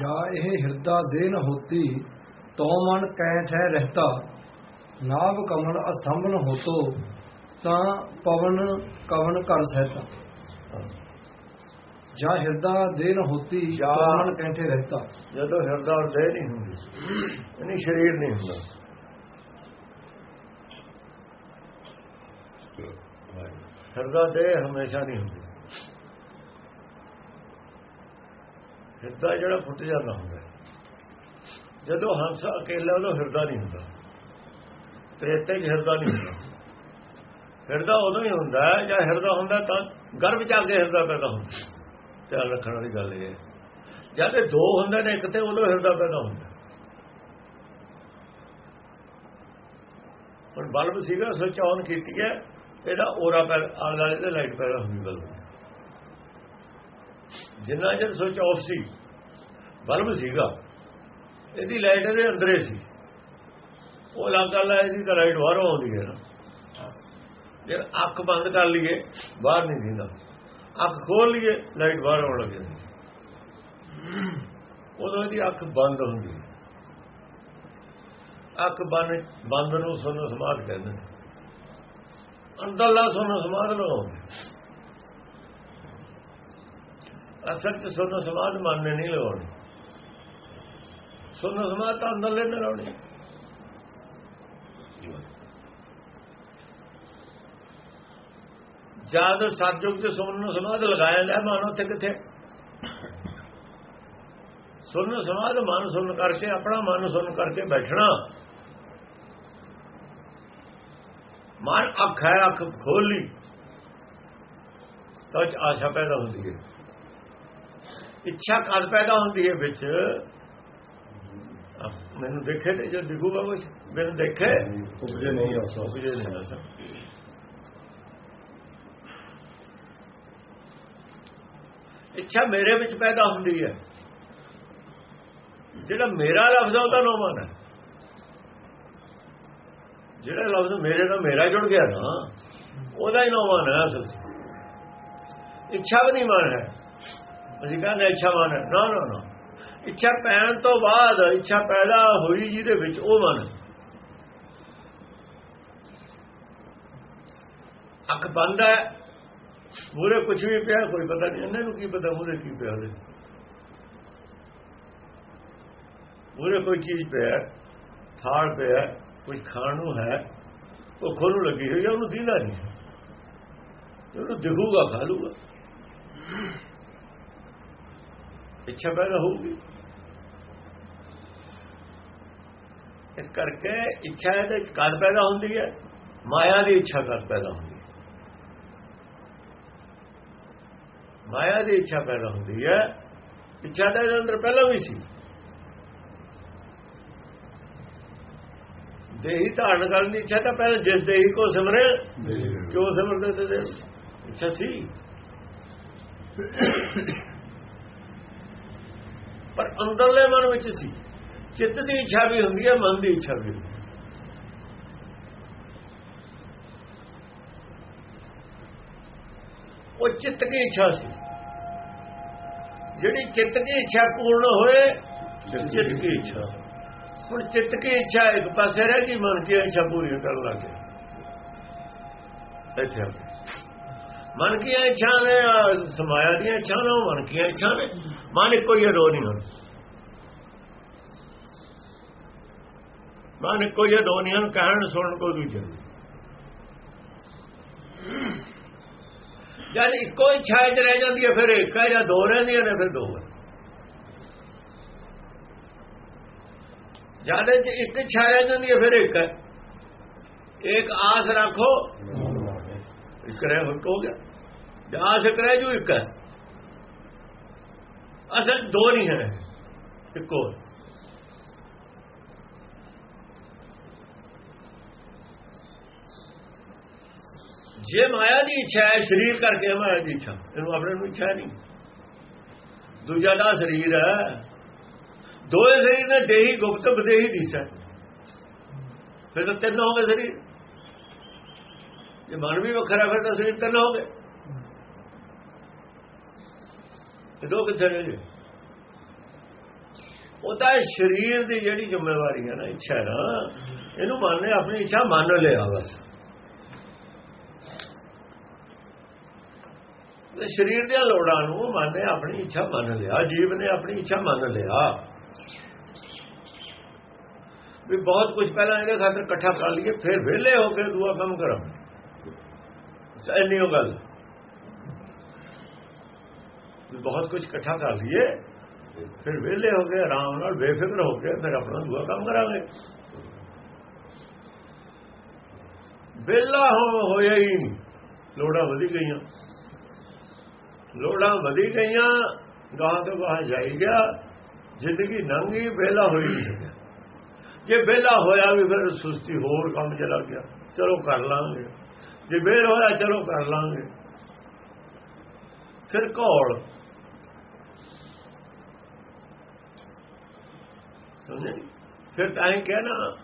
ਜਾ ਇਹ ਹਿਰਦਾ ਦੇ ਨ ਹੋਤੀ ਤੋ ਮਨ ਕੈਠ ਹੈ ਰਹਤਾ। ਨਾਭ ਕਮਲ ਅਸਥੰਭਨ ਹੋਤੋ ਤਾਂ ਪਵਨ ਕਵਨ ਕਰ ਸਹਿਤਾ। ਜਾ ਹਿਰਦਾ ਦੇ ਨ ਹੋਤੀ ਮਨ ਕੈਠੇ ਰਹਤਾ। ਜਦੋਂ ਹਿਰਦਾ ਔਰ ਦੇਹ ਨਹੀਂ ਹੁੰਦੀ ਯਾਨੀ ਸਰੀਰ ਨਹੀਂ ਹੁੰਦਾ। ਹਿਰਦਾ ਦੇਹ ਹਮੇਸ਼ਾ ਨਹੀਂ ਹੁੰਦੀ। ਹਿਰਦਾ ਜਿਹੜਾ ਫੁੱਟ ਜਾਂਦਾ ਹੁੰਦਾ ਜਦੋਂ ਹੰਸ ਅਕੇਲਾ ਉਹਦਾ ਹਿਰਦਾ ਨਹੀਂ ਹੁੰਦਾ। ਤ੍ਰੇਤੇ 'ਚ ਹਿਰਦਾ ਨਹੀਂ ਹੁੰਦਾ। ਹਿਰਦਾ ਉਦੋਂ ਹੀ ਹੁੰਦਾ ਜਾਂ ਹਿਰਦਾ ਹੁੰਦਾ ਤਾਂ ਗਰਭ 'ਚ ਆ ਕੇ ਹਿਰਦਾ ਪੈਦਾ ਹੁੰਦਾ ਧਿਆਨ ਰੱਖਣ ਵਾਲੀ ਗੱਲ ਇਹ ਹੈ। ਜਦ ਇਹ ਦੋ ਹੁੰਦੇ ਨੇ, ਇੱਕ ਤੇ ਉਦੋਂ ਹਿਰਦਾ ਪੈਦਾ ਹੁੰਦਾ ਹੁਣ ਬਲਬ ਸੀਗਾ, ਸਵਿਚ ਆਨ ਕੀਤੀ ਹੈ, ਇਹਦਾ ਔਰਾ ਪੈ ਆਲੇ ਦੁਆਲੇ ਲਾਈਟ ਪੈਦਾ ਹੁੰਦੀ ਬਲਬ ਜਿੰਨਾ ਜਦ ਸਵਿਚ ਆਫ ਸੀ ਬਲਬ ਸੀਗਾ। ਇਹਦੀ ਲਾਈਟ ਇਹਦੇ ਅੰਦਰੇ ਸੀ। ਉਹ ਅਲੱਗ ਗੱਲ ਹੈ ਇਹਦੀ ਤਾਂ ਲਾਈਟ ਬਾਹਰੋਂ ਆਉਂਦੀ ਹੈ ਨਾ। ਜੇ ਅੱਖ ਬੰਦ ਕਰ ਲਈਏ, ਬਾਹਰ ਨਹੀਂ ਦਿੰਦਾ। ਅੱਖ ਖੋਲ ਲਈਏ, ਲਾਈਟ ਬਾਹਰ ਆਉਣ ਲੱਗ ਜਾਂਦੀ। ਉਦੋਂ ਇਹਦੀ ਅੱਖ ਬੰਦ ਹੁੰਦੀ। ਅੱਖ ਬੰਦ ਬੰਦ ਨੂੰ ਸੁਣ ਸਮਾਧ ਕਹਿੰਦੇ ਅੰਦਰਲਾ ਸੁਣ ਸਮਾਧ ਲਗਾਉਂਦੇ ਅਸਲ ਚ ਸੁਣ ਸਮਾਧ ਮੰਨਨੇ ਨਹੀਂ ਲਗਾਉਣੀ ਸੁਣ ਸਮਾਧ ਤਾਂ ਅੰਦਰ ਨੇ ਲਾਉਣੀ ਜਦ ਸਤਜੁਗ ਦੇ ਸੁਣ ਨੂੰ ਸਮਾਧ ਲਗਾਇਆ ਲੈ ਮਨ ਉੱਥੇ ਕਿੱਥੇ? ਸੁਣ ਸਮਾਧ ਮਨ ਸੁਣ ਕਰਕੇ, ਆਪਣਾ ਮਨ ਸੁਣ ਕਰਕੇ ਬੈਠਣਾ। ਮਨ ਅੱਖ ਹੈ, ਅੱਖ ਖੋਲ ਲਈ ਤਾਂ ਚ ਆਸ਼ਾ ਪੈਦਾ ਹੁੰਦੀ ਹੈ। ਇੱਛਾ ਕਦ ਪੈਦਾ ਹੁੰਦੀ ਹੈ ਵਿੱਚ? ਮੈਨੂੰ ਦੇਖੇ ਤੇ ਜੋ ਦਿਖੂਗਾ ਕੁਝ ਮੈਨੂੰ ਦੇਖੇ। ਉਪਜੇ ਨਹੀਂ ਆਸਾ ਉਪਜੇ ਨਹੀਂ ਆਸਾ ਇੱਛਾ ਮੇਰੇ ਵਿੱਚ ਪੈਦਾ ਹੁੰਦੀ ਹੈ। ਜਿਹੜਾ ਮੇਰਾ ਲਫ਼ਜ਼ ਆ ਉਹਦਾ ਨੋਮਨ ਹੈ ਜਿਹੜਾ ਲਫ਼ਜ਼ ਮੇਰੇ ਨਾਲ ਮੇਰਾ ਜੁੜ ਗਿਆ ਨਾ ਉਹਦਾ ਹੀ ਨੋਮਨ ਹੈ ਅਸਲ ਇੱਛਾ ਵੀ ਨਹੀਂ ਮਨ ਹੈ। ਅਸੀਂ ਕਹਿੰਦੇ ਇੱਛਾ ਮਨ ਹੈ। ਨਾ ਨਾ ਨਾ। ਇੱਛਾ ਪੈਣ ਤੋਂ ਬਾਅਦ ਇੱਛਾ ਪੈਦਾ ਹੋਈ ਜਿਹਦੇ ਵਿੱਚ ਉਹ ਮਨ। ਅੱਖ ਬੰਦ ਹੈ। ਮੂਰੇ ਕੁਝ ਵੀ ਪਿਆ, ਕੋਈ ਪਤਾ ਨਹੀਂ ਇਹਨਾਂ ਨੂੰ ਕੀ ਪਤਾ ਮੂਰੇ ਕੀ ਪਿਆ ਉਹਦੇ। ਮੂਰੇ ਕੋਈ ਚੀਜ਼ ਪਿਆ, ਥਾਲ ਪਿਆ ਕੁਝ ਖਾਣ ਨੂੰ ਹੈ, ਉਹ ਖੋਲੂ ਲੱਗੀ ਹੋਈ ਹੈ, ਉਹਨੂੰ ਦੀਦਾ ਨਹੀਂ। ਹੈ। ਉਹਨੂੰ ਦਿਖੂਗਾ, ਖਾ ਲੂਗਾ। ਇੱਛਾ ਪੈਦਾ ਹੋਊਗੀ। ਇਸ ਕਰਕੇ ਇੱਛਾ ਇਹਦੇ ਚ ਕਦ ਪੈਦਾ ਹੁੰਦੀ ਹੈ, ਮਾਇਆ ਦੀ ਇੱਛਾ ਕਦ ਪੈਦਾ ਹੁੰਦੀ ਹੈ। ਮਾਇਆ ਦੀ ਇੱਛਾ ਪੈਦਾ ਹੁੰਦੀ ਹੈ, ਇੱਛਾ ਤਾਂ ਇਹਦੇ ਅੰਦਰ ਪਹਿਲਾਂ ਵੀ ਸੀ। ਦੇਹੀ ਧਾਰਨ ਕਰਨ ਦੀ ਇੱਛਾ ਤਾਂ ਪਹਿਲਾਂ ਜਿਸ ਦੇਹੀ ਕੋ ਸਿਮਰੇ ਕਿਉਂ ਸਿਮਰਦੇ ਤੇ ਦੇ ਇੱਛਾ ਸੀ। ਪਰ ਅੰਦਰਲੇ ਮਨ ਵਿੱਚ ਸੀ। ਚਿੱਤ ਦੀ ਇੱਛਾ ਵੀ ਹੁੰਦੀ ਹੈ ਮਨ ਦੀ ਇੱਛਾ ਵੀ ਹੁੰਦੀ ਹੈ। ਉਹ ਚਿੱਤ ਦੀ ਇੱਛਾ ਸੀ। ਜਿਹੜੀ ਚਿੱਤ ਦੀ ਇੱਛਾ ਪੂਰਨ ਹੋਏ ਚਿੱਤ ਦੀ ਇੱਛਾ। ਹੁਣ ਚਿੱਤ ਦੀ ਇੱਛਾ ਇੱਕ ਪਾਸੇ ਰਹਿ ਗਈ ਮਨ ਦੀ ਇੱਛਾ ਪੂਰੀ ਕਰਨ ਲੱਗੇ ਇੱਥੇ। ਮਨ ਕੀ ਇੱਛਾ ਨੇ ਸਮਾਇਆ ਦੀਆਂ ਇੱਛਾ ਨੇ ਮਨ ਕੀ ਇੱਛਾ ਨੇ। ਮਨ ਹੈ, ਦੋ ਨਹੀਂ ਹਨ ਮਨ ਇੱਕੋ ਹੀ ਹੈ, ਦੋ ਨਹੀਂ ਕਹਿਣ ਸੁਣਨ ਕੋਈ ਦੂਜਾ ਜਦ ਇੱਕੋ ਇੱਛਾ ਚ ਰਹਿ ਜਾਂਦੀ ਹੈ ਫਿਰ ਇੱਕ ਹੈ ਜਾਂ ਦੋ ਰਹਿੰਦੀਆਂ ਨੇ ਫਿਰ ਦੋ ਹੈ। ਜਦ ਇੱਕ ਇੱਛਾ ਰਹਿ ਜਾਂਦੀ ਹੈ ਫਿਰ ਇੱਕ ਹੈ। ਇੱਕ ਆਸ ਰੱਖੋ ਇੱਕ ਰਹਿ ਹੋ ਗਿਆ। ਆਸ ਇੱਕ ਰਹਿ ਜੂ ਇੱਕ ਹੈ। ਅਸਲ ਦੋ ਨਹੀਂ ਹੈ ਇੱਕੋ ਜੇ ਮਾਇਆ ਦੀ ਇੱਛਾ ਹੈ, ਸਰੀਰ ਕਰਕੇ ਹੈ ਮਾਇਆ ਦੀ ਇੱਛਾ। ਇਹਨੂੰ ਆਪਣੇ ਨੂੰ ਇੱਛਾ ਨਹੀਂ। ਦੂਜਾ ਦਾ ਸਰੀਰ ਹੈ। ਦੋਏ ਸਰੀਰ ਨੇ ਦੇਹੀ ਗੁਪਤ ਬਦੇਹੀ ਦਿਸਾ। ਫਿਰ ਤਾਂ ਤਿੰਨ ਹੋ ਗਏ ਸਰੀਰ। ਜੇ ਮਨ ਵੀ ਵੱਖਰਾ, ਫਿਰ ਤਾਂ ਸਰੀਰ ਤਿੰਨ ਹੋ ਗਏ ਇਹ ਦੋ ਕਿੱਥੇ ਰਹਿ ਗਏ ਉਹ ਤਾਂ ਸਰੀਰ ਦੀ ਜਿਹੜੀ ਜ਼ਿੰਮੇਵਾਰੀ ਹੈ ਨਾ, ਇੱਛਾ ਹੈ ਨਾ। ਇਹਨੂੰ ਮੰਨ ਮੰਨੇ ਆਪਣੀ ਇੱਛਾ ਮੰਨ ਲਿਆ ਬਸ ਤੇ ਸਰੀਰ ਦੀਆਂ ਲੋੜਾਂ ਨੂੰ ਮੰਨੇ ਆਪਣੀ ਇੱਛਾ ਮੰਨ ਲਿਆ, ਜੀਵ ਨੇ ਆਪਣੀ ਇੱਛਾ ਮੰਨ ਲਿਆ। ਵੀ ਬਹੁਤ ਕੁਝ ਪਹਿਲਾਂ ਇਹਦੇ ਖਾਤਰ ਇਕੱਠਾ ਕਰ ਲਈਏ, ਫਿਰ ਵਿਹਲੇ ਹੋ ਕੇ ਦੂਆ ਕੰਮ ਕਰਾਂ। ਇੰਨੀ ਉਹ ਗੱਲ। ਵੀ ਬਹੁਤ ਕੁਝ ਇਕੱਠਾ ਕਰ ਲਈਏ, ਫਿਰ ਵਿਹਲੇ ਹੋ ਕੇ, ਆਰਾਮ ਨਾਲ ਬੇਫਿਕਰ ਹੋ ਕੇ ਫਿਰ ਆਪਣਾ ਦੂਆ ਕੰਮ ਕਰਾਂਗੇ। ਵਿਹਲਾ ਹੋ ਹੋਇਆ ਹੀ ਨਹੀਂ। ਲੋੜਾਂ ਵਧੀ ਗਈਆਂ। ਲੋੜਾਂ ਵਧੀ ਗਈਆਂ ਗਾਹ ਤੋਂ ਗਾਹ ਜਾਈ ਗਿਆ, ਜ਼ਿੰਦਗੀ ਨੰਗੀ, ਵਿਹਲਾ ਹੋਈ ਨਹੀਂ ਜੇ ਵਿਹਲਾ ਹੋਇਆ ਵੀ ਫਿਰ ਸੁਸਤੀ ਹੋਰ ਕੰਮ ਚ ਲੱਗ ਗਿਆ। ਚਲੋ ਕਰ ਲਾਂਗੇ। ਜੇ ਵਿਹਲ ਹੋਇਆ, ਚਲੋ ਕਰ ਲਾਂਗੇ। ਫਿਰ ਘੋਲ। ਸਮਝੇ? ਫਿਰ ਤਾਂ ਹੀ ਕਹਿਣਾ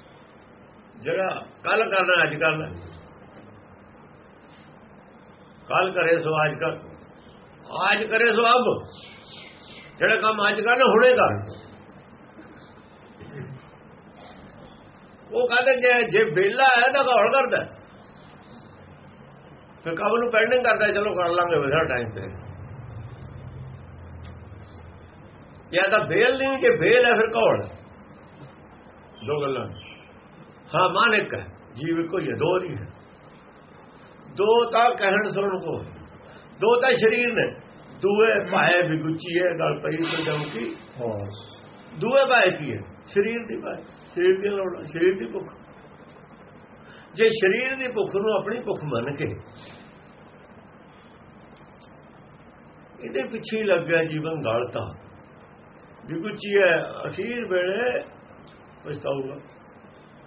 ਜਿਹੜਾ ਕੱਲ ਕਰਨਾ ਅੱਜ ਕਰ ਕੱਲ ਕਰੇ ਸੋ ਅੱਜ ਕਰ ਆਜ ਕਰੇ ਸੋ ਅਬ। ਜਿਹੜਾ ਕੰਮ ਅੱਜ ਕਰਨਾ, ਹੁਣੇ ਕਰ। ਉਹ ਕਹਿੰਦੇ ਜੇ ਜੇ ਬੇਲਾ ਹੈ ਤਾਂ ਘੋਲ ਕਰਦਾ? ਫਿਰ ਕੰਮ ਨੂੰ ਪੈਂਡਿੰਗ ਕਰਦਾ, ਚਲੋ ਕਰ ਲਾਂਗੇ ਬਥੇਰਾ ਟਾਈਮ ਤੇ। ਜਾਂ ਤਾਂ ਬੇਲ ਨਹੀਂ, ਜੇ ਬੇਲ ਹੈ ਫਿਰ ਘੋਲ ਦੋ ਗੱਲਾਂ। ਹਾਂ ਮਨ ਇੱਕ ਹੈ, ਜੀਵ ਕੋਈ ਹੈ ਦੋ ਨਹੀਂ ਹੈ। ਦੋ ਤਾਂ ਕਹਿਣ ਸੁਣ ਕੋ। ਦੋ ਤਾਂ ਸ਼ਰੀਰ ਨੇ। ਦੂਏ ਭਾਏ ਵਿਗੁੱਚੀ ਹੈ ਗੱਲ ਪਈ ਤੇ ਜਮਕੀ ਹਾਂ ਦੂਏ ਭਾਏ ਕੀ ਹੈ? ਸਰੀਰ ਦੀ ਭਾਏ। ਸਰੀਰ ਦੀ ਲੋੜ ਸਰੀਰ ਦੀ ਭੁੱਖ। ਜੇ ਸਰੀਰ ਦੀ ਭੁੱਖ ਨੂੰ ਆਪਣੀ ਭੁੱਖ ਮੰਨ ਕੇ ਇਹਦੇ ਪਿੱਛੇ ਹੀ ਲੱਗ ਗਿਆ ਜੀਵਨ ਗਲਤਾ ਹੈ ਅਖੀਰ ਵੇਲੇ ਪਛਤਾਊਗਾ।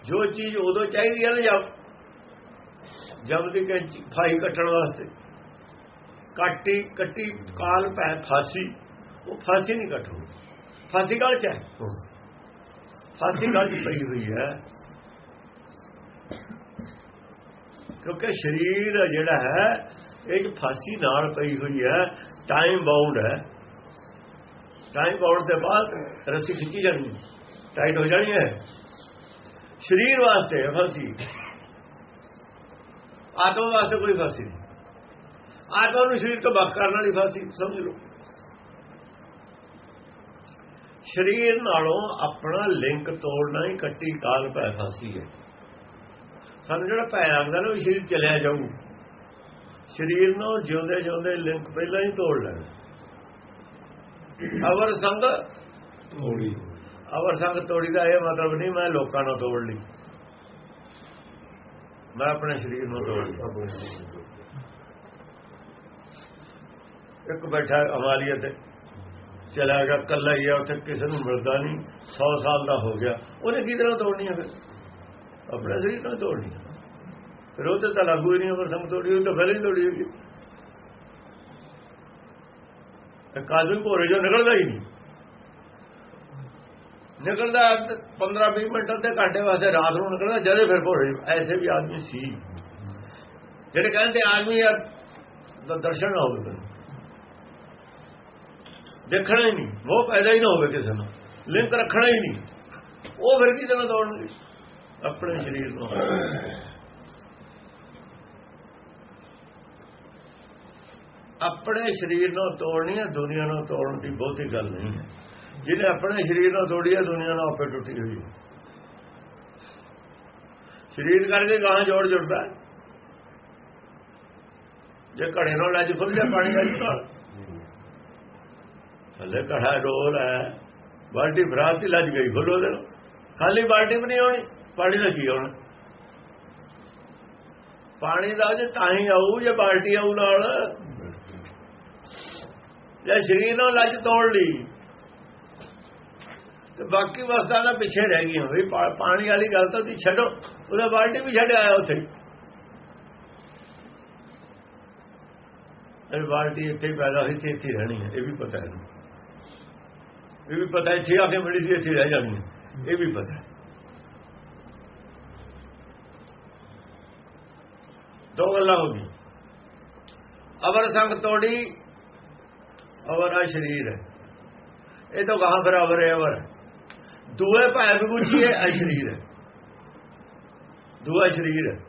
ਜੋ ਚੀਜ਼ ਉਦੋਂ ਚਾਹੀਦੀ ਹੈ ਨਾ ਜਦ ਜਦ ਦੀ ਕਿ ਫਾਈ ਕੱਟਣ ਵਾਸਤੇ। ਕੱਟੀ ਕੱਟੀ, ਕਾਲ ਪੈ ਫਾਸੀ। ਉਹ ਫਾਸੀ ਨਹੀਂ ਕੱਟੂ ਫਾਸੀ ਗਲ ਚ ਹੈ। ਫਾਸੀ ਗਲ ਚ ਪਈ ਹੋਈ ਹੈ। ਕਿਉਂਕਿ ਸਰੀਰ ਜਿਹੜਾ ਹੈ, ਇਹ ਫਾਸੀ ਨਾਲ ਪਈ ਹੋਈ ਹੈ। ਟਾਈਮ ਬਾਉਂਡ ਹੈ। ਟਾਈਮ ਬਾਉਂਡ ਦੇ ਬਾਅਦ ਰੱਸੀ ਖਿੱਚੀ ਜਾਣੀ। ਟਾਈਟ ਹੋ ਜਾਣੀ ਹੈ। ਸਰੀਰ ਵਾਸਤੇ ਹੈ ਫਾਸੀ। ਆਤਮਾ ਵਾਸਤੇ ਕੋਈ ਫਾਸੀ ਨਹੀਂ। ਆਤਮਾ ਨੂੰ ਸਰੀਰ ਤੋਂ ਵੱਖ ਕਰਨ ਵਾਲੀ ਫਾਸੀ, ਸਮਝ ਲਓ। ਸਰੀਰ ਨਾਲੋਂ ਆਪਣਾ ਲਿੰਕ ਤੋੜਨਾ ਹੀ ਕੱਟੀ ਕਾਲ ਪੈ ਫਾਸੀ ਹੈ। ਸਾਨੂੰ ਜਿਹੜਾ ਪੈ ਆਉਂਦਾ ਨਾ, ਉਹ ਸਰੀਰ ਚਲਿਆ ਜਾਊ। ਸਰੀਰ ਨੂੰ ਜਿਉਂਦੇ ਜਿਉਂਦੇ ਲਿੰਕ ਪਹਿਲਾਂ ਹੀ ਤੋੜ ਲੈਣਾ। ਅਵਰ ਸੰਗ ਥੋੜੀ ਅਵਰ ਸੰਗ ਤੋੜੀ ਦਾ ਇਹ ਮਤਲਬ ਨਹੀਂ, ਮੈਂ ਲੋਕਾਂ ਨੂੰ ਤੋੜ ਲਈ। ਮੈਂ ਆਪਣੇ ਸਰੀਰ ਨੂੰ ਤੋੜ ਲਈ ਇੱਕ ਬੈਠਾ ਅਮਾਲੀਆ ਤੇ। ਚਲਾ ਗਿਆ ਕੱਲਾ ਹੀ ਆ, ਉੱਥੇ ਕਿਸੇ ਨੂੰ ਮਿਲਦਾ ਨਹੀਂ। 100 ਸਾਲ ਦਾ ਹੋ ਗਿਆ। ਉਹਨੇ ਕੀ ਤਰ੍ਹਾਂ ਤੋੜਨੀ ਹੈ ਫਿਰ? ਆਪਣੇ ਸਰੀਰ ਨਾਲ ਤੋੜਨੀ ਹੈ। ਫਿਰ ਉਹ ਤੇ ਤਾਂ ਲਾਗੂ ਹੀ ਨਹੀਂ ਅਵਰ ਸੰਗ ਤੋੜੀ ਹੋਈ ਤਾਂ ਪਹਿਲਾਂ ਹੀ ਤੋੜੀ ਹੋਈ ਹੈ ਕਾਜ਼ੂ ਭੋਰੇ ਜੋ ਨਿਕਲਦਾ ਹੀ ਨਹੀਂ। ਨਿਕਲਦਾ 15 20 ਮਿੰਟ, ਅੱਧੇ ਘੰਟੇ ਵਾਸਤੇ ਰਾਤ ਨੂੰ ਨਿਕਲਦਾ, ਜਦੇ ਫਿਰ ਭੋਰੇ ਐਸੇ ਵੀ ਆਦਮੀ ਸੀ। ਜਿਹੜੇ ਕਹਿੰਦੇ ਆਦਮੀ ਯਾਰ ਦਾ ਦਰਸ਼ਨ ਹੋਵੇ ਦੇਖਣਾ ਹੀ ਨਹੀਂ। ਉਹ ਪੈਦਾ ਹੀ ਨਾ ਹੋਵੇ ਕਿਸੇ ਨਾਲ ਲਿੰਕ ਰੱਖਣਾ ਹੀ ਨਹੀਂ। ਉਹ ਫਿਰ ਕਿਹਦੇ ਨਾਲ ਦੌੜਨਗੇ ਆਪਣੇ ਸਰੀਰ ਨੂੰ। ਆਪਣੇ ਸਰੀਰ ਨੂੰ ਤੋੜਨੀ ਹੈ, ਦੁਨੀਆ ਨੂੰ ਤੋੜਨ ਦੀ ਬਹੁਤੀ ਗੱਲ ਨਹੀਂ ਹੈ। ਜਿਹਨੇ ਆਪਣੇ ਸਰੀਰ ਨੂੰ ਤੋੜੀ ਹੈ, ਦੁਨੀਆ ਨਾਲ ਆਪੇ ਟੁੱਟੀ ਹੋਈ ਹੈ। ਸਰੀਰ ਕਰਕੇ ਗਾਂ ਜੋੜ ਜੁੜਦਾ ਜੇ ਘੜੇ ਨਾਲ ਲੱਜ ਖੁੱਲ ਜਾ ਪਾਣੀ ਦਾ ਨਾਲ ਥੱਲੇ ਘੜਾ ਡੋਲ ਹੈ। ਬਾਲਟੀ ਭਰਾਤੀ ਲੱਜ ਗਈ, ਖੁੱਲੋ ਦੇ ਖਾਲੀ ਬਾਲਟੀ ਵੀ ਨਹੀਂ ਆਉਣੀ, ਪਾਣੀ ਦਾ ਕੀ ਆਉਣਾ? ਪਾਣੀ ਦਾ ਜੇ ਤਾਂ ਹੀ ਆਊ, ਜੇ ਬਾਲਟੀ ਆਊ ਨਾਲ। ਜੇ ਸਰੀਰ ਨੂੰ ਲੱਜ ਤੋੜ ਲਈ, ਤੇ ਬਾਕੀ ਵਸਤਾਂ ਦਾ ਪਿੱਛੇ ਰਹਿ ਗਈਆਂ। ਵੀ ਪਾਣੀ ਵਾਲੀ ਗੱਲ ਤਾਂ ਤੁਸੀਂ ਛੱਡੋ, ਉਹਦਾ ਬਾਲਟੀ ਵੀ ਛੱਡ ਆਇਆ ਉੱਥੇ। ਇਹ ਬਾਲਟੀ ਇੱਥੇ ਹੀ ਪੈਦਾ ਹੋਈ ਤੇ ਇੱਥੇ ਰਹਿਣੀ ਹੈ, ਇਹ ਵੀ ਪਤਾ ਹੈ। ਇਹ ਵੀ ਪਤਾ ਇੱਥੇ ਆ ਕੇ ਮਿਲੀ ਸੀ, ਇੱਥੇ ਰਹਿ ਜਾਣੀ ਇਹ ਵੀ ਪਤਾ ਹੈ। ਦੋ ਗੱਲਾਂ ਹੋ ਗਈ ਅਵਰ ਸੰਗ ਤੋੜੀ, ਅਵਰ ਆ ਸ਼ਰੀਰ ਹੈ। ਇਹ ਤਾਂ ਕਹਾਂ ਬਰਾਬਰ ਹੈ, ਅਵਰ। ਦੂਏ ਭਾਇ ਵਿਗੁਚੀ ਹੈ ਸ਼ਰੀਰ ਹੈ। ਦੂਆ ਸ਼ਰੀਰ ਹੈ।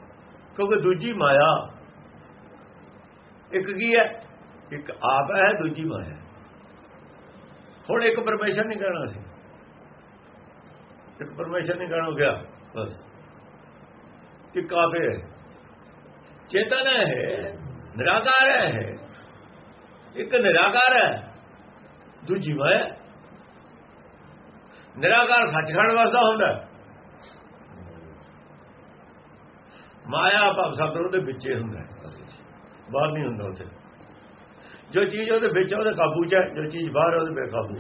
ਕਿਉਂਕਿ ਦੂਜੀ ਮਾਇਆ। ਇੱਕ ਕੀ ਹੈ? ਇੱਕ ਆਪ ਹੈ, ਦੂਜੀ ਮਾਇਆ ਹੁਣ ਇੱਕ ਪਰਮੇਸ਼ਰ ਨਹੀਂ ਕਹਿਣਾ ਸੀ। ਇੱਕ ਪਰਮੇਸ਼ਰ ਨਹੀਂ ਕਹਿਣਾ ਹੋ ਗਿਆ, ਬਸ। ਇੱਕ ਆਪੇ ਹੈ। ਚੇਤਨ ਹੈ ਨਿਰਾਕਾਰ ਹੈ ਇੱਕ ਨਿਰਾਕਾਰ ਹੈ, ਦੂਜੀ ਮਾਇਆ ਨਿਰਾਕਾਰ ਸੱਚਖੰਡ ਵਸਦਾ ਹੁੰਦਾ ਮਾਇਆ ਭਵ ਸਤਰ ਦੇ ਵਿੱਚੇ ਹੁੰਦਾ ਬਾਹਰ ਨਹੀਂ ਹੁੰਦਾ ਉੱਥੇ। ਜੋ ਚੀਜ਼ ਉਹਦੇ ਵਿੱਚ ਉਹਦੇ ਕਾਬੂ 'ਚ ਹੈ ਜੋ ਚੀਜ਼ ਬਾਹਰ ਉਹਦੇ ਬੇਕਾਬੂ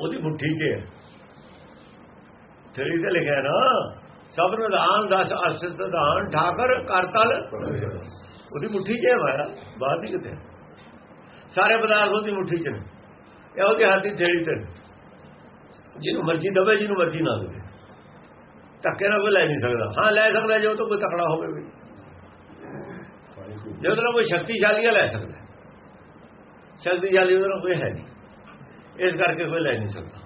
ਉਹਦੀ ਮੁੱਠੀ 'ਚ ਹੈ। ਥੇੜੀ ਤੇ ਲਿਖਿਆ ਨਾ, ਸਭ ਨੂੰ ਦਾਨ ਦਸ ਅਸਤ ਦਾਨ ਠਾਕਰ, ਕਰਤਲ। ਉਹਦੀ ਮੁੱਠੀ 'ਚ ਹੈ ਮਾਇਆ, ਬਾਹਰ ਨਹੀਂ ਕਿਤੇ ਸਾਰੇ ਪਦਾਰਥ ਉਹਦੀ ਮੁੱਠੀ 'ਚ ਨੇ। ਇਹ ਉਹਦੇ ਹੱਥ ਦੀ ਥੇੜੀ ਤੇ ਜਿਹਨੂੰ ਮਰਜ਼ੀ ਦਵੇ, ਜਿਹਨੂੰ ਮਰਜ਼ੀ ਨਾ ਦੇਵੇ। ਧੱਕੇ ਨਾਲ ਕੋਈ ਲੈ ਨਹੀਂ ਸਕਦਾ। ਹਾਂ, ਲੈ ਸਕਦਾ ਜੋ ਤੋਂ ਕੋਈ ਤਕੜਾ ਹੋਵੇ ਵੀ। ਜੇ ਉਹਦੇ ਨਾਲ ਕੋਈ ਸ਼ਕਤੀਸ਼ਾਲੀ ਲੈ ਸਕਦਾ। ਸ਼ਕਤੀਸ਼ਾਲੀ ਉਹਦੇ ਨਾਲ ਕੋਈ ਹੈ ਨਹੀਂ। ਇਸ ਕਰਕੇ ਕੋਈ ਲੈ ਨਹੀਂ ਸਕਦਾ।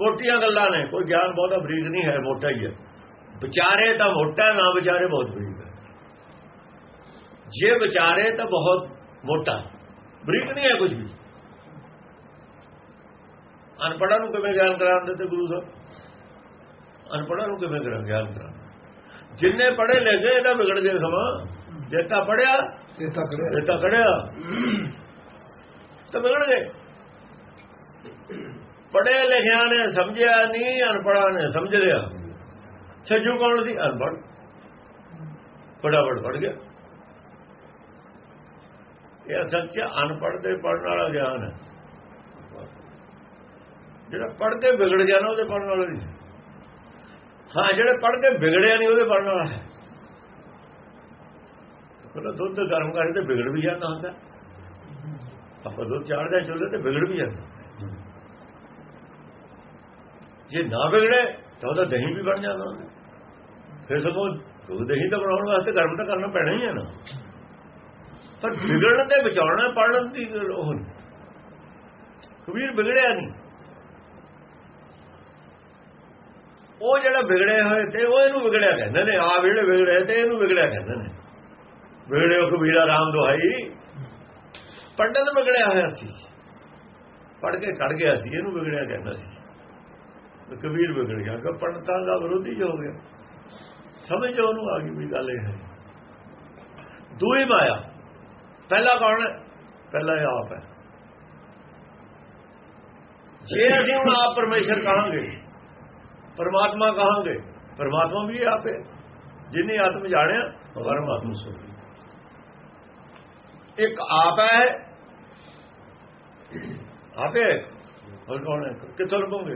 ਮੋਟੀਆਂ ਗੱਲਾਂ ਨੇ, ਕੋਈ ਗਿਆਨ ਬਹੁਤਾ ਬਰੀਕ ਨਹੀਂ ਹੈ, ਮੋਟਾ ਹੀ ਹੈ। ਵਿਚਾਰੇ ਤਾਂ ਮੋਟਾ, ਨਾ ਵਿਚਾਰੇ ਬਹੁਤ ਬਰੀਕ ਹੈ। ਜੇ ਵਿਚਾਰੇ ਤਾਂ ਬਹੁਤ ਮੋਟਾ, ਬਰੀਕ ਨਹੀਂ ਹੈ ਕੁਝ ਵੀ। ਅਨਪੜ੍ਹਾਂ ਨੂੰ ਕਿਵੇਂ ਗਿਆਨ ਕਰਾਉਂਦੇ ਤੇ ਗੁਰੂ ਸਾਹਿਬ? ਅਨਪੜ੍ਹਾਂ ਨੂੰ ਕਿਵੇਂ ਗਿਆਨ ਕਰਾਂ ਜਿੰਨੇ ਪੜ੍ਹੇ ਲਿਖੇ, ਇਹਦਾ ਵਿਗੜ ਗਏ ਸਮਾਂ ਜੇ ਤਾਂ ਪੜਿਆ ਤੇ ਤਕੜੇ ਜੇ ਤਾਂ ਕੜਿਆ ਤਾਂ ਵਿਗੜ ਗਏ। ਪੜ੍ਹੇ ਲਿਖਿਆ ਨੇ ਸਮਝਿਆ ਨਹੀਂ ਅਨਪੜ੍ਹਾਂ ਨੇ ਸਮਝ ਲਿਆ। ਸੱਜੂ ਕੌਣ ਸੀ? ਅਨਪੜ੍ਹ। ਫਟਾਫਟ ਪੜ ਗਿਆ। ਇਹ ਅਸਲ 'ਚ ਅਨਪੜ੍ਹ ਦੇ ਪੜਨ ਵਾਲਾ ਗਿਆਨ ਹੈ। ਜਿਹੜਾ ਪੜ੍ਹ ਕੇ ਵਿਗੜ ਗਿਆ ਨਾ ਉਹਦੇ ਪੜਨ ਵਾਲਾ ਨਹੀਂ। ਹਾਂ ਜਿਹੜੇ ਪੜ੍ਹ ਕੇ ਵਿਗੜਿਆ ਨਹੀਂ ਉਹਦੇ ਪੜਨ ਵਾਲਾ ਹੈ। ਕੋਲ ਦੁੱਧ ਗਰਮ ਕਰਕੇ ਤੇ ਵਿਗੜ ਵੀ ਜਾਂਦਾ ਹੁੰਦਾ। ਆਪਾਂ ਦੁੱਧ ਚਾੜਦੇ ਚੁੱਲ੍ਹੇ ਤੇ ਵਿਗੜ ਵੀ ਜਾਂਦਾ। ਜੇ ਨਾ ਵਿਗੜੇ ਤਾਂ ਉਹਦਾ ਦਹੀਂ ਵੀ ਬਣ ਜਾਂਦਾ ਹੁੰਦਾ। ਫਿਰ ਸਗੋਂ ਦੁੱਧ ਦਹੀਂ ਤਾਂ ਬਣਾਉਣ ਵਾਸਤੇ ਗਰਮ ਤਾਂ ਕਰਨਾ ਪੈਣਾ ਹੀ ਹੈ ਨਾ। ਪਰ ਵਿਗੜਨ ਤੇ ਬਚਾਉਣਾ ਪੜਨ ਦੀ ਉਹ ਕਬੀਰ ਵਿਗੜਿਆ ਨਹੀਂ। ਉਹ ਜਿਹੜਾ ਵਿਗੜਿਆ ਹੋਏ ਤੇ ਉਹ ਇਹਨੂੰ ਵਿਗੜਿਆ ਕਹਿੰਦੇ ਨੇ। ਆ ਜਿਹੜੇ ਵਿਗੜੇ ਤੇ ਇਹਨੂੰ ਵਿਗੜਿਆ ਕਹਿੰਦੇ ਨੇ। ਵਿਗੜਿਓ ਕਬੀਰਾ ਰਾਮ ਦੁਹਾਈ। ਪੰਡਤ ਵਿਗੜਿਆ ਹੋਇਆ ਸੀ। ਪੜ ਕੇ ਕੱਢ ਗਿਆ ਸੀ, ਇਹਨੂੰ ਵਿਗੜਿਆ ਕਹਿੰਦਾ ਸੀ। ਕਬੀਰ ਵਿਗੜ ਗਿਆ ਕਿ ਪੰਡਤਾਂ ਦਾ ਵਿਰੋਧੀ ਹੋ ਗਿਆ। ਸਮਝ ਉਹਨੂੰ ਆ ਗਈ ਵੀ ਗੱਲ ਇਹ ਹੈ। ਦੂਈ ਮਾਇਆ। ਪਹਿਲਾ ਕੌਣ ਹੈ? ਪਹਿਲਾ ਇਹ ਆਪ ਹੈ। ਜੇ ਅਸੀਂ ਹੁਣ ਆਪ ਪਰਮੇਸ਼ਰ ਕਹਾਂਗੇ, ਪਰਮਾਤਮਾ ਕਹਾਂਗੇ, ਪਰਮਾਤਮਾ ਵੀ ਆਪੇ ਜਿਨੇ ਆਤਮ ਜਾਣਿਆ ਪਰਮਾਤਮਾ ਸੋ ਇੱਕ ਆਪ ਹੈ। ਆਪੇ। ਹੋਰ ਕੌਣ ਹੈ? ਕਿੱਥੋਂ ਲੱਭੋਗੇ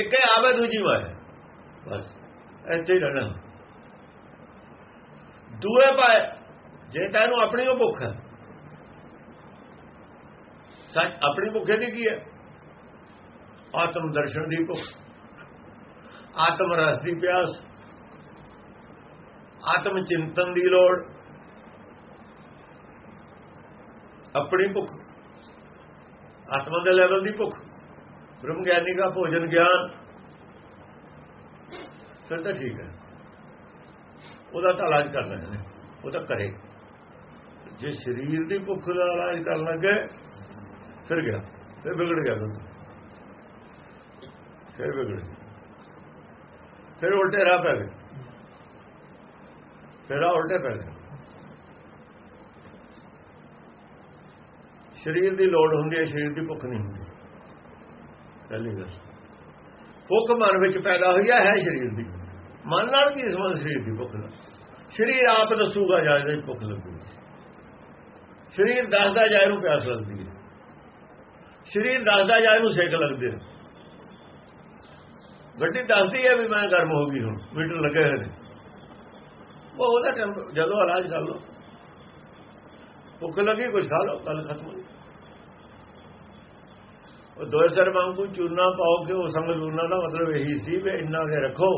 ਇੱਕ ਹੈ, ਆਪ ਹੈ, ਦੂਜੀ ਮਾਇਆ ਬਸ, ਇੱਥੇ ਹੀ ਰਹਿਣਾ। ਦੂਏ ਪਾਏ, ਜੇ ਤੈਨੂੰ ਆਪਣੀ ਉਹ ਭੁੱਖ ਹੈ। ਸੱਚ, ਆਪਣੀ ਭੁੱਖੇ ਦੀ ਕੀ ਹੈ? ਆਤਮ ਦਰਸ਼ਨ ਦੀ ਭੁੱਖ। ਆਤਮ ਰਸ ਦੀ ਪਿਆਸ। ਆਤਮ ਚਿੰਤਨ ਦੀ ਲੋੜ। ਆਪਣੀ ਭੁੱਖ। ਆਤਮਾ ਦੇ ਲੈਵਲ ਦੀ ਭੁੱਖ। ਬ੍ਰਹਮ ਗਿਆਨੀ ਦਾ ਭੋਜਨ ਗਿਆਨ। ਫਿਰ ਤਾਂ ਠੀਕ ਹੈ। ਉਹਦਾ ਤਾਂ ਇਲਾਜ ਕਰਨਾ ਹੈ ਉਹ ਤਾਂ ਕਰੇ। ਜੇ ਸਰੀਰ ਦੀ ਭੁੱਖ ਦਾ ਇਲਾਜ ਕਰਨ ਲੱਗੇ, ਫਿਰ ਗਿਆ। ਫਿਰ ਵਿਗੜ ਗਿਆ ਦੁੱਧ ਫਿਰ ਵਿਗੜ ਗਿਆ। ਫਿਰ ਉਲਟੇ ਰਾਹ ਪੈ ਗਏ। ਫਿਰ ਆ ਉਲਟੇ ਪੈ ਗਏ। ਸਰੀਰ ਦੀ ਲੋੜ ਹੁੰਦੀ ਹੈ, ਸਰੀਰ ਦੀ ਭੁੱਖ ਨਹੀਂ ਹੁੰਦੀ। ਪਹਿਲੀ ਗੱਲ। ਭੁੱਖ ਮਨ ਵਿੱਚ ਪੈਦਾ ਹੋਈ ਹੈ ਸਰੀਰ ਦੀ। ਮਨ ਨਾਲ ਕੀ ਸੰਬੰਧ ਸਰੀਰ ਦੀ ਭੁੱਖ ਦਾ ਸਰੀਰ ਆਪ ਦੱਸੂਗਾ ਜਾਇਦਾ ਹੀ ਭੁੱਖ ਲੱਗੂਗੀ। ਸਰੀਰ ਦੱਸਦਾ ਜਾਇ ਨੂੰ ਪਿਆਸ ਲੱਗਦੀ ਹੈ। ਸਰੀਰ ਦੱਸਦਾ ਜਾਇ ਨੂੰ ਸੇਕ ਲੱਗਦੇ ਨੇ। ਗੱਡੀ ਦੱਸਦੀ ਹੈ ਵੀ ਮੈਂ ਗਰਮ ਹੋ ਗਈ ਹੁਣ, ਮੀਟਰ ਲੱਗੇ ਹੋਏ ਨੇ। ਉਹ ਉਹਦਾ ਟਾਈਮ ਜਦੋਂ ਇਲਾਜ ਕਰ ਲੋ ਭੁੱਖ ਲੱਗੀ ਕੁਝ ਖਾ ਲਓ, ਗੱਲ ਖਤਮ ਹੋ ਗਈ। ਉਹ ਦੋ ਸਰ ਵਾਂਗੂ ਚੂਨਾ ਪਾਓ ਕਿ ਉਹ ਸੰਗ ਚੂਨਾ ਦਾ ਮਤਲਬ ਇਹੀ ਸੀ ਵੀ ਇੰਨਾ ਕੇ ਰੱਖੋ।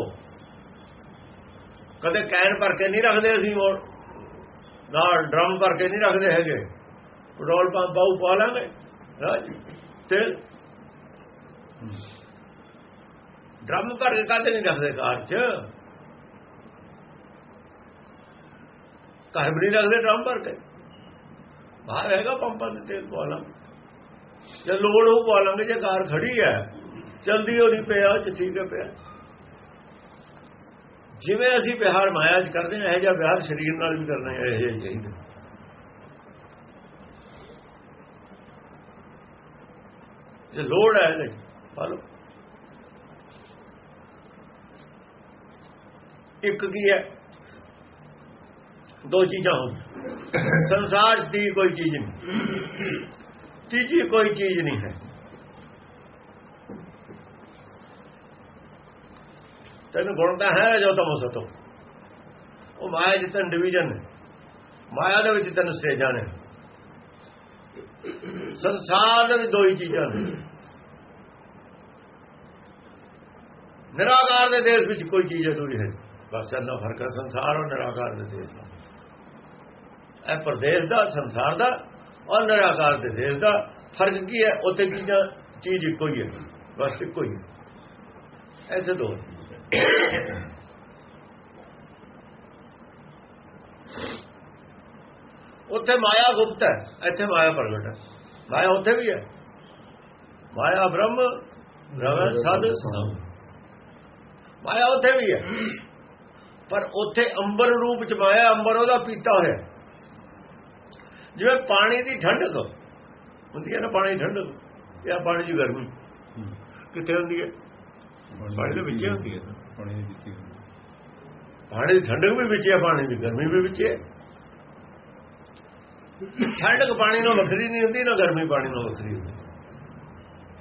ਕਦੇ ਕੈਨ ਭਰ ਕੇ ਨਹੀਂ ਰੱਖਦੇ ਅਸੀਂ ਮੋੜ ਨਾਲ ਡਰਮ ਭਰ ਕੇ ਨਹੀਂ ਰੱਖਦੇ ਹੈਗੇ। ਪੈਟਰੋਲ ਪੰਪ ਬਾਉ ਪਾ ਲਾਂਗੇ ਤੇ ਡਰਮ ਭਰ ਕੇ ਕਾਹਦੇ ਨਹੀਂ ਰੱਖਦੇ ਕਾਰ 'ਚ? ਘਰ ਵੀ ਨਹੀਂ ਰੱਖਦੇ ਡਰਮ ਭਰ ਕੇ ਬਾਹਰ ਹੈਗਾ ਪੰਪਾਂ ਦੇ ਤੇਲ ਪਵਾ ਲਾਂਗੇ ਜੇ ਲੋੜ ਹੋ ਪਵਾ ਲਾਂਗੇ, ਜੇ ਕਾਰ ਖੜੀ ਹੈ, ਚਲਦੀ ਉਹ ਨਹੀਂ ਪਿਆ, ਉਹ 'ਚ ਠੀਕ ਹੈ ਪਿਆ। ਜਿਵੇਂ ਅਸੀਂ ਵਿਹਾਰ ਮਾਇਆ 'ਚ ਕਰਦੇ ਹਾਂ, ਇਹ ਜਿਹਾ ਵਿਹਾਰ ਸਰੀਰ ਨਾਲ ਵੀ ਕਰਨਾ ਹੈ, ਇਹ ਜਿਹਾ ਚਾਹੀਦਾ। ਜੇ ਲੋੜ ਹੈ ਨਹੀਂ ਪਾ ਇੱਕ ਕੀ ਹੈ? ਦੋ ਚੀਜ਼ਾਂ ਹੋਣ। ਸੰਸਾਰ ਦੀ ਕੋਈ ਚੀਜ਼ ਨਹੀਂ। ਤੀਜੀ ਕੋਈ ਚੀਜ਼ ਨਹੀਂ ਹੈ। ਤੈਨੂੰ ਗੁਣ ਤਾਂ ਹੈ ਜੋ ਤਮੋ ਸਤੋ। ਉਹ ਮਾਇਆ ਦੇ ਤਿੰਨ ਡਿਵੀਜ਼ਨ ਨੇ ਮਾਇਆ ਦੇ ਵਿੱਚ ਤਿੰਨ ਸਟੇਜਾਂ ਨੇ। ਸੰਸਾਰ ਦੇ ਵਿੱਚ ਦੋ ਹੀ ਚੀਜ਼ਾਂ ਨੇ। ਨਿਰਾਕਾਰ ਦੇ ਦੇਸ਼ ਵਿੱਚ ਕੋਈ ਚੀਜ਼ ਅਧੂਰੀ ਹੈ। ਬਸ ਇੰਨਾ ਫ਼ਰਕ ਹੈ। ਸੰਸਾਰ ਔਰ ਨਿਰਾਕਾਰ ਦੇ ਦੇਸ਼ ਦਾ ਇਹ ਪ੍ਰਦੇਸ਼ ਦਾ, ਸੰਸਾਰ ਦਾ, ਔਰ ਨਿਰਾਕਾਰ ਦੇ ਦੇਸ਼ ਦਾ ਫ਼ਰਕ ਕੀ ਹੈ? ਉੱਥੇ ਚੀਜ਼ਾਂ ਚੀਜ਼ ਇੱਕੋ ਹੀ ਹੈ ਬਸ ਇੱਕੋ ਹੀ ਹੈ। ਐਸੇ ਦੋ। ਉੱਥੇ ਮਾਇਆ ਗੁਪਤ ਹੈ, ਇੱਥੇ ਮਾਇਆ ਪ੍ਰਗਟ ਹੈ। ਮਾਇਆ ਉੱਥੇ ਵੀ ਹੈ। ਮਾਇਆ ਬ੍ਰਹਮ ਰਵ ਸਦ, ਸਮ। ਮਾਇਆ ਉੱਥੇ ਵੀ ਹੈ। ਪਰ ਉੱਥੇ ਅੰਬਰ ਰੂਪ ਚ ਮਾਇਆ, ਅੰਬਰ ਉਹਦਾ ਪੀਤਾ ਹੋਇਆ। ਜਿਵੇਂ ਪਾਣੀ ਦੀ ਠੰਡਕ ਹੁੰਦੀ ਹੈ ਨਾ ਪਾਣੀ ਠੰਡਕ ਇਹ ਪਾਣੀ ਦੀ ਗਰਮੀ। ਕਿੱਥੇ ਹੁੰਦੀ ਹੈ? ਪਾਣੀ ਦੇ ਵਿੱਚ ਹੁੰਦੀ ਹੈ। ਪਾਣੀ ਦੇ ਵਿੱਚ ਪਾਣੀ ਦੀ ਠੰਡਕ ਵੀ ਵਿੱਚ ਹੈ ਪਾਣੀ ਦੀ ਗਰਮੀ ਵੀ ਵਿੱਚ ਹੈ ਠੰਡਕ ਪਾਣੀ ਨਾਲ ਵੱਖਰੀ ਨਹੀਂ ਹੁੰਦੀ ਨਾ ਗਰਮੀ ਪਾਣੀ ਨਾਲ ਵੱਖਰੀ ਹੁੰਦੀ।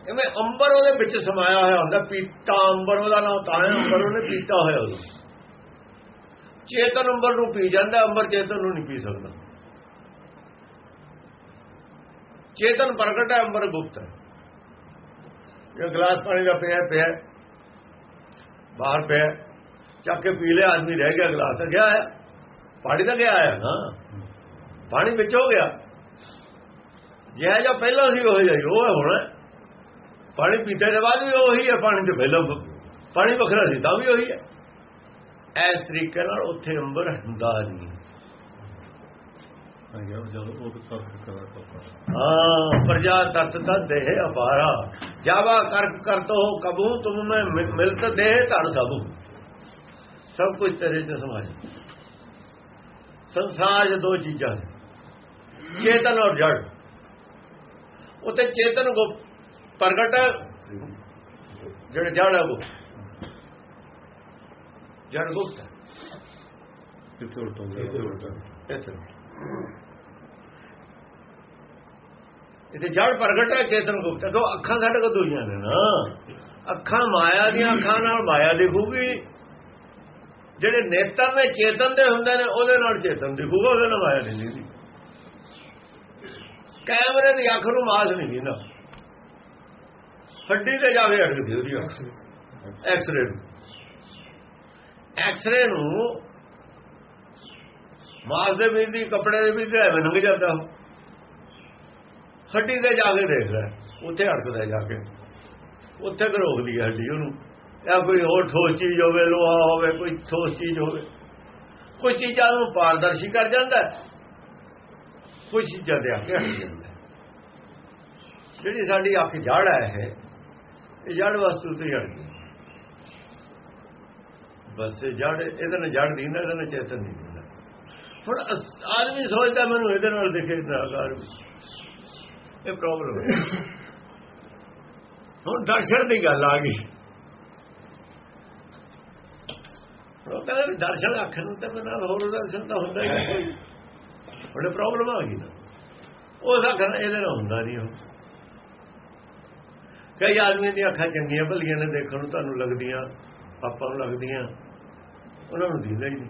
ਐਵੇਂ ਅੰਬਰ ਉਹਦੇ ਵਿੱਚ ਸਮਾਇਆ ਹੋਇਆ ਹੁੰਦਾ ਪੀਤਾ ਅੰਬਰ ਉਹਦਾ ਨਾਮ ਤਾਂ ਹੈ ਅੰਬਰ ਉਹਨੇ ਪੀਤਾ ਹੋਇਆ ਉਹਨੂੰ ਚੇਤਨ ਅੰਬਰ ਨੂੰ ਪੀ ਜਾਂਦਾ ਅੰਬਰ ਚੇਤਨ ਨੂੰ ਨਹੀਂ ਪੀ ਸਕਦਾ। ਚੇਤਨ ਪ੍ਰਗਟ ਹੈ ਅੰਬਰ ਗੁਪਤ। ਹੈ ਇਹ ਗਲਾਸ ਪਾਣੀ ਦਾ ਪਿਆ ਪਿਆ। ਬਾਹਰ ਪਿਆ। ਚੱਕ ਕੇ ਪੀ ਲਿਆ, ਆਦਮੀ ਰਹਿ ਗਿਆ, ਗਲਾਸ ਤਾਂ ਗਿਆ ਹੈ ਪਾਣੀ ਤਾਂ ਗਿਆ ਹੈ ਨਾ। ਪਾਣੀ ਵਿੱਚ ਹੋ ਗਿਆ। ਜਿਹੜਾ ਜੋ ਪਹਿਲਾਂ ਸੀ, ਉਹ ਜਾਈ ਉਹ ਹੁਣ। ਪਾਣੀ ਪੀਤੇ ਦੇ ਬਾਅਦ ਵੀ ਉਹੀ ਹੈ, ਪਾਣੀ ਤੋਂ ਪਹਿਲਾਂ ਪਾਣੀ ਵੱਖਰਾ ਸੀ, ਤਾਂ ਵੀ ਉਹੀ ਹੈ। ਇਸ ਤਰੀਕੇ ਨਾਲ ਉੱਥੇ ਅੰਬਰ ਹੁੰਦਾ ਨਹੀਂ। ਹੈ ਜਦੋਂ ਉਹ ਤਾਂ ਕਰ ਕਰਾ ਤਾ ਹਾਂ ਪ੍ਰਜਾ ਤਤ ਦਾ ਦੇਹ ਅਪਾਰਾ ਜਾਵਾ ਕਰ ਕਰਤੋ ਕਬੂ ਤੁਮ ਮੈਂ ਮਿਲਤ ਦੇਹ ਧਨ ਸਭੂ। ਸਭ ਕੁਝ ਤੇਰੇ ਤੇ ਸਮਾਜ ਸੰਸਾਰ 'ਚ ਦੋ ਚੀਜ਼ਾਂ ਚੇਤਨ ਔਰ ਜੜ। ਉਤੇ ਚੇਤਨ ਕੋ ਪ੍ਰਗਟ ਹੈ, ਜਿਹੜਾ ਜੜ ਹੈ ਉਹ ਜੜ ਗੁਪਤ ਹੈ ਕਿੱਥੇ ਉਲਟ ਹੋ ਗਿਆ ਇੱਥੇ ਇਥੇ ਜੜ ਪ੍ਰਗਟ ਹੈ ਚੇਤਨ ਗੁਪਤ ਹੈ। ਦੋ ਅੱਖਾਂ ਸਾਡੇ ਕੋਲ ਦੁਨੀਆਂ ਨੇ ਨਾ। ਅੱਖਾਂ ਮਾਇਆ ਦੀਆਂ ਅੱਖਾਂ ਨਾਲ ਮਾਇਆ ਦਿਖੂਗੀ। ਜਿਹੜੇ ਨੇਤਰ ਨੇ ਚੇਤਨ ਦੇ ਹੁੰਦੇ ਨੇ, ਉਹਦੇ ਨਾਲ ਚੇਤਨ ਦਿਖੂਗਾ, ਉਹਦੇ ਨਾਲ ਮਾਇਆ ਨਹੀਂ ਦਿਖਦੀ। ਕੈਮਰੇ ਦੀ ਅੱਖ ਨੂੰ ਮਾਸ ਨਹੀਂ ਨਾ। ਹੱਡੀ ਤੇ ਜਾਵੇ ਅੜਕਦੀ ਉਹਦੀ ਅੱਖ। ਐਕਸਰੇ ਨੂੰ। ਐਕਸਰੇ ਨੂੰ ਮਾਸ ਦੇ ਵਿੱਚ ਦੀ, ਕੱਪੜੇ ਦੇ ਵਿੱਚ ਐਵੇਂ ਲੰਘ ਜਾਂਦਾ ਉਹ। ਹੱਡੀ ਤੇ ਜਾ ਕੇ ਦੇਖਦਾ ਉੱਥੇ ਅੜਕਦਾ ਜਾ ਕੇ। ਉੱਥੇ ਘਰੋਕਦੀ ਹੈ ਹੱਡੀ ਉਹਨੂੰ। ਜਾਂ ਕੋਈ ਹੋਰ ਠੋਸ ਚੀਜ਼ ਹੋਵੇ ਲੋਹਾ ਹੋਵੇ ਕੋਈ ਠੋਸ ਚੀਜ਼ ਹੋਵੇ। ਕੋਈ ਚੀਜ਼ਾਂ ਨੂੰ ਪਾਰਦਰਸ਼ੀ ਕਰ ਜਾਂਦਾ ਹੈ, ਕੋਈ ਚੀਜ਼ਾਂ ਦੇ ਆ ਕੇ ਹਟ ਜਾਂਦਾ ਜਿਹੜੀ ਸਾਡੀ ਅੱਖ ਜੜ ਹੈ ਇਹ ਜੜ ਵਸਤੂ ਤੇ ਹਟ ਗਈ ਬਸ ਇਹ ਜੜ ਇਹਦੇ ਨਾਲ ਜੜ ਦਿੰਦਾ ਇਹਦੇ ਨਾਲ ਚੇਤਨ ਨਹੀਂ ਦਿੰਦਾ। ਹੁਣ ਆਦਮੀ ਸੋਚਦਾ ਮੈਨੂੰ ਇਹਦੇ ਨਾਲ ਦਿਖੇ ਨਿਰਾਕਾਰ ਵੀ ਇਹ ਪ੍ਰੋਬਲਮ ਹੈ। ਹੁਣ ਦਰਸ਼ਨ ਦੀ ਗੱਲ ਆ ਗਈ। ਉਹ ਕਹਿੰਦਾ ਵੀ ਦਰਸ਼ਨ ਆਖਣ ਨੂੰ ਤੇ ਬਿਨਾਂ ਹੋਰ ਦਰਸ਼ਨ ਤਾਂ ਹੁੰਦਾ ਹੀ ਨਹੀਂ। ਕੋਈ ਬੜੇ ਪ੍ਰੋਬਲਮ ਆ ਗਈ ਨਾ। ਉਹ ਅੱਖ ਨਾਲ ਇਹਦੇ ਨਾਲ ਹੁੰਦਾ ਨਹੀਂ ਉਹ। ਕਈ ਆਦਮੀਆਂ ਦੀਆਂ ਅੱਖਾਂ ਚੰਗੀਆਂ, ਭਲੀਆਂ ਨੇ ਦੇਖਣ ਨੂੰ ਤੁਹਾਨੂੰ ਲੱਗਦੀਆਂ ਆਪਾਂ ਨੂੰ ਲੱਗਦੀਆਂ। ਉਹਨਾਂ ਨੂੰ ਦਿਖਦਾ ਹੀ ਨਹੀਂ।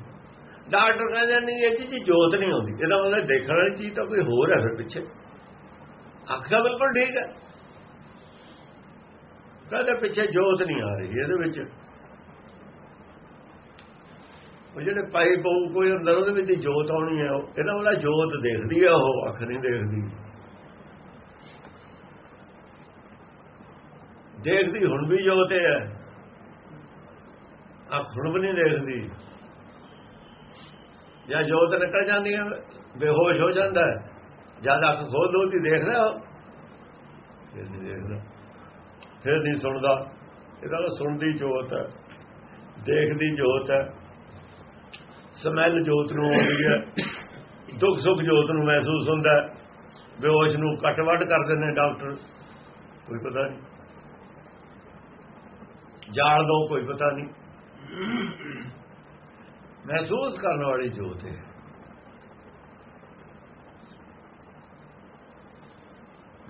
ਡਾਕਟਰ ਕਹਿੰਦੇ ਨਹੀਂ ਇਹ ਚੀਜ਼ ਜੋਤ ਨਹੀਂ ਆਉਂਦੀ। ਇਹਦਾ ਮਤਲਬ ਦੇਖਣ ਵਾਲੀ ਚੀਜ਼ ਤਾਂ ਕੋਈ ਹੋਰ ਹੈ ਫਿਰ ਪਿੱਛੇ। ਅੱਖ ਤਾਂ ਬਿਲਕੁਲ ਠੀਕ ਹੈ। ਕਹਿੰਦੇ ਪਿੱਛੇ ਜੋਤ ਨਹੀਂ ਆ ਰਹੀ ਇਹਦੇ ਵਿੱਚ। ਉਹ ਜਿਹੜੇ ਪਾਈ ਪਊ ਕੋਈ ਅੰਦਰ, ਉਹਦੇ ਵਿੱਚ ਜੋਤ ਆਉਣੀ ਹੈ। ਉਹ- ਇਹਦਾ ਵਾਲਾ ਜੋਤ ਦੇਖਦੀ ਹੈ ਉਹ ਅੱਖ ਨਹੀਂ ਦੇਖਦੀ। ਦੇਖਦੀ ਹੁਣ ਵੀ ਜੋਤ ਹੈ। ਅੱਖ ਹੁਣ ਵੀ ਨਹੀਂ ਦੇਖਦੀ। ਜਾਂ ਜੋਤ ਨਿਕਲ ਜਾਂਦੀ ਹੈ, ਬੇਹੋਸ਼ ਹੋ ਜਾਂਦਾ ਹੈ। ਜਦ ਅੱਖ ਖੋਲ ਦੋ ਤੀ ਦੇਖਦਾ ਹੋ ਫਿਰ ਨਹੀਂ ਦੇਖਦਾ। ਫਿਰ ਨਹੀਂ ਸੁਣਦਾ। ਇਹਦਾ ਤਾਂ ਸੁਣਦੀ ਜੋਤ ਹੈ। ਦੇਖਦੀ ਜੋਤ ਹੈ। ਸਮੈਲ ਜੋਤ ਨੂੰ ਆਉਂਦੀ ਹੈ। ਦੁੱਖ ਸੁੱਖ ਜੋਤ ਨੂੰ ਮਹਿਸੂਸ ਹੁੰਦਾ ਹੈ। ਬੇਹੋਸ਼ ਨੂੰ ਕੱਟ ਵੱਢ ਕਰ ਦਿੰਦੇ ਨੇ ਡਾਕਟਰ। ਕੋਈ ਪਤਾ ਨਹੀਂ। ਜਾਣ ਦੋ, ਕੋਈ ਪਤਾ ਨਹੀਂ। ਮਹਿਸੂਸ ਕਰਨ ਵਾਲੀ ਜੋਤ ਹੈ।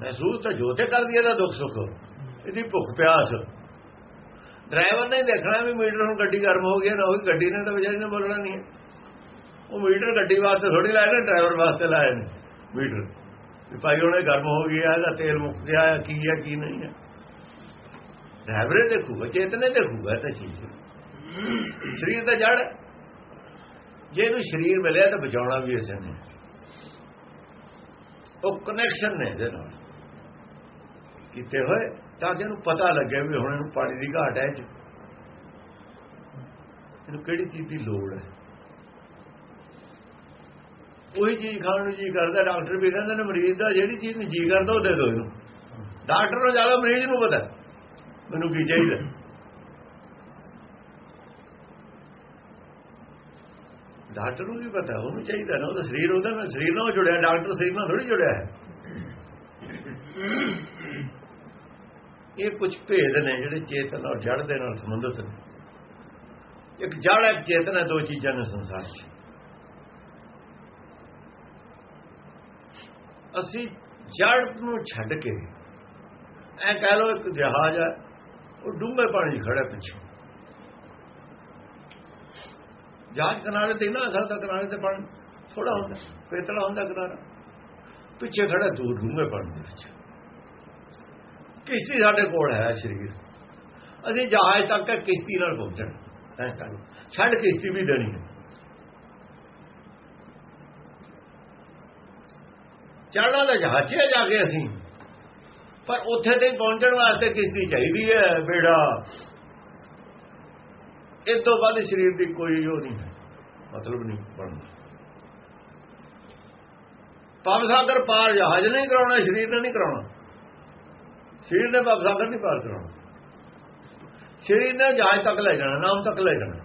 ਮਹਿਸੂਸ ਤਾਂ ਜੋਤੇ ਕਰਦੀ ਹੈ ਦਾ ਦੁੱਖ ਸੁੱਖ, ਇਹਦੀ ਭੁੱਖ ਪਿਆਸ। ਡਰਾਈਵਰ ਨੇ ਦੇਖਣਾ ਵੀ ਮੀਟਰ ਹੁਣ ਗੱਡੀ ਗਰਮ ਹੋ ਗਈ ਨਾ ਉਹ ਗੱਡੀ ਨੇ ਤਾਂ ਵਿਚਾਰੀ ਨੇ ਬੋਲਣਾ ਨਹੀਂ ਹੈ। ਉਹ ਮੀਟਰ ਗੱਡੀ ਵਾਸਤੇ ਥੋੜੀ ਲਾਇਆ ਨੇ, ਡਰਾਈਵਰ ਵਾਸਤੇ ਲਾਇਆ ਨੇ ਮੀਟਰ। ਵੀ ਭਾਈ ਉਹਨੇ ਗਰਮ ਹੋ ਗਿਆ ਇਹਦਾ ਤੇਲ ਮੁੱਕ ਗਿਆ ਕੀ ਹੈ, ਕੀ ਨਹੀਂ ਹੈ। ਡਰਾਈਵਰੇ ਦੇਖੂਗਾ, ਚੇਤਨੇ ਦੇਖੂਗਾ ਤਾਂ ਚੀਜ਼। ਸਰੀਰ ਦਾ ਜੜ ਜੇ ਇਹਨੂੰ ਸਰੀਰ ਮਿਲਿਆ ਤਾਂ ਬਚਾਉਣਾ ਵੀ ਇਸੇ ਨੇ। ਉਹ ਕਨੈਕਸ਼ਨ ਨੇ ਇਹਦੇ ਨਾਲ। ਕੀਤੇ ਹੋਏ, ਤਾਂ ਕਿ ਇਹਨੂੰ ਪਤਾ ਲੱਗੇ ਵੀ ਹੁਣ ਇਹਨੂੰ ਪਾਣੀ ਦੀ ਘਾਟ ਹੈ ਇਹ ਇਹਨੂੰ ਕਿਹੜੀ ਚੀਜ਼ ਦੀ ਲੋੜ ਹੈ? ਉਹੀ ਚੀਜ਼ ਖਾਣ ਨੂੰ ਜੀ ਕਰਦਾ, ਡਾਕਟਰ ਵੀ ਕਹਿੰਦੇ ਨੇ ਮਰੀਜ਼ ਦਾ ਜਿਹੜੀ ਚੀਜ਼ ਨੂੰ ਜੀ ਕਰਦਾ, ਉਹ ਦੇ ਦਿਓ ਇਹਨੂੰ। ਡਾਕਟਰ ਨੂੰ ਜ਼ਿਆਦਾ ਮਰੀਜ਼ ਨੂੰ ਪਤਾ। ਮੈਨੂੰ ਕੀ ਚਾਹੀਦਾ? ਡਾਕਟਰ ਨੂੰ ਕੀ ਪਤਾ? ਉਹਨੂੰ ਚਾਹੀਦਾ ਨਾ, ਉਹਦਾ ਸਰੀਰ ਉਹਦਾ ਨਾਲ ਸਰੀਰ ਨਾਲ ਜੁੜਿਆ, ਡਾਕਟਰ ਸਰੀਰ ਨਾਲ ਥੋੜੀ ਜੁੜਿਆ ਹੈ। ਇਹ ਕੁਝ ਭੇਦ ਨੇ ਜਿਹੜੇ ਚੇਤਨ ਔਰ ਜੜ ਦੇ ਨਾਲ ਸੰਬੰਧਿਤ ਨੇ। ਇੱਕ ਜੜ ਹੈ, ਚੇਤਨ ਹੈ, ਦੋ ਚੀਜ਼ਾਂ ਨੇ ਸੰਸਾਰ 'ਚ। ਅਸੀਂ ਜੜ ਨੂੰ ਛੱਡ ਕੇ, ਐ ਕਹਿ ਲਓ ਇੱਕ ਜਹਾਜ਼ ਹੈ, ਉਹ ਡੂੰਘੇ ਪਾਣੀ 'ਚ ਖੜਾ ਪਿੱਛੇ। ਜਹਾਜ਼ ਕਿਨਾਰੇ ਤੇ ਨਾ ਸਾਡਾ ਕਿਨਾਰੇ ਤੇ ਪਾਣੀ ਥੋੜਾ ਹੁੰਦਾ, ਪੇਤਲਾ ਹੁੰਦਾ ਕਿਨਾਰਾ। ਪਿੱਛੇ ਖੜਾ ਦੂਰ, ਡੂੰਘੇ ਪਾਣੀ ਦੇ ਵਿੱਚ। ਕਿਸ਼ਤੀ ਸਾਡੇ ਕੋਲ ਹੈ ਸਰੀਰ ਅਸੀਂ ਜਹਾਜ਼ ਤੱਕ ਕਿਸ਼ਤੀ ਨਾਲ ਪਹੁੰਚਣਾ ਐ ਛੱਡ ਕਿਸ਼ਤੀ ਵੀ ਦੇਣੀ ਹੈ। ਚੜ੍ਹਨਾ ਦਾ ਜਹਾਜ਼ 'ਚ ਜਾ ਕੇ ਅਸੀਂ। ਪਰ ਉੱਥੇ ਤੇ ਪਹੁੰਚਣ ਵਾਸਤੇ ਕਿਸ਼ਤੀ ਚਾਹੀਦੀ ਹੈ, ਬੇੜਾ। ਇਸ ਤੋਂ ਬਾਅਦ ਸਰੀਰ ਦੀ ਕੋਈ ਉਹ ਨਹੀਂ ਹੈ। ਮਤਲਬ ਨਹੀਂ ਬਣਦਾ। ਪਵ ਸਾਗਰ ਪਾਰ ਜਹਾਜ਼ ਨਹੀਂ ਕਰਾਉਣਾ, ਸਰੀਰ ਨੇ ਨਹੀਂ ਕਰਾਉਣਾ। ਸਰੀਰ ਨੇ ਪਵ ਸਾਗਰ ਨਹੀਂ ਪਾਰ ਕਰਾਉਣਾ ਸਰੀਰ ਨੇ ਜਹਾਜ਼ ਤੱਕ ਲੈ ਜਾਣਾ, ਨਾਮ ਤੱਕ ਲੈ ਜਾਣਾ।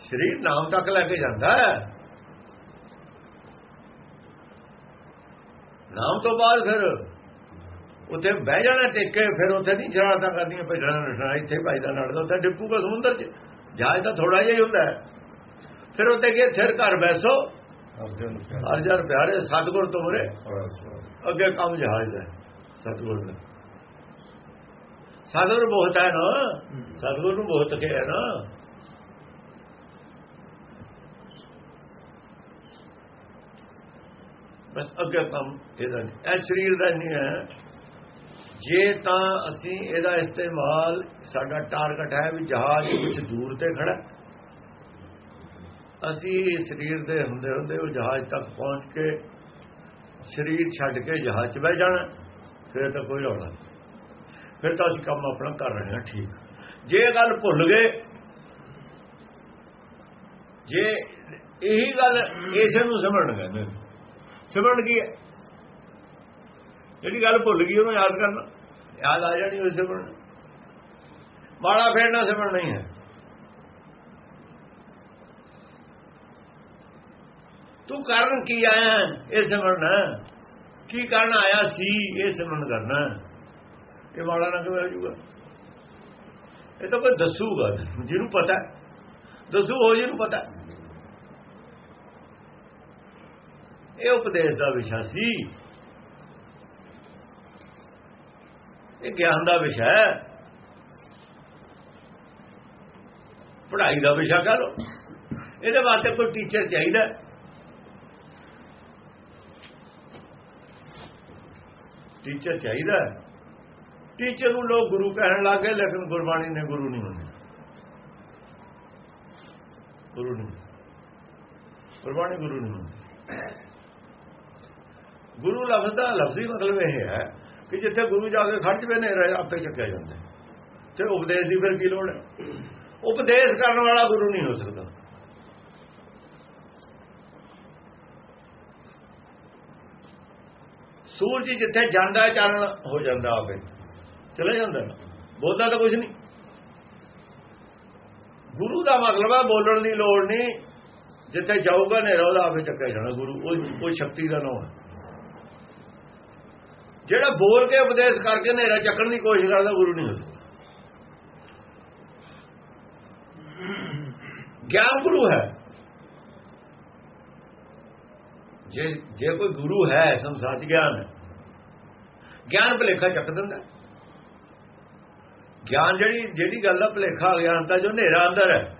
ਸਰੀਰ ਨਾਮ ਤੱਕ ਲੈ ਕੇ ਜਾਂਦਾ ਹੈ। ਨਾਮ ਤੋਂ ਬਾਅਦ ਫਿਰ ਉੱਥੇ ਬਹਿ ਜਾਣਾ ਟੇਕੇ, ਫਿਰ ਉੱਥੇ ਨਹੀਂ ਸ਼ਰਾਰਤਾਂ ਕਰਨੀਆਂ ਭੇਜਣਾ ਨਸ਼ਾ ਇੱਥੇ ਭਾਈ ਦਾ ਲੜਦਾ ਉੱਥੇ ਡਿੱਪੂਗਾ ਸਮੁੰਦਰ 'ਚ। ਜਹਾਜ਼ ਤਾਂ ਥੋੜਾ ਜਿਹਾ ਹੀ ਹੁੰਦਾ ਫਿਰ ਉੱਥੇ ਕੀ ਥਿਰ ਘਰ ਬੈਸੋ ਅਰਜਨ ਪਿਆਰੇ ਸਤਗੁਰ ਤੋਂ ਮਰੇ ਪਿਆਰੇ ਅੱਗੇ ਕੰਮ ਜਹਾਜ਼ ਦਾ ਸਤਿਗੁਰ ਦਾ। ਸਤਿਗੁਰ ਬਹੁਤ ਹੈ ਨਾ ਸਤਿਗੁਰ ਨੂੰ ਬਹੁਤ ਹੈ ਨਾ। ਬਸ ਅੱਗੇ ਕੰਮ ਇਹਦਾ ਇਹ ਸਰੀਰ ਦਾ ਨਹੀਂ ਹੈ। ਜੇ ਤਾਂ ਅਸੀਂ ਇਹਦਾ ਇਸਤੇਮਾਲ ਸਾਡਾ ਟਾਰਗੇਟ ਹੈ ਵੀ ਜਹਾਜ਼ ਕੁਝ ਦੂਰ ਤੇ ਖੜਾ। ਅਸੀਂ ਸਰੀਰ ਦੇ ਹੁੰਦੇ ਹੁੰਦੇ ਉਹ ਜਹਾਜ਼ ਤੱਕ ਪਹੁੰਚ ਕੇ ਸਰੀਰ ਛੱਡ ਕੇ ਜਹਾਜ਼ 'ਚ ਬਹਿ ਜਾਣਾ, ਫਿਰ ਤਾਂ ਕੋਈ ਰੌਲਾ ਨਹੀਂ। ਫਿਰ ਤਾਂ ਅਸੀਂ ਕੰਮ ਆਪਣਾ ਕਰ ਰਹੇ ਹਾਂ, ਠੀਕ। ਜੇ ਗੱਲ ਭੁੱਲ ਗਏ, ਜੇ ਇਹੀ ਗੱਲ ਇਸੇ ਨੂੰ ਸਮਝਣ ਕਹਿੰਦੇ ਨੇ। ਸਿਮਰਨ ਕੀ ਹੈ? ਜਿਹੜੀ ਗੱਲ ਭੁੱਲ ਗਈ ਉਹਨੂੰ ਯਾਦ ਕਰਨਾ। ਯਾਦ ਆ ਜਾਣੀ ਉਹ ਸਿਮਰਨ। ਮਾੜਾ ਫੇਰਨਾ ਸਿਮਰਨ ਨਹੀਂ ਹੈ। ਤੂੰ ਕਾਰਨ ਕੀ ਆਇਆ? ਇਹ ਸਿਮਰਨ ਕੀ ਕਰਨ ਆਇਆ ਸੀ? ਇਹ ਸਿਮਰਨ ਕਰਨਾ ਇਹ ਮਾੜਾ ਨਾ ਕਿਵੇਂ ਜੂਗਾ। ਇਹ ਤਾਂ ਕੋਈ ਦੱਸੂਗਾ ਜਿਹਨੂੰ ਪਤਾ ਦੱਸੂ ਹੋ ਜਿਹਨੂੰ ਪਤਾ ਇਹ ਉਪਦੇਸ਼ ਦਾ ਵਿਸ਼ਾ ਸੀ। ਇਹ ਗਿਆਨ ਦਾ ਵਿਸ਼ਾ ਹੈ। ਪੜ੍ਹਾਈ ਦਾ ਵਿਸ਼ਾ ਕਹ ਲੋ ਇਹਦੇ ਵਾਸਤੇ ਕੋਈ ਟੀਚਰ ਚਾਹੀਦਾ ਟੀਚਰ ਚਾਹੀਦਾ ਟੀਚਰ ਨੂੰ ਲੋਕ ਗੁਰੂ ਕਹਿਣ ਲੱਗੇ ਲੇਕਿਨ ਗੁਰਬਾਣੀ ਨੇ ਗੁਰੂ ਨਹੀਂ ਮੰਨਿਆ। ਗੁਰੂ ਨਹੀਂ ਗੁਰਬਾਣੀ ਗੁਰੂ ਨਹੀਂ ਮੰਨਦੀ। ਗੁਰੂ ਲਫ਼ਜ਼ ਦਾ ਲਫ਼ਜ਼ੀ ਮਤਲਬ ਇਹ ਹੈ ਕਿ ਜਿੱਥੇ ਗੁਰੂ ਜਾ ਕੇ ਖੜ ਜਵੇ ਨੇ ਆਪੇ ਚੱਕਿਆ ਜਾਂਦਾ ਤੇ ਉਪਦੇਸ਼ ਦੀ ਫਿਰ ਕੀ ਲੋੜ ਹੈ? ਉਪਦੇਸ਼ ਕਰਨ ਵਾਲਾ ਗੁਰੂ ਨਹੀਂ ਹੋ ਸਕਦਾ। ਸੂਰਜ ਜਿੱਥੇ ਜਾਂਦਾ ਹੈ, ਚਾਨਣ ਹੋ ਜਾਂਦਾ ਆਪੇ। ਚਲੇ ਜਾਂਦਾ ਬੋਲਦਾ ਤਾਂ ਕੁਝ ਨਹੀਂ। ਗੁਰੂ ਦਾ ਮਤਲਬ ਹੈ, ਬੋਲਣ ਦੀ ਲੋੜ ਨਹੀਂ। ਜਿੱਥੇ ਜਾਊਗਾ, ਹਨੇਰਾ ਉਹਦਾ ਆਪੇ ਚੱਕਿਆ ਜਾਣਾ ਗੁਰੂ। ਉਹ ਉਹ ਸ਼ਕਤੀ ਦਾ ਨਾਮ ਹੈ ਜਿਹੜਾ ਬੋਲ ਕੇ ਉਪਦੇਸ਼ ਕਰਕੇ ਹਨੇਰਾ ਚੱਕਣ ਦੀ ਕੋਸ਼ਿਸ਼ ਕਰਦਾ, ਗੁਰੂ ਨਹੀਂ ਹੋ ਸਕਦਾ। ਗਿਆਨ ਗੁਰੂ ਹੈ। ਜੇ ਜੇ ਕੋਈ ਗੁਰੂ ਹੈ ਸੰਸਾਰ ਚ ਗਿਆਨ। ਹੈ ਗਿਆਨ ਭਲੇਖਾ ਚੱਕ ਦਿੰਦਾ। ਗਿਆਨ ਜਿਹੜੀ ਜਿਹੜੀ ਗੱਲ ਦਾ ਭਲੇਖਾ ਗਿਆਨ ਦਾ, ਜੋ ਹਨੇਰਾ ਅੰਦਰ ਹੈ।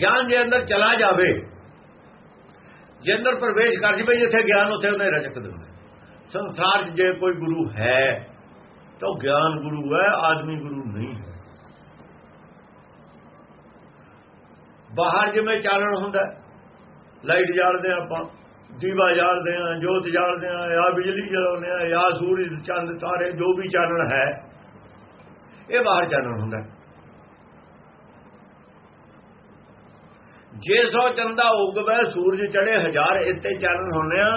ਗਿਆਨ ਜੇ ਅੰਦਰ ਚਲਾ ਜਾਵੇ, ਜੇ ਅੰਦਰ ਪ੍ਰਵੇਸ਼ ਕਰ ਜਵੇ ਜਿੱਥੇ ਗਿਆਨ, ਉੱਥੇ ਹਨੇਰਾ ਚੱਕ ਦਿੰਦਾ। ਸੰਸਾਰ 'ਚ ਜੇ ਕੋਈ ਗੁਰੂ ਹੈ, ਤਾਂ ਉਹ ਗਿਆਨ ਗੁਰੂ ਹੈ, ਆਦਮੀ ਗੁਰੂ ਨਹੀਂ ਹੈ। ਬਾਹਰ ਜਿਵੇਂ ਚਾਲਣ ਹੁੰਦਾ, ਲਾਈਟ ਜਾਲਦੇ ਹਾਂ ਆਪਾਂ। ਦੀਵਾ ਜਾਲਦੇ ਆ ਜੋਤ ਜਾਲਦੇ ਆ ਜਾਂ ਬਿਜਲੀ ਜਲਾਉਂਦੇ ਆ ਜਾਂ ਸੂਰਜ ਚੰਦ ਤਾਰੇ, ਜੋ ਵੀ ਚਾਨਣ ਹੈ, ਇਹ ਬਾਹਰ ਚਾਨਣ ਹੁੰਦਾ। ਜੇ ਸੋ ਚੰਦਾ ਉਗਵੇ, ਸੂਰਜ ਚੜੇ ਹਜ਼ਾਰ, ਇੱਥੇ ਚਾਨਣ ਹੁੰਦੇ ਆ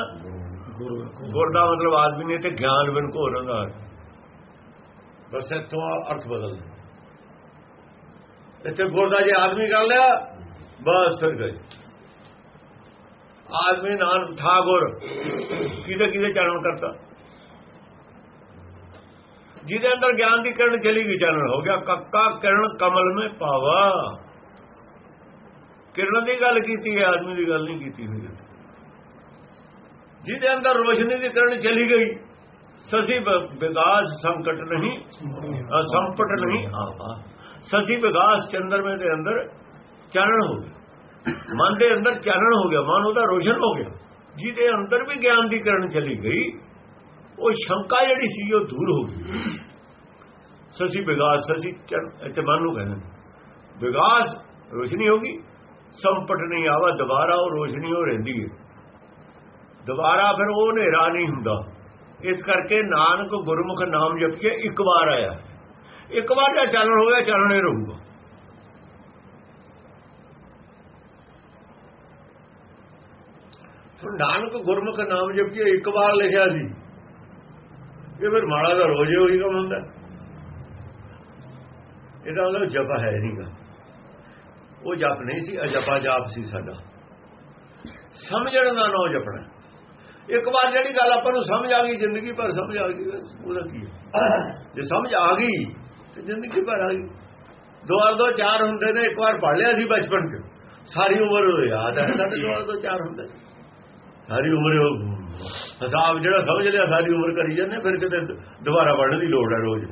ਗੁਰੂ ਗੁਰ ਦਾ ਮਤਲਬ ਆਦਮੀ ਨੇ ਤੇ ਗਿਆਨ ਬਿਨ ਘੋਰ ਹੁੰਦਾ ਬਸ ਇੱਥੋਂ ਅਰਥ ਬਦਲ ਇੱਥੇ ਗੁਰ ਦਾ ਜੇ ਆਦਮੀ ਕਰ ਲਿਆ, ਬਸ ਫਿਰ ਗਏ। ਆਦਮੀ ਨਾਨ ਠਾਗੁਰ ਕਿਹਦੇ ਕਿਹਦੇ ਚਾਨਣ ਕਰਤਾ? ਜਿਹਦੇ ਅੰਦਰ ਗਿਆਨ ਦੀ ਕਿਰਨ ਚਲੀ ਗਈ, ਚਾਨਣ ਹੋ ਗਿਆ। ਕੱਕਾ ਕਿਰਨ ਕਮਲ ਮੇ ਪਾਵਾ। ਕਿਰਨ ਦੀ ਗੱਲ ਕੀਤੀ ਹੈ, ਆਦਮੀ ਦੀ ਗੱਲ ਨਹੀਂ ਕੀਤੀ ਹੋਈ। ਜਿਹਦੇ ਅੰਦਰ ਰੋਸ਼ਨੀ ਦੀ ਕਿਰਨ ਚਲੀ ਗਈ, ਸਸੀ ਬ- ਵਿਕਾਸ ਸੰਕਟ ਨਹੀਂ ਸੰਪਟ ਨਹੀਂ ਆਵਾ ਸਸੀ ਵਿਕਾਸ ਚੰਦਰਮੇ ਦੇ ਅੰਦਰ ਚਾਨਣ ਹੋ ਗਿਆ। ਮਨ ਦੇ ਅੰਦਰ ਚਾਨਣ ਹੋ ਗਿਆ, ਮਨ ਉਹਦਾ ਰੋਸ਼ਨ ਹੋ ਗਿਆ। ਜਿਹਦੇ ਅੰਦਰ ਵੀ ਗਿਆਨ ਦੀ ਕਰਨ ਚਲੀ ਗਈ, ਉਹ ਸ਼ੰਕਾ ਜਿਹੜੀ ਸੀ, ਉਹ ਦੂਰ ਹੋ ਗਈ। ਸਸੀ ਵਿਗਾਸ, ਸਸੀ ਚੰਨ- ਮਨ ਨੂੰ ਕਹਿੰਦੇ ਵਿਗਾਸ ਰੋਸ਼ਨੀ ਹੋ ਗਈ, ਸੰਪਟ ਨਹੀਂ ਆਵਾ, ਦੁਬਾਰਾ ਉਹ ਰੋਸ਼ਨੀ ਹੋ ਰਹਿੰਦੀ ਹੈ। ਦੁਬਾਰਾ ਫਿਰ ਉਹ ਹਨੇਰਾ ਨਹੀਂ ਹੁੰਦਾ। ਇਸ ਕਰਕੇ ਨਾਨਕ ਗੁਰਮੁਖ ਨਾਮ ਜਪੀਏ ਇੱਕ ਵਾਰ ਆਇਆ। ਇੱਕ ਵਾਰ ਜੇ ਚੱਲਣ ਹੋਇਆ ਚੱਲਣੇ ਰਹੂਗਾ। ਹੁਣ ਨਾਨਕ ਗੁਰਮੁਖ ਨਾਮ ਜਪੀਏ ਇੱਕ ਵਾਰ ਲਿਖਿਆ ਸੀ। ਇਹ ਫਿਰ ਮਾੜਾ ਦਾ ਰੋਜ਼ ਹੀ ਉਹੀ ਕੰਮ ਹੁੰਦਾ। ਇਹਦਾ ਉਹਦਾ ਜਪ ਹੈ ਨਹੀਂਗਾ ਉਹ ਜਪ ਨਹੀਂ ਸੀ ਅਜਪਾ ਜਾਪ ਸੀ ਸਾਡਾ। ਸਮਝਣ ਦਾ ਨੋ ਜਪਣਾ। ਇੱਕ ਵਾਰ ਜਿਹੜੀ ਗੱਲ ਆਪਾਂ ਨੂੰ ਸਮਝ ਆ ਗਈ ਜ਼ਿੰਦਗੀ ਭਰ ਸਮਝ ਆ ਗਈ ਉਹਦਾ ਕੀ ਹੈ? ਜੇ ਸਮਝ ਆ ਗਈ ਤੇ ਜ਼ਿੰਦਗੀ ਭਰ ਆ ਗਈ। ਦੋ ਵਾਰ ਦੋ ਚਾਰ ਹੁੰਦੇ ਨੇ ਇੱਕ ਵਾਰ ਪੜ ਲਿਆ ਸੀ ਬਚਪਨ 'ਚ। ਸਾਰੀ ਉਮਰ ਉਹ ਯਾਦ ਹੈ ਸਾਡੇ ਦੋ ਵਾਰ ਦੋ ਚਾਰ ਹੁੰਦੇ ਸਾਰੀ ਉਮਰ, ਹਿਸਾਬ ਜਿਹੜਾ ਸਮਝ ਲਿਆ ਸਾਰੀ ਉਮਰ ਕਰੀ ਜਾਂਦੇ, ਫਿਰ ਕਿਤੇ ਦੁਬਾਰਾ ਪੜਨ ਦੀ ਲੋੜ ਹੈ ਰੋਜ਼।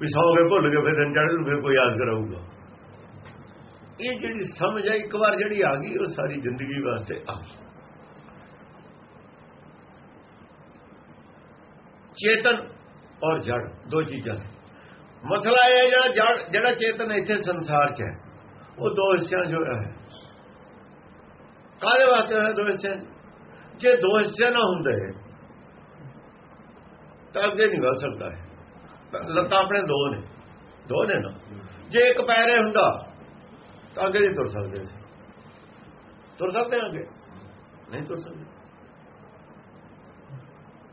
ਵੀ ਸੌ ਕੇ ਭੁੱਲ ਗਏ, ਫਿਰ ਦਿਨ ਚੜ੍ਹਦੇ ਫਿਰ ਕੋਈ ਯਾਦ ਕਰਾਊਗਾ। ਇਹ ਜਿਹੜੀ ਸਮਝ ਹੈ, ਇੱਕ ਵਾਰ ਜਿਹੜੀ ਆ ਗਈ, ਉਹ ਸਾਰੀ ਜ਼ਿੰਦਗੀ ਵਾਸਤੇ ਆ ਗਈ। ਚੇਤਨ ਔਰ ਜੜ, ਦੋ ਚੀਜ਼ਾਂ ਨੇ। ਮਸਲਾ ਇਹ ਹੈ, ਜਿਹੜਾ ਜੜ, ਜਿਹੜਾ ਚੇਤਨ ਇੱਥੇ ਸੰਸਾਰ 'ਚ ਹੈ, ਉਹ ਦੋ ਹਿੱਸਿਆਂ 'ਚ ਹੋਇਆ ਹੈ। ਕਾਹਦੇ ਵਾਸਤੇ ਹੋਇਆ ਦੋ ਹਿੱਸਿਆਂ 'ਚ? ਜੇ ਦੋ ਹਿੱਸੇ ਨਾ ਹੁੰਦੇ। ਤਾਂ ਅੱਗੇ ਨਹੀਂ ਵਧ ਸਕਦਾ ਹੈ ਲੱਤਾਂ ਆਪਣੇ ਦੋ ਨੇ। ਦੋ ਨੇ ਨਾ। ਜੇ ਇੱਕ ਪੈਰੇ ਹੁੰਦਾ, ਤਾਂ ਅੱਗੇ ਨਹੀਂ ਤੁਰ ਸਕਦੇ ਸੀ ਤੁਰ ਸਕਦੇ ਹਾਂ ਅੱਗੇ। ਨਹੀਂ ਤੁਰ ਸਕਦੇ।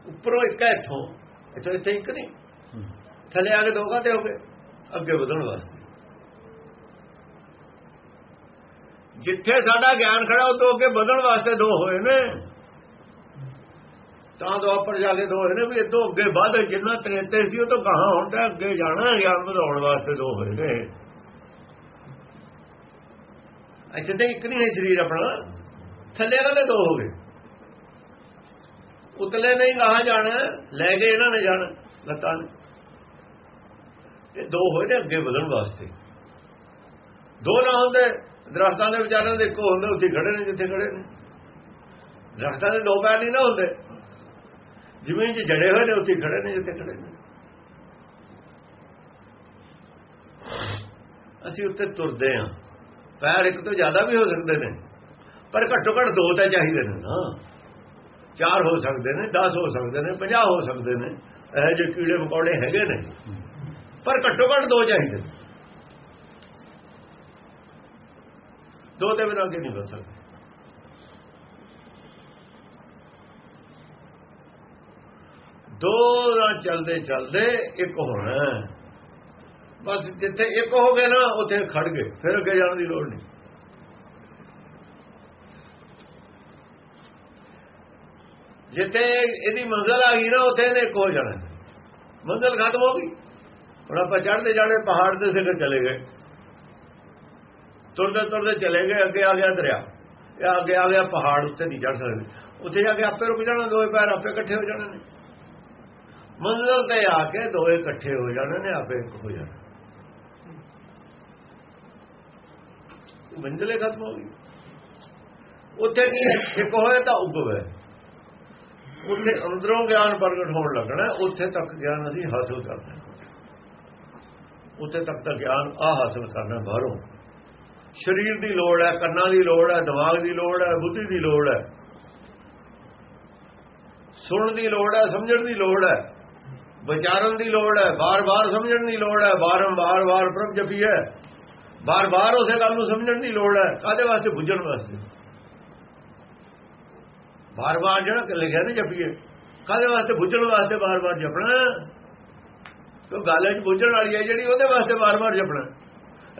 ਉੱਪਰੋਂ ਇੱਕ ਹੈ ਇੱਥੋਂ। ਇੱਥੋਂ ਇੱਥੇ ਇੱਕ ਨਹੀਂ। ਥੱਲੇ ਆ ਕੇ ਦੋ ਕਾਤੇ ਹੋ ਗਏ। ਅੱਗੇ ਵਧਣ ਵਾਸਤੇ। ਜਿੱਥੇ ਸਾਡਾ ਗਿਆਨ ਖੜਾ ਉਹ ਤੋਂ ਅੱਗੇ ਵਧਣ ਵਾਸਤੇ ਦੋ ਹੋਏ ਨੇ। ਤਾਂ ਦੋ ਉੱਪਰ ਜਾ ਕੇ ਦੋ ਹੋਏ ਨੇ ਵੀ ਇਦੋਂ ਅੱਗੇ ਵੱਧ ਜਿੰਨਾ ਤਰੇਤੇ ਸੀ, ਉਹ ਤੋਂ ਕਹਾਂ ਹੁਣ ਤਾਂ ਅੱਗੇ ਜਾਣਾ ਗਿਆਨ ਵਧਾਉਣ ਵਾਸਤੇ ਦੋ ਹੋਏ ਨੇ। ਇੱਥੇ ਤਾਂ ਇੱਕ ਨਹੀਂ ਹੈ ਸਰੀਰ ਆਪਣਾ। ਥੱਲੇ ਵਾਲੇ ਦੋ ਹੋ ਗਏ। ਉਤਲੇ ਨਹੀਂ ਕਹਾ ਜਾਣਾ, ਲੈ ਕੇ ਇਹਨਾਂ ਨੇ ਜਾਣਾ, ਲੱਤਾਂ ਨੇ। ਇਹ ਦੋ ਹੋਏ ਨੇ ਅੱਗੇ ਵਧਣ ਵਾਸਤੇ। ਦੋ ਨਾ ਹੁੰਦੇ, ਦਰਖਤਾਂ ਦੇ ਵਿਚਾਰਿਆਂ ਦੇ ਇੱਕੋ ਹੁੰਦੇ ਉੱਥੇ ਖੜੇ ਨੇ, ਜਿੱਥੇ ਖੜੇ ਨੇ। ਦਰਖਤਾਂ ਦੇ ਦੋ ਪੈਰ ਨਹੀਂ ਨਾ ਹੁੰਦੇ। ਜ਼ਮੀਨ 'ਚ ਜੜੇ ਹੋਏ ਨੇ, ਉੱਥੇ ਖੜੇ ਨੇ, ਜਿੱਥੇ ਖੜੇ ਨੇ। ਅਸੀਂ ਉੱਤੇ ਤੁਰਦੇ ਆਂ ਪੈਰ ਇੱਕ ਤੋਂ ਜ਼ਿਆਦਾ ਵੀ ਹੋ ਸਕਦੇ ਨੇ, ਪਰ ਘੱਟੋ ਘੱਟ ਦੋ ਤਾਂ ਚਾਹੀਦੇ ਨੇ ਨਾ। ਚਾਰ ਹੋ ਸਕਦੇ ਨੇ 10 ਹੋ ਸਕਦੇ ਨੇ 50 ਹੋ ਸਕਦੇ ਨੇ। ਇਹ ਜੇ ਕੀੜੇ ਮਕੌੜੇ ਹੈਗੇ ਨੇ। ਪਰ ਘੱਟੋ ਘੱਟ ਦੋ ਚਾਹੀਦੇ ਦੋ ਦੇ ਬਿਨਾਂ ਅੱਗੇ ਨਹੀਂ ਵਧ ਸਕਦੇ। ਦੋ ਨਾਲ ਚੱਲਦੇ ਚੱਲਦੇ ਇੱਕ ਹੋਣਾ ਬਸ ਜਿੱਥੇ ਇੱਕ ਹੋ ਗਏ ਨਾ, ਉੱਥੇ ਖੜ ਗਏ, ਫਿਰ ਅੱਗੇ ਜਾਣ ਦੀ ਲੋੜ ਨਹੀਂ। ਜਿੱਥੇ ਇਹਦੀ ਮੰਜ਼ਲ ਆ ਗਈ ਨਾ, ਉੱਥੇ ਇਹਨੇ ਇੱਕ ਹੋ ਜਾਣਾ। ਮੰਜ਼ਲ ਖਤਮ ਹੋ ਗਈ। ਹੁਣ ਆਪਾਂ ਚੜ੍ਹਦੇ ਜਾਣੇ ਪਹਾੜ ਦੇ ਸਿਰ ਚਲੇ ਗਏ। ਤੁਰਦੇ ਤੁਰਦੇ ਚਲੇ ਗਏ, ਅੱਗੇ ਆ ਗਿਆ ਦਰਿਆ। ਇਹ ਅੱਗੇ ਆ ਗਿਆ ਪਹਾੜ ਉੱਤੇ ਨਹੀਂ ਚੜ ਸਕਦੇ। ਉੱਥੇ ਜਾ ਕੇ ਆਪੇ ਰੁਕ ਜਾਣਾ, ਦੋਵੇਂ ਪੈਰ ਆਪੇ ਇਕੱਠੇ ਹੋ ਜਾਣੇ ਨੇ। ਮੰਜ਼ਿਲ ਤੇ ਆ ਕੇ ਦੋਏ ਇਕੱਠੇ ਹੋ ਜਾਣੇ ਨੇ ਆਪੇ ਇੱਕ ਹੋ ਜਾਣਾ। ਮੰਜ਼ਲੇ ਖਤਮ ਹੋ ਗਈ। ਉੱਥੇ ਕੀ ਇੱਕ ਹੋਏ ਤਾਂ ਉਗਵੇ। ਉੱਥੇ ਅੰਦਰੋਂ ਗਿਆਨ ਪ੍ਰਗਟ ਹੋਣ ਲੱਗਣਾ, ਉੱਥੇ ਤੱਕ ਗਿਆਨ ਅਸੀਂ ਹਾਸਲ ਕਰਦੇ ਉੱਥੇ ਤੱਕ ਤਾਂ ਗਿਆਨ ਆ ਹਾਸਲ ਕਰਨਾ ਬਾਹਰੋਂ। ਸਰੀਰ ਦੀ ਲੋੜ ਹੈ, ਕੰਨਾਂ ਦੀ ਲੋੜ ਹੈ, ਦਿਮਾਗ ਦੀ ਲੋੜ ਹੈ, ਬੁੱਧੀ ਦੀ ਲੋੜ ਹੈ। ਸੁਣਨ ਦੀ ਲੋੜ ਹੈ, ਸਮਝਣ ਦੀ ਲੋੜ ਹੈ। ਵਿਚਾਰਨ ਦੀ ਲੋੜ ਹੈ, ਬਾਰ-ਬਾਰ ਸਮਝਣ ਦੀ ਲੋੜ ਹੈ, ਬਾਰੰਬਾਰ ਵਾਰ ਪ੍ਰਭ ਜਪੀ ਹੈ। ਬਾਰ-ਬਾਰ ਉਸੇ ਗੱਲ ਨੂੰ ਸਮਝਣ ਦੀ ਲੋੜ ਹੈ ਕਾਦੇ ਵਾਸਤੇ? ਬੁੱਝਣ ਵਾਸਤੇ। ਬਾਰ-ਬਾਰ ਜਿਹੜਾ ਲਿਖਿਆ ਨਾ ਜਪੀਏ ਕਾਦੇ ਵਾਸਤੇ? ਬੁੱਝਣ ਵਾਸਤੇ ਬਾਰ-ਬਾਰ ਜਪਣਾ। ਤੋ ਗੱਲ ਵਿੱਚ ਬੁੱਝਣ ਵਾਲੀ ਹੈ ਜਿਹੜੀ ਉਹਦੇ ਵਾਸਤੇ ਬਾਰ-ਬਾਰ ਜਪਣਾ।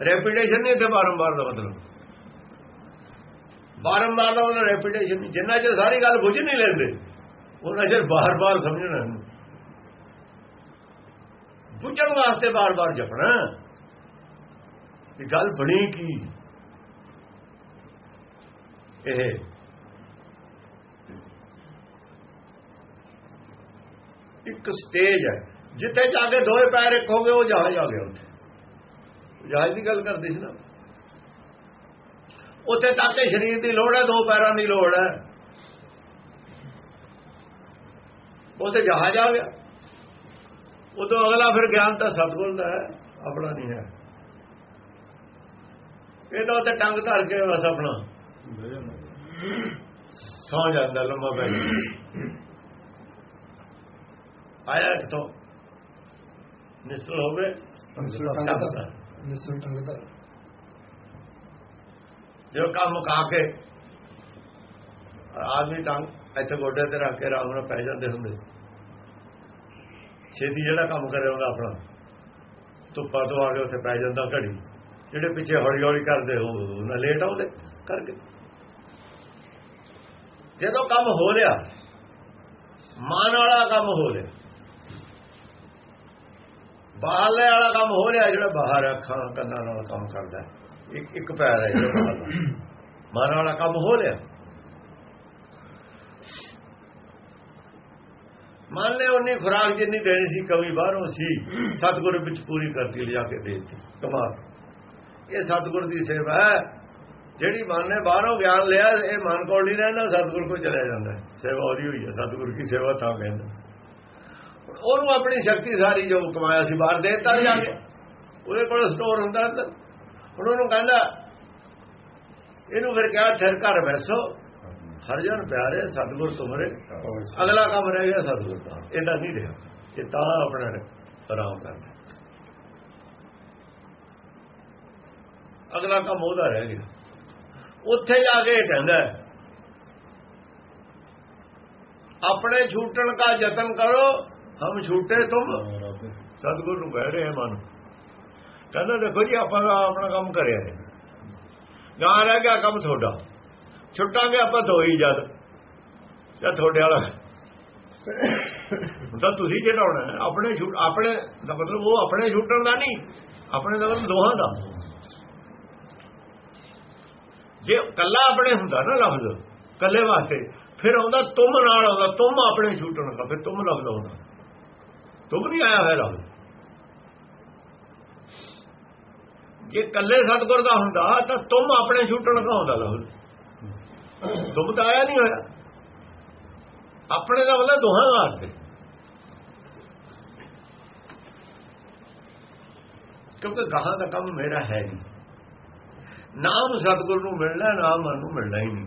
ਰੈਪੀਟੇਸ਼ਨ ਨਹੀਂ ਇੱਥੇ ਬਾਰੰਬਾਰ ਦਾ ਮਤਲਬ। ਬਾਰੰਬਾਰ ਦਾ ਉਹਦਾ ਰੈਪੀਟੇਸ਼ਨ ਨਹੀਂ। ਜਿੰਨਾ ਚਿਰ ਸਾਰੀ ਗੱਲ ਬੁੱਝ ਨਹੀਂ ਲੈਂਦੇ, ਉਹਨਾਂ ਚਿਰ ਬਾਰ-ਬਾਰ ਸਮਝਣਾ ਇਹਨੂੰ। ਬੁੱਝਣ ਵਾਸਤੇ ਬਾਰ-ਬਾਰ ਜਪਣਾ। ਇਹ ਗੱਲ ਬਣੀ ਕੀ? ਇਹ ਇੱਕ ਸਟੇਜ ਹੈ। ਜਿੱਥੇ ਜਾ ਕੇ ਦੋਵੇਂ ਪੈਰ ਇੱਕ ਹੋ ਗਏ ਉਹ ਜਹਾਜ਼ ਆ ਗਿਆ ਉੱਥੇ। ਜਹਾਜ਼ ਦੀ ਗੱਲ ਕਰਦੇ ਸੀ ਨਾ। ਉੱਥੇ ਤੱਕ ਤੇ ਸਰੀਰ ਦੀ ਲੋੜ ਹੈ, ਦੋ ਪੈਰਾਂ ਦੀ ਲੋੜ ਹੈ। ਉੱਥੇ ਜਹਾਜ਼ ਆ ਗਿਆ। ਉਦੋਂ ਅਗਲਾ ਫਿਰ ਗਿਆਨ ਤਾਂ ਸਤਗੁਰ ਦਾ ਹੈ ਆਪਣਾ ਨਹੀਂ ਹੈ। ਇਹ ਤਾਂ ਟੰਗ ਧਰ ਕੇ ਬਸ ਆਪਣਾ। ਸੌ ਜਾਂਦਾ ਲੰਮਾ ਪੈ ਆਇਆ ਕਿਤੋਂ ਨਿਸਲ ਹੋਵੇ ਨਿਸਲ ਟੰਗ ਧਰ ਟੰਗ ਜੋ ਕੰਮ ਕਾ ਕੇ ਆਦਮੀ ਤਾਂ ਇੱਥੇ ਗੋਡੇ ਤੇ ਰੱਖ ਕੇ ਆਰਾਮ ਨਾਲ ਪੈ ਜਾਂਦੇ ਹੁੰਦੇ। ਛੇਤੀ ਜਿਹੜਾ ਕੰਮ ਕਰੇ ਉਹਦਾ ਆਪਣਾ। ਧੁੱਪਾ ਤੋਂ ਆ ਕੇ ਉੱਥੇ ਪੈ ਜਾਂਦਾ ਘੜੀ। ਜਿਹੜੇ ਪਿੱਛੇ ਹੌਲੀ ਹੌਲੀ ਕਰਦੇ ਹੋ ਨਾ ਲੇਟ ਆਉਂਦੇ ਕਰਕੇ। ਜਦੋਂ ਕੰਮ ਹੋ ਲਿਆ ਮਨ ਵਾਲਾ ਕੰਮ ਹੋ ਲਿਆ। ਬਾਹਰਲੇ ਵਾਲਾ ਕੰਮ ਹੋ ਰਿਹਾ ਜਿਹੜਾ ਬਾਹਰ ਅੱਖਾਂ ਕੰਨਾਂ ਨਾਲ ਕੰਮ ਕਰਦਾ। ਇੱਕ ਇੱਕ ਪੈਰ ਹੈ ਜਿਹੜਾ ਮਨ ਵਾਲਾ ਕੰਮ ਹੋ ਲਿਆ। ਮੰਨ ਨੇ ਉਹਨੀ ਖੁਰਾਕ ਜਿੰਨੀ ਦੇਣੀ ਸੀ ਕਵੀ ਬਾਹਰੋਂ ਸੀ, ਸਤਿਗੁਰ ਵਿੱਚ ਪੂਰੀ ਕਰਤੀ ਲਿਆ ਕੇ ਦੇ ਦਿੱਤੀ, ਕਮਾਲ। ਇਹ ਸਤਿਗੁਰ ਦੀ ਸੇਵਾ ਹੈ। ਜਿਹੜੀ ਮਨ ਨੇ ਬਾਹਰੋਂ ਗਿਆਨ ਲਿਆ, ਇਹ ਮਨ ਕੋਲ ਨਹੀਂ ਰਹਿੰਦਾ, ਸਤਿਗੁਰ ਕੋਲ ਚਲਿਆ ਜਾਂਦਾ ਹੈ। ਸੇਵਾ ਉਹਦੀ ਹੋਈ ਹੈ, ਸਤਿਗੁਰ ਦੀ ਸੇਵਾ ਤਾਂ ਕਹਿੰਦਾ। ਉਹਨੂੰ ਆਪਣੀ ਸ਼ਕਤੀ ਸਾਰੀ ਜੋ ਕਮਾਇਆ ਸੀ, ਬਾਹਰ ਦੇ ਦਿੱਤਾ ਜਾ ਕੇ। ਉਹਦੇ ਕੋਲ ਸਟੋਰ ਹੁੰਦਾ ਅੰਦਰ ਹੁਣ ਉਹਨੂੰ ਕਹਿੰਦਾ, ਇਹਨੂੰ ਫਿਰ ਕਿਹਾ ਥਿਰ ਘਰ ਬੈਸੋ ਹਰ ਜਨ ਪਿਆਰੇ ਸਤਿਗੁਰ ਤੁਮਰੇ ਅਗਲਾ ਕੰਮ ਰਹਿ ਗਿਆ ਸਤਿਗੁਰ ਦਾ ਇਹਦਾ ਨਹੀਂ ਰਿਹਾ। ਇਹ ਤਾਂ ਆਪਣਾ ਆਰਾਮ ਕਰਦਾ। ਅਗਲਾ ਕੰਮ ਉਹਦਾ ਰਹਿ ਗਿਆ। ਉੱਥੇ ਜਾ ਕੇ ਇਹ ਕਹਿੰਦਾ ਆਪਣੇ ਛੂਟਣ ਦਾ ਯਤਨ ਕਰੋ ਹਮ ਛੂਟੇ ਤੁਮ। ਸਤਿਗੁਰ ਨੂੰ ਕਹਿ ਰਹੇ ਮਨ। ਕਹਿੰਦਾ ਦੇਖੋ ਜੀ ਆਪਾਂ ਆਪਣਾ ਕੰਮ ਕਰਿਆ ਹੈ ਰਹਿ ਗਿਆ ਕੰਮ ਤੁਹਾਡਾ। ਛੁੱਟਾਂਗੇ ਆਪਾਂ ਦੋ ਹੀ ਜਦ। ਜਾਂ ਤੁਹਾਡੇ ਵਾਲਾ। ਹੁਣ ਤਾਂ ਤੁਸੀਂ ਚੜਾਉਣਾ ਹੈ, ਆਪਣੇ ਛੁੱਟ ਆਪਣੇ ਦਾ ਮਤਲਬ ਉਹ ਆਪਣੇ ਛੁੱਟਣ ਦਾ ਨਹੀਂ, ਆਪਣੇ ਦਾ ਮਤਲਬ ਦੋਹਾਂ ਦਾ। ਜੇ ਕੱਲਾ ਆਪਣੇ ਹੁੰਦਾ ਨਾ ਲਫ਼ਜ਼ ਕੱਲੇ ਵਾਸਤੇ, ਫਿਰ ਆਉਂਦਾ ਤੁਮ ਨਾਲ ਆਉਂਦਾ, ਤੁਮ ਆਪਣੇ ਛੁੱਟਣ ਦਾ, ਫਿਰ ਤੁਮ ਲਫ਼ਜ਼ ਆਉਂਦਾ ਤੁਮ ਨਹੀਂ ਆਇਆ ਹੋਇਆ ਲਫ਼ਜ਼। ਜੇ ਕੱਲੇ ਸਤਗੁਰ ਦਾ ਹੁੰਦਾ, ਤਾਂ ਤੁਮ ਆਪਣੇ ਛੁੱਟਣ ਦਾ ਆਉਂਦਾ ਲਫ਼ਜ਼। ਤੁਮ ਆਇਆ ਨਹੀਂ ਹੋਇਆ। ਆਪਣੇ ਦਾ ਮਤਲਬ ਦੋਹਾਂ ਵਾਸਤੇ। ਕਿਉਂਕਿ ਗਾਹਾਂ ਦਾ ਕੰਮ ਮੇਰਾ ਹੈ ਨਹੀਂ। ਨਾਮ ਸਤਗੁਰ ਨੂੰ ਮਿਲਣਾ, ਨਾਮ ਮਨ ਨੂੰ ਮਿਲਣਾ ਹੀ ਨਹੀਂ।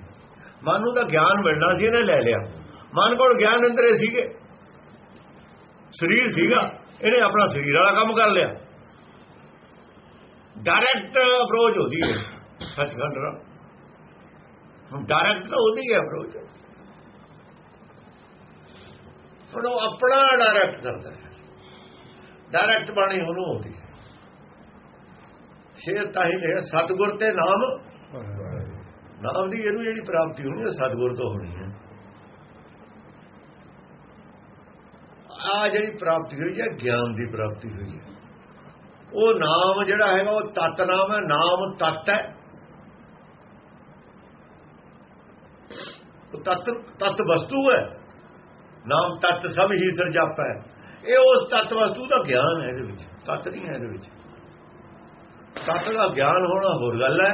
ਮਨ ਨੂੰ ਤਾਂ ਗਿਆਨ ਮਿਲਣਾ ਸੀ, ਇਹਨੇ ਲੈ ਲਿਆ। ਮਨ ਕੋਲ ਗਿਆਨ ਅੰਦਰੇ ਸੀਗੇ। ਸਰੀਰ ਸੀਗਾ, ਇਹਨੇ ਆਪਣਾ ਸਰੀਰ ਵਾਲਾ ਕੰਮ ਕਰ ਲਿਆ। ਡਾਇਰੈਕਟ ਅਪਰੋਚ ਹੁੰਦੀ ਹੈ। ਸੱਚਖੰਡ ਨਾਲ। ਡਾਇਰੈਕਟ ਤਾਂ ਉਹਦੀ ਹੈ ਅਪਰੋਚ ਹੁਣ ਉਹ ਆਪਣਾ ਡਾਇਰੈਕਟ ਕਰਦਾ ਹੈ। ਡਾਇਰੈਕਟ ਬਾਣੀ ਉਹਨੂੰ ਆਉਂਦੀ ਹੈ। ਸ਼ੇਰ ਤਾਂ ਹੀ ਲਿਆ ਸਤਗੁਰ ਤੇ ਨਾਮ। ਨਾਮ ਦੀ ਇਹਨੂੰ ਜਿਹੜੀ ਪ੍ਰਾਪਤੀ ਹੋਣੀ ਹੈ ਸਤਗੁਰ ਤੋਂ ਹੋਣੀ ਹੈ। ਆ ਜਿਹੜੀ ਪ੍ਰਾਪਤੀ ਹੋਈ ਹੈ, ਗਿਆਨ ਦੀ ਪ੍ਰਾਪਤੀ ਹੋਈ ਹੈ। ਉਹ ਨਾਮ ਜਿਹੜਾ ਹੈਗਾ, ਉਹ ਤਤ ਨਾਮ ਹੈ, ਨਾਮ ਤਤ ਹੈ। ਤਤ ਤਤ ਵਸਤੂ ਹੈ। ਨਾਮ ਤਤ ਸਭ ਹੀ ਸਰਜਾਪਾ ਹੈ। ਇਹ ਉਸ ਤਤ ਵਸਤੂ ਦਾ ਗਿਆਨ ਹੈ ਇਹਦੇ ਵਿੱਚ। ਤਤ ਨਹੀਂ ਹੈ ਇਹਦੇ ਵਿੱਚ। ਤਤ ਦਾ ਗਿਆਨ ਹੋਣਾ ਹੋਰ ਗੱਲ ਹੈ।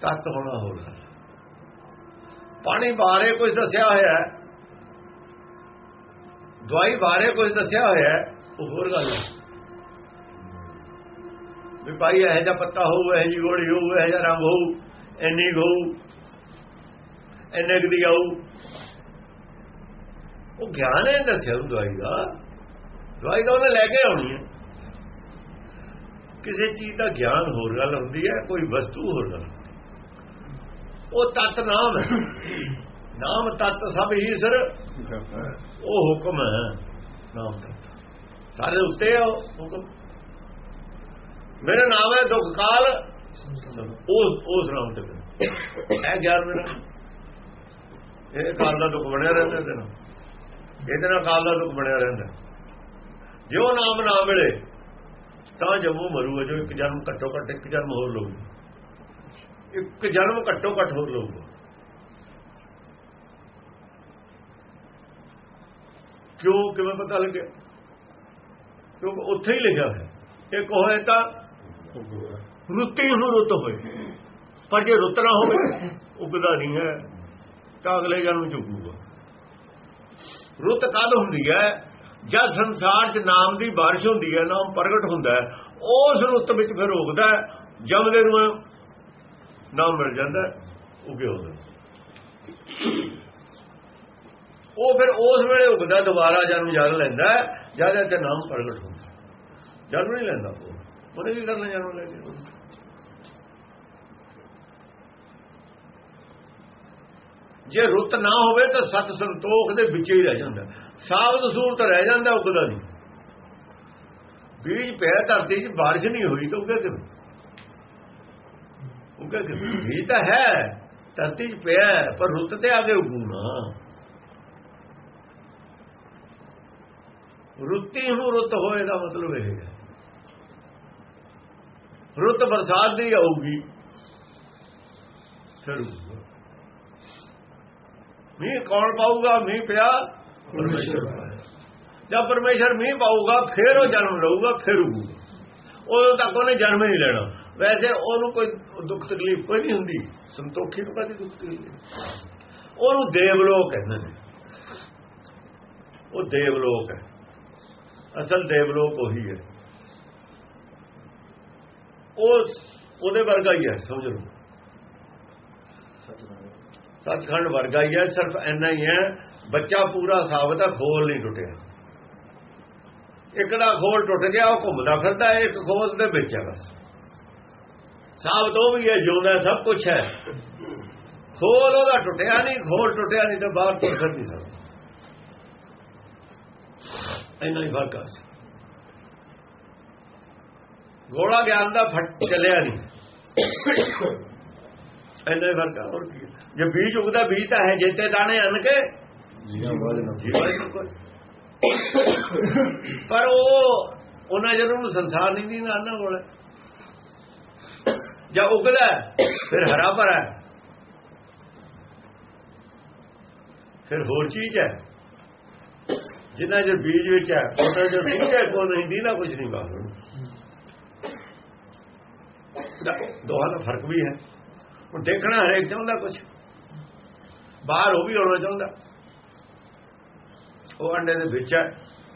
ਤਤ ਹੋਣਾ ਹੋਰ ਗੱਲ ਹੈ। ਪਾਣੀ ਬਾਰੇ ਕੁਝ ਦੱਸਿਆ ਹੋਇਆ ਹੈ। ਦਵਾਈ ਬਾਰੇ ਕੁਝ ਦੱਸਿਆ ਹੋਇਆ ਹੈ। ਉਹ ਹੋਰ ਗੱਲ ਹੈ। ਵੀ ਭਾਈ ਇਹ ਜਿਹਾ ਪੱਤਾ ਹੋਊ, ਇਹ ਜੀ ਗੋਲੀ ਹੋਊ, ਇਹ ਜਿਹਾ ਰੰਗ ਹੋਊ, ਇੰਨੀ ਕੁ ਹੋਊ। ਇੰਨੇ ਕੁ ਦੀ ਆਊ। ਉਹ ਗਿਆਨ ਹੈ ਦੱਸਿਆ ਉਹ ਦਵਾਈ ਦਾ। ਦਵਾਈ ਤਾਂ ਉਹਨੇ ਲੈ ਕੇ ਆਉਣੀ ਹੈ। ਕਿਸੇ ਚੀਜ਼ ਦਾ ਗਿਆਨ ਹੋਰ ਗੱਲ ਹੁੰਦੀ ਹੈ ਕੋਈ ਵਸਤੂ ਹੋਰ ਗੱਲ ਉਹ ਤਤ ਨਾਮ ਹੈ। ਨਾਮ ਤਤ ਸਭ ਹੀ ਸਰ। ਉਹ ਹੁਕਮ ਹੈ। ਨਾਮ ਤਤ। ਸਾਰੇ ਉੱਤੇ ਆ ਉਹ ਹੁਕਮ। ਮੇਰਾ ਨਾਮ ਹੈ ਦੁੱਖ ਕਾਲ। ਉਹ ਉਸ ਨਾਮ ਤੇ। ਇਹ ਗਿਆਨ ਮੇਰਾ। ਇਹ ਕਾਲ ਦਾ ਦੁੱਖ ਬਣਿਆ ਰਹਿੰਦਾ ਇਹਦੇ ਨਾਲ। ਇਹਦੇ ਨਾਲ ਕਾਲ ਦਾ ਦੁੱਖ ਬਣਿਆ ਰਹਿੰਦਾ। ਜੇ ਉਹ ਨਾਮ ਨਾ ਮਿਲੇ ਤਾਂ ਜਮੂ ਮਰੂਗਾ ਜੋ ਇੱਕ ਜਨਮ ਘੱਟੋ ਘੱਟ ਇੱਕ ਜਨਮ ਹੋਰ ਲਊ ਇੱਕ ਜਨਮ ਘੱਟੋ ਘੱਟ ਹੋਰ ਲਊਗਾ। ਕਿਉਂ? ਕਿਵੇਂ ਪਤਾ ਲੱਗਿਆ? ਕਿਉਂਕਿ ਉੱਥੇ ਹੀ ਲਿਖਿਆ ਹੈ। ਇੱਕ ਹੋਏ ਤਾਂ ਰੁੱਤੀ ਨੂੰ ਰੁੱਤ ਹੋਏ। ਪਰ ਜੇ ਰੁੱਤ ਨਾ ਹੋਵੇ ਉਗਦਾ ਨਹੀਂ ਹੈ। ਤਾਂ ਅਗਲੇ ਜਨਮ ਚ ਰੁੱਤ ਕਦ ਹੁੰਦੀ ਹੈ, ਜਦ ਸੰਸਾਰ 'ਚ ਨਾਮ ਦੀ ਬਾਰਿਸ਼ ਹੁੰਦੀ ਹੈ, ਨਾਮ ਪ੍ਰਗਟ ਹੁੰਦਾ ਹੈ, ਉਸ ਰੁੱਤ ਵਿੱਚ ਫਿਰ ਉਗਦਾ ਹੈ, ਜਮਦੇ ਨੂੰ ਨਾਮ ਮਿਲ ਜਾਂਦਾ ਉਗੇ ਹੁੰਦਾ? ਉਹ ਫਿਰ ਉਸ ਵੇਲੇ ਉਗਦਾ ਦੁਬਾਰਾ ਜਨਮ ਜਨ ਲੈਂਦਾ ਜਦ ਇਹ ਨਾਮ ਪ੍ਰਗਟ ਹੁੰਦਾ ਜਨਮ ਨਹੀਂ ਲੈਂਦਾ ਉਹ। ਉਹਨੇ ਕੀ ਕਰਨਾ ਜਨਮ ਲੈ ਕੇ? ਜੇ ਰੁੱਤ ਨਾ ਹੋਵੇ ਤਾਂ ਸਤ ਸੰਤੋਖ ਦੇ ਵਿੱਚ ਹੀ ਰਹਿ ਜਾਂਦਾ। ਸਾਬਤ ਸੂਰਤ ਰਹਿ ਜਾਂਦਾ, ਉਗਦਾ ਨਹੀਂ। ਬੀਜ ਪਿਆ ਧਰਤੀ 'ਚ, ਬਾਰਿਸ਼ ਨਹੀਂ ਹੋਈ ਤਾਂ ਉਗੇ ਕਿਵੇਂ? ਉਗੇ ਕਿਵੇਂ? ਬੀਜ ਤਾਂ ਹੈ, ਧਰਤੀ 'ਚ ਪਿਆ ਪਰ ਰੁੱਤ ਤੇ ਆ ਕੇ ਉਗੂਣਾ। ਰੁੱਤੀ ਨੂੰ ਰੁੱਤ ਹੋਏ ਦਾ ਮਤਲਬ ਇਹ ਹੈ। ਰੁੱਤ ਬਰਸਾਤ ਦੀ ਆਊਗੀ, ਫਿਰ ਮੀਂਹ ਕੌਣ ਪਾਊਗਾ? ਮੀਂਹ ਪਿਆ? ਪਰਮੇਸ਼ਰ ਜਦ ਪਰਮੇਸ਼ਰ ਮੀਂਹ ਪਾਊਗਾ ਫਿਰ ਉਹ ਜਨਮ ਲਊਗਾ ਫਿਰ ਉਗੂਗਾ ਉਦੋਂ ਤੱਕ ਉਹਨੇ ਜਨਮ ਨਹੀਂ ਲੈਣਾ। ਵੈਸੇ ਉਹਨੂੰ ਕੋਈ ਦੁੱਖ ਤਕਲੀਫ ਕੋਈ ਨਹੀਂ ਹੁੰਦੀ। ਸੰਤੋਖੀ ਨੂੰ ਕਦੀ ਦੁੱਖ ਤਕਲੀਫ ਉਹਨੂੰ ਦੇਵਲੋਕ ਕਹਿੰਦੇ ਨੇ। ਉਹ ਦੇਵਲੋਕ ਹੈ। ਅਸਲ ਦੇਵਲੋਕ ਉਹੀ ਹੈ। ਉਹ ਉਹਦੇ ਵਰਗਾ ਹੀ ਹੈ ਸਮਝ ਲਓ। ਸਤਖੰਡ ਵਰਗਾ ਹੀ ਹੈ, ਸਿਰਫ ਇੰਨਾ ਹੀ ਹੈ, ਬੱਚਾ ਪੂਰਾ ਸਾਬਤ ਹੈ, ਖੋਲ ਨਹੀਂ ਟੁੱਟਿਆ। ਇੱਕ ਦਾ ਖੋਲ ਟੁੱਟ ਗਿਆ, ਉਹ ਘੁੰਮਦਾ ਫਿਰਦਾ, ਇੱਕ ਖੋਲ ਦੇ ਵਿੱਚ ਹੈ ਬਸ। ਸਾਬਤ ਉਹ ਵੀ ਹੈ, ਜਿਉਂਦਾ ਸਭ ਕੁਝ ਹੈ। ਖੋਲ ਉਹਦਾ ਟੁੱਟਿਆ ਨਹੀਂ, ਖੋਲ ਟੁੱਟਿਆ ਨਹੀਂ ਤਾਂ ਬਾਹਰ ਤੋਂ ਫਿਰ ਨਹੀਂ ਸਕਦਾ। ਇੰਨਾ ਹੀ ਫ਼ਰਕ ਹੈ ਗੋਲਾ ਗਿਆਨ ਦਾ ਫਟ ਚੱਲਿਆ ਨਹੀਂ। ਇੰਨਾ ਹੀ ਫ਼ਰਕ ਹੈ ਹੋਰ ਕੀ ਜੇ ਬੀਜ ਉਗਦਾ ਬੀਜ ਤਾਂ ਹੈ ਜੇਤੇ ਦਾਣੇ ਅੰਨ ਕੇ। ਪਰ ਉਹ ਉਹਨਾਂ ਜਦੋਂ ਨੂੰ ਸੰਸਾਰ ਨਹੀਂ ਦੀ ਨਾ ਕੋਲ। ਜਾਂ ਉਗਦਾ ਫਿਰ ਹਰਾ ਭਰਾ ਫਿਰ ਹੋਰ ਚੀਜ਼ ਹੈ। ਜਿੰਨਾ ਜੇ ਬੀਜ ਵਿੱਚ ਹੈ ਉਹਨਾਂ ਜੋ ਬੀਜ ਹੈ ਕੋ ਨਹੀਂ ਦੀਨਾ ਕੁਝ ਨਹੀਂ ਬਾਹਰ। ਦੋਹਾਂ ਦਾ ਫ਼ਰਕ ਵੀ ਹੈ। ਹੁਣ ਦੇਖਣਾ ਹਰੇਕ ਚਾਹੁੰਦਾ ਕੁਝ ਬਾਹਰ ਉਹ ਵੀ ਆਉਣਾ ਚਾਹੁੰਦਾ। ਉਹ ਅੰਡੇ ਦੇ ਵਿੱਚ ਹੈ।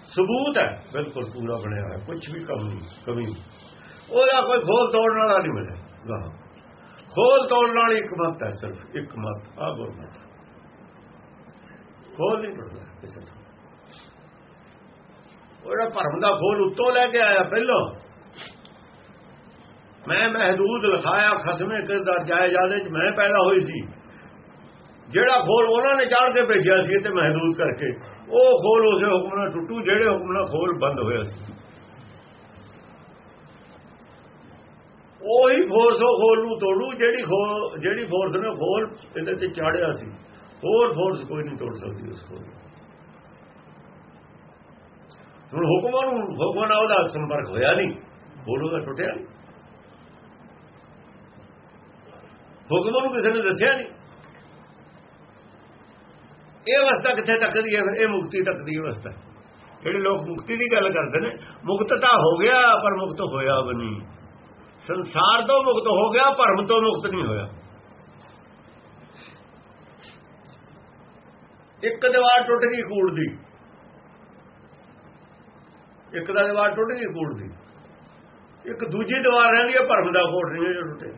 ਸਬੂਤ ਹੈ। ਬਿਲਕੁਲ ਪੂਰਾ ਬਣਿਆ ਹੋਇਆ। ਕੁਝ ਵੀ ਕਮੀ ਕਮੀ ਉਹਦਾ ਕੋਈ ਖੋਲ ਤੋੜਨ ਵਾਲਾ ਨਹੀਂ ਮਿਲਿਆ। ਖੋਲ ਤੋੜਨ ਵਾਲੀ ਇੱਕ ਮਤ ਹੈ ਸਿਰਫ। ਇੱਕ ਮਤ ਆ ਗੁਰਮਤ। ਖੋਲ ਨਹੀਂ ਪੜਦਾ ਕਿਸੇ ਤੋਂ ਉਹ ਜਿਹੜਾ ਭਰਮ ਦਾ ਖੋਲ ਉੱਤੋਂ ਲੈ ਕੇ ਆਇਆ ਪਹਿਲਾਂ। ਮੈਂ ਮਹਦੂਦ ਲਿਖਾਇਆ ਖਸਮੇ ਕਿਰਦਾਰ ਜਾਇਜ਼ਾਦੇ ਚ ਮੈਂ ਪੈਦਾ ਹੋਈ ਸੀ। ਜਿਹੜਾ ਖੋਲ ਉਹਨਾਂ ਨੇ ਚਾੜ ਕੇ ਭੇਜਿਆ ਸੀ ਤੇ ਮਹਦੂਦ ਕਰਕੇ, ਉਹ ਖੋਲ ਉਸੇ ਹੁਕਮ ਨਾਲ ਟੁੱਟੂ, ਜਿਹੜੇ ਹੁਕਮ ਨਾਲ ਖੋਲ ਬੰਦ ਹੋਇਆ ਸੀ। ਉਹੀ ਫੋਰਸ ਉਹ ਖੋਲ ਨੂੰ ਤੋੜੂ, ਜਿਹੜੀ ਖੋਲ, ਜਿਹੜੀ ਫੋਰਸ ਨੇ ਖੋਲ ਇਹਦੇ ਤੇ ਚਾੜਿਆ ਸੀ। ਹੋਰ ਫੋਰਸ ਕੋਈ ਨਹੀਂ ਤੋੜ ਸਕਦੀ ਉਸ ਖੋਲ ਹੁਣ ਹੁਕਮਾਂ ਨੂੰ, ਹੁਕਮਾਂ ਨਾਲ ਉਹਦਾ ਸੰਪਰਕ ਹੋਇਆ ਨਹੀਂ। ਖੋਲ ਉਹਦਾ ਟੁੱਟਿਆ। ਨਹੀਂ ਹੁਕਮਾਂ ਨੂੰ ਕਿਸੇ ਨੇ ਦੱਸਿਆ ਨਹੀਂ। ਇਹ ਅਵਸਥਾ ਕਿੱਥੇ ਤੱਕ ਦੀ ਹੈ ਫਿਰ? ਇਹ ਮੁਕਤੀ ਤੱਕ ਦੀ ਅਵਸਥਾ। ਜਿਹੜੇ ਲੋਕ ਮੁਕਤੀ ਦੀ ਗੱਲ ਕਰਦੇ ਨੇ ਮੁਕਤ ਤਾਂ ਹੋ ਗਿਆ ਪਰ ਮੁਕਤ ਹੋਇਆ ਨਹੀਂ। ਸੰਸਾਰ ਤੋਂ ਮੁਕਤ ਹੋ ਗਿਆ ਭਰਮ ਤੋਂ ਮੁਕਤ ਨਹੀਂ ਹੋਇਆ। ਇੱਕ ਦੀਵਾਰ ਟੁੱਟ ਗਈ ਕੂੜ ਦੀ। ਇੱਕ ਦਾ ਦੀਵਾਰ ਟੁੱਟ ਗਈ ਕੂੜ ਦੀ। ਇੱਕ ਦੂਜੀ ਦੀਵਾਰ ਰਹਿੰਦੀ ਹੈ ਭਰਮ ਦਾ ਕੋਟ ਨਹੀਂ ਜੋ ਟੁੱਟੇ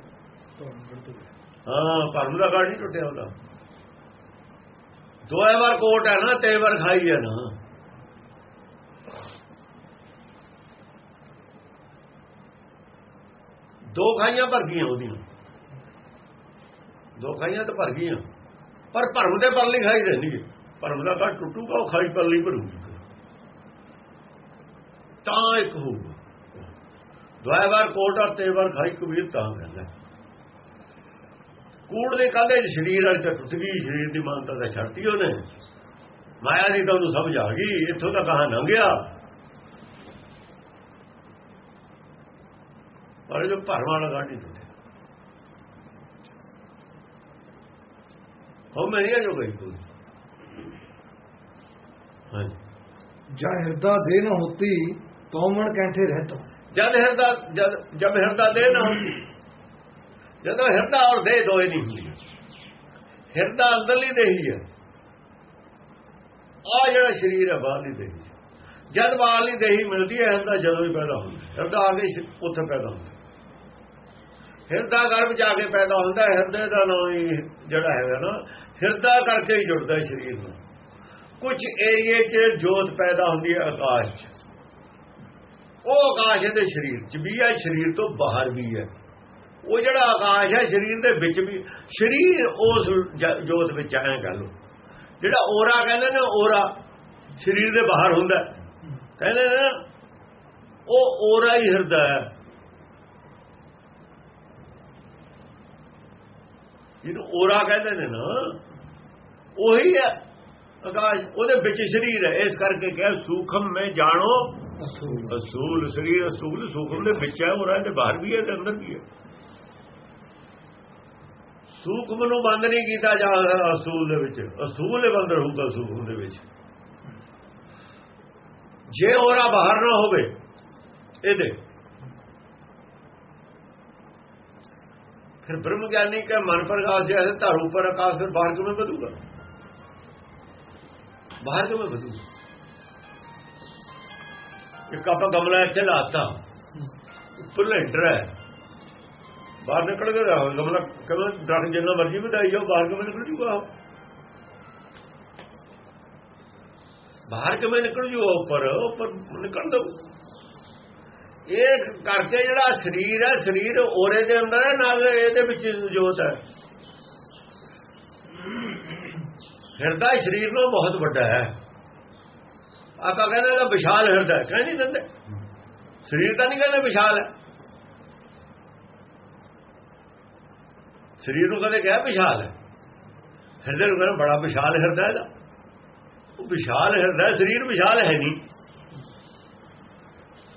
ਹਾਂ ਭਰਮ ਦਾ ਗਾੜ ਨਹੀਂ ਟੁੱਟਿਆ ਉਹਦਾ। ਦੋਏ ਵਾਰ ਕੋਟ ਹੈ ਨਾ, ਤੇ ਵਾਰ ਖਾਈ ਹੈ ਨਾ। ਦੋ ਖਾਈਆਂ ਭਰ ਗਈਆਂ ਉਹਦੀਆਂ। ਦੋ ਖਾਈਆਂ ਤਾਂ ਭਰ ਗਈਆਂ ਪਰ ਭਰਮ ਦੇ ਪਰਲੀ ਖਾਈ ਰਹਿੰਦੀ ਹੈ। ਭਰਮ ਦਾ ਘਰ ਟੁੱਟੂਗਾ, ਉਹ ਖਾਈ ਪਰਲੀ ਭਰੂਗੀ ਤਾਂ ਇੱਕ ਹੋਊਗਾ। ਦੋਏ ਵਾਰ ਕੋਟ ਆ, ਤੇ ਵਾਰ ਖਾਈ ਕਬੀਰ ਤਾਂ ਕਹਿੰਦਾ ਕੂੜ ਦੇ ਕਾਲੇ ਸਰੀਰ ਵਾਲੀ ਤਾਂ ਟੁੱਟ ਗਈ ਸਰੀਰ ਦੀ ਮਾਨਤਾ ਤਾਂ ਛੱਡਤੀ ਉਹਨੇ। ਮਾਇਆ ਦੀ ਤਾਂ ਉਹਨੂੰ ਸਮਝ ਆ ਗਈ ਇੱਥੋਂ ਤਾਂ ਕਹਾਂ ਲੰਘਿਆ। ਪਰ ਜੋ ਭਰਮ ਵਾਲਾ ਗਾੜ ਟੁੱਟਿਆ। ਹੋ ਮੈਂ ਨਹੀਂ ਜੋ ਗਈ ਤੂੰ ਹਾਂ ਜਾ ਹਿਰਦਾ ਦੇ ਨ ਹੋਤੀ ਤੋ ਮਨ ਕੈਂਠੇ ਰਹਿਤੋ। ਜਦ ਹਿਰਦਾ ਜਦ ਜਦ ਹਿਰਦਾ ਦੇ ਨਾ ਹੁੰਦੀ ਜਦੋਂ ਹਿਰਦਾ ਔਰ ਦੇਹ ਦੋਏ ਨਹੀਂ ਹੁੰਦੀ ਹਿਰਦਾ ਅੰਦਰਲੀ ਦੇਹੀ ਹੈ ਆ ਜਿਹੜਾ ਸਰੀਰ ਹੈ, ਬਾਹਰਲੀ ਦੇਹੀ ਜਦ ਬਾਹਰਲੀ ਦੇਹੀ ਮਿਲਦੀ ਹੈ, ਹਿਰਦਾ ਜਦੋਂ ਹੀ ਪੈਦਾ ਹੁੰਦਾ ਹਿਰਦਾ ਆ ਕੇ ਉੱਥੇ ਪੈਦਾ ਹੁੰਦਾ ਹਿਰਦਾ ਗਰਭ ਜਾ ਕੇ ਪੈਦਾ ਹੁੰਦਾ ਹਿਰਦੇ ਦਾ ਨਾਮ ਹੀ ਜਿਹੜਾ ਹੈਗਾ ਨਾ, ਹਿਰਦਾ ਕਰਕੇ ਹੀ ਜੁੜਦਾ ਸਰੀਰ ਨੂੰ। ਕੁਝ ਏਰੀਏ 'ਚ ਜੋਤ ਪੈਦਾ ਹੁੰਦੀ ਹੈ ਆਕਾਸ਼ 'ਚ। ਉਹ ਆਕਾਸ਼ ਇਹਦੇ ਸਰੀਰ 'ਚ ਵੀ ਹੈ, ਸਰੀਰ ਤੋਂ ਬਾਹਰ ਵੀ ਹੈ। ਉਹ ਜਿਹੜਾ ਆਕਾਸ਼ ਹੈ ਸਰੀਰ ਦੇ ਵਿੱਚ ਵੀ ਸਰੀਰ ਉਸ ਜੋਤ ਵਿੱਚ ਐ ਕਹ ਲੋ ਜਿਹੜਾ ਔਰਾ ਕਹਿੰਦੇ ਨੇ ਔਰਾ ਸਰੀਰ ਦੇ ਬਾਹਰ ਹੁੰਦਾ। ਕਹਿੰਦੇ ਨੇ ਨਾ ਉਹ ਔਰਾ ਹੀ ਹਿਰਦਾ ਹੈ। ਜਿਹਨੂੰ ਔਰਾ ਕਹਿੰਦੇ ਨੇ ਨਾ ਉਹੀ ਹੈ। ਆਕਾਸ਼ ਉਹਦੇ ਵਿੱਚ ਸਰੀਰ ਹੈ। ਇਸ ਕਰਕੇ ਕਿਹਾ ਸੂਖਮ ਮੈਂ ਜਾਣੋ। ਅਸੂਲ। ਸਰੀਰ ਅਸੂਲ ਸੂਖਮ ਦੇ ਵਿੱਚ ਹੈ ਔਰਾ ਦੇ ਬਾਹਰ ਵੀ ਹੈ ਤੇ ਅੰਦਰ ਵੀ ਹੈ। ਸੂਖਮ ਨੂੰ ਬੰਦ ਨਹੀਂ ਕੀਤਾ ਜਾ ਸਕਦਾ ਅਸੂਲ ਦੇ ਵਿੱਚ। ਅਸੂਲ ਹੀ ਬੰਦ ਰਹੂਗਾ ਸੂਖਮ ਦੇ ਵਿੱਚ। ਜੇ ਔਰਾ ਬਾਹਰ ਨਾ ਹੋਵੇ ਇਹਦੇ ਫਿਰ ਬ੍ਰਹਮ ਗਿਆਨੀ ਕਾ ਮਨ ਪ੍ਰਕਾਸ਼ ਜੈਸੇ ਧਰ ਉੱਪਰ ਆਕਾਸ਼ ਫਿਰ ਬਾਹਰ ਕਿਵੇਂ ਵਧੂਗਾ? ਬਾਹਰ ਕਿਵੇਂ ਵਧੂਗਾ? ਇੱਕ ਆਪਾਂ ਗਮਲਾ ਇੱਥੇ ਲਾਤਾ। ਉੱਪਰ ਲੈਂਟਰ ਹੈ। ਬਾਹਰ ਨਿਕਲ ਕੇ ਰਹਾ ਗਮਲਾ ਕਮਲ ਦਰਖਤ ਜਿੰਨਾ ਮਰਜ਼ੀ ਵਧਾਈ ਜਾਓ, ਬਾਹਰ ਕਿਵੇਂ ਨਿਕਲ ਜੂਗਾ ਉਹ? ਬਾਹਰ ਕਿਵੇਂ ਨਿਕਲ ਜੂਗਾ ਉੱਪਰ? ਉੱਪਰ ਨਿਕਲ ਦਊ ਇਹ ਕਰਕੇ ਜਿਹੜਾ ਸਰੀਰ ਹੈ, ਸਰੀਰ ਔਰੇ ਦੇ ਅੰਦਰ ਹੈ, ਨਾ ਇਹਦੇ ਵਿੱਚ ਜੋਤ ਹੈ। ਹਿਰਦਾ ਸਰੀਰ ਨੂੰ ਬਹੁਤ ਵੱਡਾ ਹੈ। ਆਪਾਂ ਕਹਿੰਦੇ ਇਹਦਾ ਵਿਸ਼ਾਲ ਹਿਰਦਾ ਹੈ। ਕਹਿ ਨਹੀਂ ਦਿੰਦੇ। ਸਰੀਰ ਤਾਂ ਨਹੀਂ ਕਹਿੰਦੇ ਵਿਸ਼ਾਲ ਹੈ। ਸਰੀਰ ਨੂੰ ਕਦੇ ਕਿਹਾ ਵਿਸ਼ਾਲ ਹੈ? ਹਿਰਦੇ ਨੂੰ ਕਹਿੰਦਾ ਬੜਾ ਵਿਸ਼ਾਲ ਹਿਰਦਾ ਇਹਦਾ। ਉਹ ਵਿਸ਼ਾਲ ਹਿਰਦਾ ਸਰੀਰ ਵਿਸ਼ਾਲ ਹੈ ਨਹੀਂ।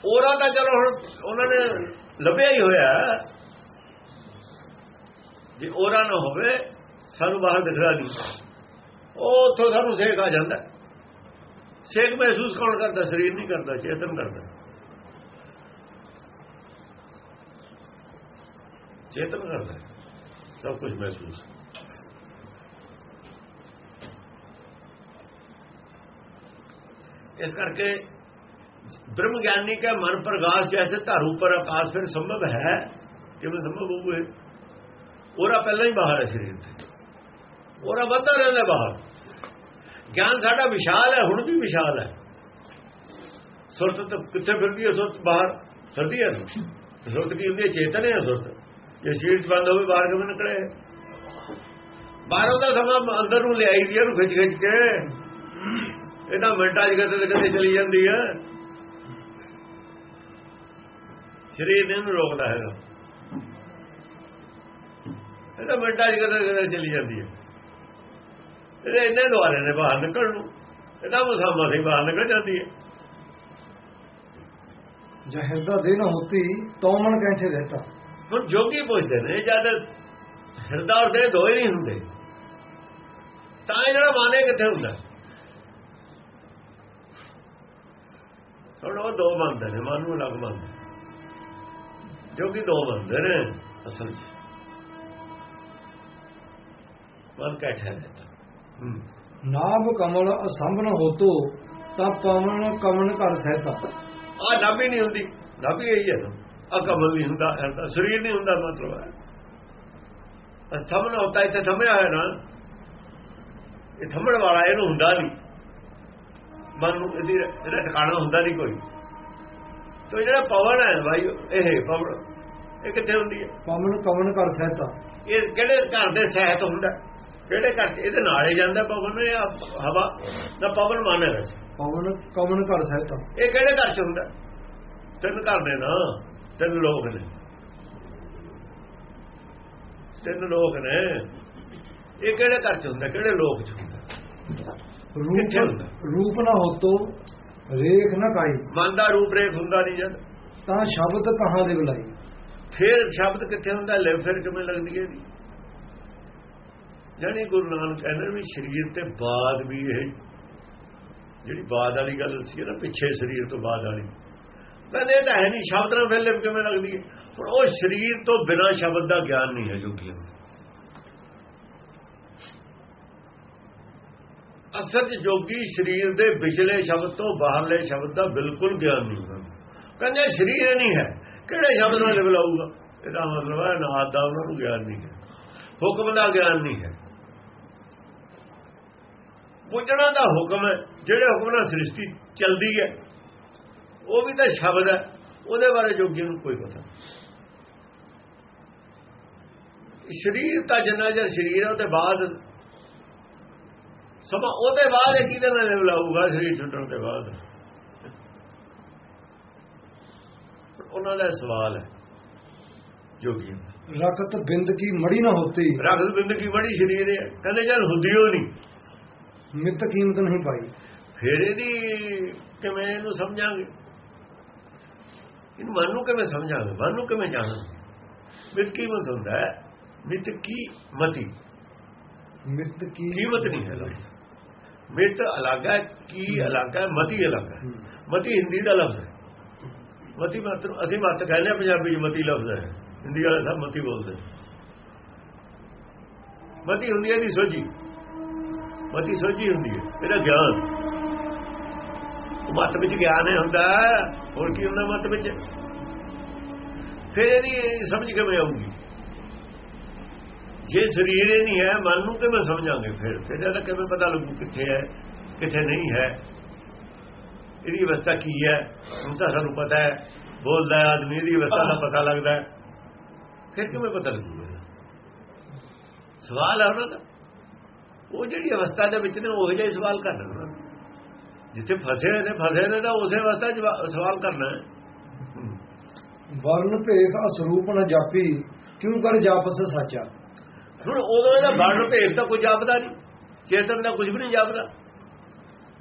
ਔਰਾ ਤਾਂ ਚਲੋ ਹੁਣ ਉਹਨਾਂ ਨੇ ਲੱਭਿਆ ਹੀ ਹੋਇਆ ਜੇ ਔਰਾ ਨਾ ਹੋਵੇ, ਸਾਨੂੰ ਬਾਹਰ ਦਿਖਦਾ ਨਹੀਂ। ਉਹ ਉੱਥੋਂ ਸਾਨੂੰ ਸੇਕ ਆ ਜਾਂਦਾ ਸੇਕ ਮਹਿਸੂਸ ਕੌਣ ਕਰਦਾ? ਸਰੀਰ ਨਹੀਂ ਕਰਦਾ, ਚੇਤਨ ਕਰਦਾ ਚੇਤਨ ਕਰਦਾ ਸਭ ਕੁਝ ਮਹਿਸੂਸ ਇਸ ਕਰਕੇ ਬ੍ਰਹਮ ਗਿਆਨੀ का ਮਨ ਪ੍ਰਗਾਸ ਜੈਸੇ ਧਾਰੂ ਪਰ ਆਕਾਸ਼ ਫਿਰ ਸੰਭਵ ਹੈ ਕਿਵੇਂ ਸੰਭਵ ਹੋਊਗਾ ਇਹ। ਉਹਰਾ ਪਹਿਲਾਂ ਹੀ ਬਾਹਰ ਹੈ ਸਰੀਰ ਤੇ। ਉਹਰਾ ਵੱਧਦਾ ਰਹਿੰਦਾ ਬਾਹਰ। ਗਿਆਨ ਸਾਡਾ ਵਿਸ਼ਾਲ ਹੈ, ਹੁਣ ਵੀ ਵਿਸ਼ਾਲ ਹੈ। ਸੁਰਤ ਤਾਂ ਕਿੱਥੇ ਫਿਰਦੀ ਹੈ, ਸੁਰਤ ਬਾਹਰ ਫਿਰਦੀ ਹੈ। ਸੁਰਤ ਕੀ ਹੁੰਦੀ ਹੈ? ਚੇਤਨ ਹੈ ਸੁਰਤ। ਜੇ ਸ਼ੀਟ ਬੰਦ ਹੋਵੇ ਬਾਹਰ ਕਿਵੇਂ ਨਿਕਲੇ? ਬਾਹਰੋਂ ਦਾ ਸਮਾਂ ਅੰਦਰ ਨੂੰ ਲਿਆਈ ਦੀ ਇਹਨੂੰ ਖਿੱਚ ਖਿੱਚ ਕੇ। ਇਹ ਤਾਂ ਮਿੰਟਾਂ ਚ ਕਿਤੇ ਤੇ ਕਿਤੇ ਚਲੀ ਜਾਂਦੀ ਹੈ ਸਰੀਰ ਨੇ ਇਹਨੂੰ ਰੋਕਦਾ ਹੈਗਾ। ਇਹ ਤਾਂ ਮਿੰਟਾਂ ਚ ਕਿਤੇ ਤੇ ਕਿਤੇ ਚਲੀ ਜਾਂਦੀ ਹੈ ਇਹਦੇ ਇੰਨੇ ਦੁਆਰੇ ਨੇ ਬਾਹਰ ਨਿਕਲਣ ਨੂੰ। ਇਹਦਾ ਮੁਸਾਮਾ ਸੀ ਬਾਹਰ ਨਿਕਲ ਜਾਂਦੀ ਹੈ ਜਾਂ ਹਿਰਦਾ ਦੇ ਨਾ ਹੋਤੀ ਤੋ ਮਨ ਕੈਂਠੇ ਰਹਿਤਾ ਹੁਣ ਜੋਗੀ ਪੁੱਛਦੇ ਨੇ ਜਦ ਹਿਰਦਾ ਔਰ ਦੇਹ ਦੋਏ ਨਹੀਂ ਹੁੰਦੇ ਤਾਂ ਇਹ ਜਿਹੜਾ ਮਾਨੇ ਕਿੱਥੇ ਹੁੰਦਾ? ਹੁਣ ਉਹ ਦੋ ਮੰਨਦੇ ਨੇ ਮਨ ਨੂੰ ਅਲੱਗ ਮੰਨਦੇ ਜੋਗੀ ਦੋ ਮੰਨਦੇ ਨੇ ਅਸਲ 'ਚ। ਮਨ ਕੈਠਾ ਰਹਿਤਾ ਹੂੰ। ਨਾਭ ਕਮਲ ਅਸੰਭਨ ਹੋਤੋ ਤਾਂ ਪਵਨ ਕਮਨ ਘਰ ਸਹਿਤਾ। ਆ ਨਾਭੀ ਨਹੀਂ ਹੁੰਦੀ ਨਾਭੀ ਇਹੀ ਹੈ ਨਾ। ਕਮਲ ਨਹੀਂ ਹੁੰਦਾ ਹਿਰਦਾ ਸਰੀਰ ਨਹੀਂ ਹੁੰਦਾ ਮਤਲਬ ਹੈ। ਅਸਥਮਨ ਹੁੰਦਾ ਇੱਥੇ ਥੰਮਿਆ ਹੋਇਆ ਨਾ ਇਹ ਥੰਮਣ ਵਾਲਾ ਇਹਨੂੰ ਹੁੰਦਾ ਨਹੀਂ। ਮਨ ਨੂੰ ਇਹਦੀ ਇਹਦਾ ਟਿਕਾਣਾ ਹੁੰਦਾ ਨਹੀਂ ਕੋਈ। ਤੋ ਜਿਹੜਾ ਪਵਨ ਹੈ ਭਾਈ ਇਹ ਪਵਨ ਇਹ ਕਿੱਥੇ ਹੁੰਦੀ ਹੈ? ਪਵਨ ਕਮਨ ਘਰ ਸਹਿਤਾ ਇਹ ਕਿਹੜੇ ਘਰ ਦੇ ਸਹਿਤ ਹੁੰਦਾ? ਕਿਹੜੇ ਘਰ? ਇਹਦੇ ਨਾਲ ਹੀ ਜਾਂਦਾ ਪਵਨ ਇਹ ਹਵਾ? ਨਾ ਪਵਨ ਮਾਨੇ ਵੈਸੇ। ਪਵਨ ਕਮਨ ਘਰ ਸਹਿਤਾ ਇਹ ਕਿਹੜੇ ਘਰ 'ਚ ਹੁੰਦਾ? ਤਿੰਨ ਘਰ ਨੇ ਨਾ। ਤਿੰਨ ਲੋਕ ਨੇ। ਤਿੰਨ ਲੋਕ ਨੇ। ਇਹ ਕਿਹੜੇ ਘਰ 'ਚ ਹੁੰਦਾ? ਕਿਹੜੇ ਲੋਕ 'ਚ ਹੁੰਦਾ? ਰੂਪ ਰੂਪ ਨਾ ਹੋਤੋ ਰੇਖ ਨਾ ਕਾਈ। ਮਨ ਦਾ ਰੂਪ ਰੇਖ ਹੁੰਦਾ ਨਹੀਂ ਜਦ। ਤਾਂ ਸ਼ਬਦ ਕਹਾਂ ਦੇ ਬੁਲਾਈ? ਫਿਰ ਸ਼ਬਦ ਕਿੱਥੇ ਹੁੰਦਾ? ਲੈ ਫਿਰ ਕਿਵੇਂ ਲੱਗਦੀ ਹੈ ਇਹਦੀ? ਜਾਨੀ ਗੁਰੂ ਨਾਨਕ ਕਹਿੰਦੇ ਵੀ ਸਰੀਰ ਤੇ ਬਾਅਦ ਵੀ ਇਹ। ਜਿਹੜੀ ਬਾਅਦ ਵਾਲੀ ਗੱਲ ਸੀ ਨਾ ਪਿੱਛੇ ਸਰੀਰ ਤੋਂ ਬਾਅਦ ਵਾਲੀ। ਕਹਿੰਦੇ ਇਹ ਤਾਂ ਹੈ ਨਹੀਂ, ਸ਼ਬਦ ਨਾਲ ਫਿਰ ਲਿਪ ਕਿਵੇਂ ਲੱਗਦੀ ਹੈ? ਹੁਣ ਉਹ ਸਰੀਰ ਤੋਂ ਬਿਨਾਂ ਸ਼ਬਦ ਦਾ ਗਿਆਨ ਨਹੀਂ ਹੈ ਜੋਗੀਆਂ ਨੂੰ। ਅਸਲ 'ਚ ਜੋਗੀ ਸਰੀਰ ਦੇ ਵਿਚਲੇ ਸ਼ਬਦ ਤੋਂ ਬਾਹਰਲੇ ਸ਼ਬਦ ਦਾ ਬਿਲਕੁਲ ਗਿਆਨ ਨਹੀਂ ਹੁੰਦਾ। ਕਹਿੰਦੇ ਸਰੀਰ ਨਹੀਂ ਹੈ, ਕਿਹੜੇ ਸ਼ਬਦ ਨਾਲ ਲਿਪ ਲਾਊਗਾ ਇਹਦਾ ਮਤਲਬ ਹੈ ਨਾਦ ਦਾ ਉਹਨਾਂ ਨੂੰ ਗਿਆਨ ਨਹੀਂ ਹੈ। ਹੁਕਮ ਦਾ ਗਿਆਨ ਨਹੀਂ ਹੈ। ਬੁੱਝਣਾ ਦਾ ਹੁਕਮ ਹੈ, ਜਿਹੜੇ ਹੁਕਮ ਨਾਲ ਸ੍ਰਿਸ਼ਟੀ ਚੱਲਦੀ ਹੈ ਉਹ ਵੀ ਤਾਂ ਸ਼ਬਦ ਹੈ। ਉਹਦੇ ਬਾਰੇ ਜੋਗੀ ਨੂੰ ਕੋਈ ਪਤਾ। ਸਰੀਰ ਤਾਂ ਜਿੰਨਾ ਚਿਰ ਸਰੀਰ ਹੈ ਉਹਦੇ ਬਾਅਦ ਸਮਾਂ ਉਹਦੇ ਬਾਅਦ ਇਹ ਕਿਹਦੇ ਨਾਲ ਲਾਊਗਾ ਸਰੀਰ ਛੁੱਟਣ ਦੇ ਬਾਅਦ। ਉਹਨਾਂ ਦਾ ਸਵਾਲ ਹੈ ਜੋਗੀ ਰਕਤ ਬਿੰਦ ਕੀ ਮੜੀ ਨਾ ਹੋਤੀ। ਰਖਤ ਬਿੰਦ ਕੀ ਬੜੀ ਸਰੀਰ ਹੈ ਕਹਿੰਦੇ ਜਦ ਹੁੰਦੀ ਉਹ ਨਹੀਂ। ਮਿੱਤ ਕੀਮਤ ਨਹੀਂ ਪਾਈ। ਫਿਰ ਇਹਦੀ ਕਿਵੇਂ ਇਹਨੂੰ ਸਮਝਾਂਗੇ? ਇਹਨੂੰ ਮਨ ਨੂੰ ਕਿਵੇਂ ਸਮਝਾਂਗੇ ਮਨ ਨੂੰ ਕਿਵੇਂ ਜਾਣਾਂਗੇ ਮਿਤ ਕੀਮਤ ਹੁੰਦਾ ਹੈ? ਮਿਤ ਕੀ ਮਤੀ? ਮਿੱਤ ਕੀ ਕੀਮਤ ਨਹੀਂ ਹੈ ਲਫ਼ਜ਼ ਮਿਤ ਅਲੱਗ ਹੈ ਕੀ ਅਲੱਗ ਹੈ ਮਤੀ ਅਲੱਗ ਹੈ। ਮਤੀ ਹਿੰਦੀ ਦਾ ਲਫ਼ਜ਼ ਹੈ। ਮਤੀ ਮਾਤਰ ਅਸੀਂ ਮਤ ਕਹਿੰਦੇ ਪੰਜਾਬੀ ਚ ਮਤੀ ਲਫ਼ਜ਼ ਹੈ। ਹਿੰਦੀ ਵਾਲੇ ਸਭ ਮਤੀ ਬੋਲਦੇ। ਮਤੀ ਹੁੰਦੀ ਹੈ ਦੀ ਸੋਝੀ। ਮਤੀ ਸੋਝੀ ਹੁੰਦੀ ਹੈ ਇਹਦਾ ਗਿਆਨ। ਮਤ ਵਿੱਚ ਗਿਆਨ ਹੈ ਹੁੰਦਾ, ਹੋਰ ਕੀ ਹੁੰਦਾ ਮਤ ਵਿੱਚ? ਫਿਰ ਇਹਦੀ ਸਮਝ ਕਿਵੇਂ ਆਊਗੀ? ਜੇ ਸਰੀਰ ਹੀ ਨਹੀਂ ਹੈ, ਮਨ ਨੂੰ ਕਿਵੇਂ ਸਮਝਾਂਗੇ ਫਿਰ? ਫਿਰ ਇਹਦਾ ਕਿਵੇਂ ਪਤਾ ਲੱਗੂ ਕਿੱਥੇ ਹੈ, ਕਿੱਥੇ ਨਹੀਂ ਹੈ? ਇਹਦੀ ਅਵਸਥਾ ਕੀ ਹੈ? ਹੁਣ ਤਾਂ ਸਾਨੂੰ ਪਤਾ ਹੈ, ਬੋਲਦਾ ਆਦਮੀ, ਇਹਦੀ ਅਵਸਥਾ ਦਾ ਪਤਾ ਲੱਗਦਾ ਹੈ। ਫਿਰ ਕਿਵੇਂ ਪਤਾ ਲੱਗੂਗਾ ਸਵਾਲ ਹੈ ਉਹਨਾਂ ਦਾ। ਉਹ ਜਿਹੜੀ ਅਵਸਥਾ ਦੇ ਵਿੱਚ ਨੇ, ਉਹ ਜਿਹਾ ਹੀ ਸਵਾਲ ਕਰਨਾ ਉਹਨਾਂ ਜਿੱਥੇ ਫਸੇ ਨੇ ਫਸੇ ਨੇ ਤਾਂ ਉਸੇ ਜਵਾ- ਸਵਾਲ ਕਰਨਾ ਹੈ। ਵਰਨ ਭੇਖ ਅਸਰੂਪ ਨ ਜਾਪੀ। ਕਿਉਂ ਕਰ ਜਾਪਸ ਸਾਚਾ? ਹੁਣ ਉਦੋਂ ਇਹਦਾ ਵਰਣ ਭੇਦ ਤਾਂ ਕੋਈ ਜਾਪਦਾ ਨਹੀਂ। ਚੇਤਨ ਦਾ ਕੁਝ ਵੀ ਨਹੀਂ ਜਾਪਦਾ।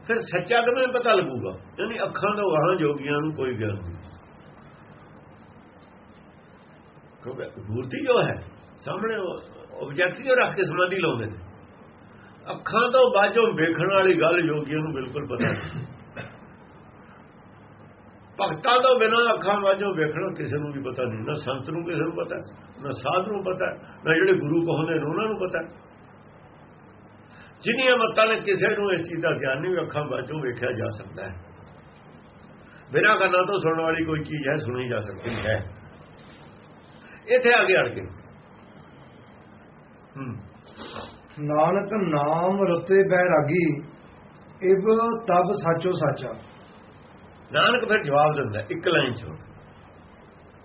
ਫਿਰ ਸੱਚਾ ਕਿਵੇਂ ਪਤਾ ਲੱਗੂਗਾ? ਯਾਨੀ ਅੱਖਾਂ ਤੋਂ ਵਾਹਾਂ ਜੋਗੀਆਂ ਨੂੰ ਕੋਈ ਗਿਆਨ ਨਹੀਂ। ਕਿਉਂਕਿ ਮੂਰਤੀ ਜੋ ਹੈ ਸਾਹਮਣੇ ਆਬਜੈਕਟ ਜੋ ਰੱਖ ਕੇ ਸਮਾਧੀ ਲਾਉਂਦੇ ਨੇ। ਅੱਖਾਂ ਤੋਂ ਬਾਝੋਂ ਵੇਖਣ ਵਾਲੀ ਗੱਲ ਯੋਗੀਆਂ ਨੂੰ ਬਿਲਕੁਲ ਪਤਾ ਨਹੀਂ। ਭਗਤਾਂ ਤੋਂ ਬਿਨਾਂ ਅੱਖਾਂ ਬਾਝੋਂ ਵੇਖਣਾ ਕਿਸੇ ਨੂੰ ਵੀ ਪਤਾ ਨਹੀਂ। ਨਾ ਸੰਤ ਨੂੰ ਕਿਸੇ ਨੂੰ ਪਤਾ, ਨਾ ਸਾਧ ਨੂੰ ਪਤਾ, ਨਾ ਜਿਹੜੇ ਗੁਰੂ ਕਹਿੰਦੇ ਨੇ, ਉਹਨਾਂ ਨੂੰ ਪਤਾ। ਜਿਨੀਆਂ ਮਤਾਂ ਨੇ, ਕਿਸੇ ਨੂੰ ਇਸ ਚੀਜ਼ ਦਾ ਗਿਆਨ ਨਹੀਂ ਵੀ ਅੱਖਾਂ ਵਾਜੋਂ ਵੇਖਿਆ ਜਾ ਸਕਦਾ ਹੈ। ਬਿਨਾਂ ਕੰਨਾਂ ਤੋਂ ਸੁਣਨ ਵਾਲੀ ਕੋਈ ਚੀਜ਼ ਹੈ, ਸੁਣੀ ਜਾ ਸਕਦੀ ਹੈ। ਇੱਥੇ ਆ ਕੇ ਅੜ ਕੇ ਹੂੰ। ਨਾਨਕ ਨਾਮ ਰਤੇ ਬੈਰਾਗੀ ਇਬ ਤਬ ਸਾਚੋ ਸਾਚਾ। ਨਾਨਕ ਫਿਰ ਜਵਾਬ ਦਿੰਦਾ ਇੱਕ ਲਾਈਨ ਚ।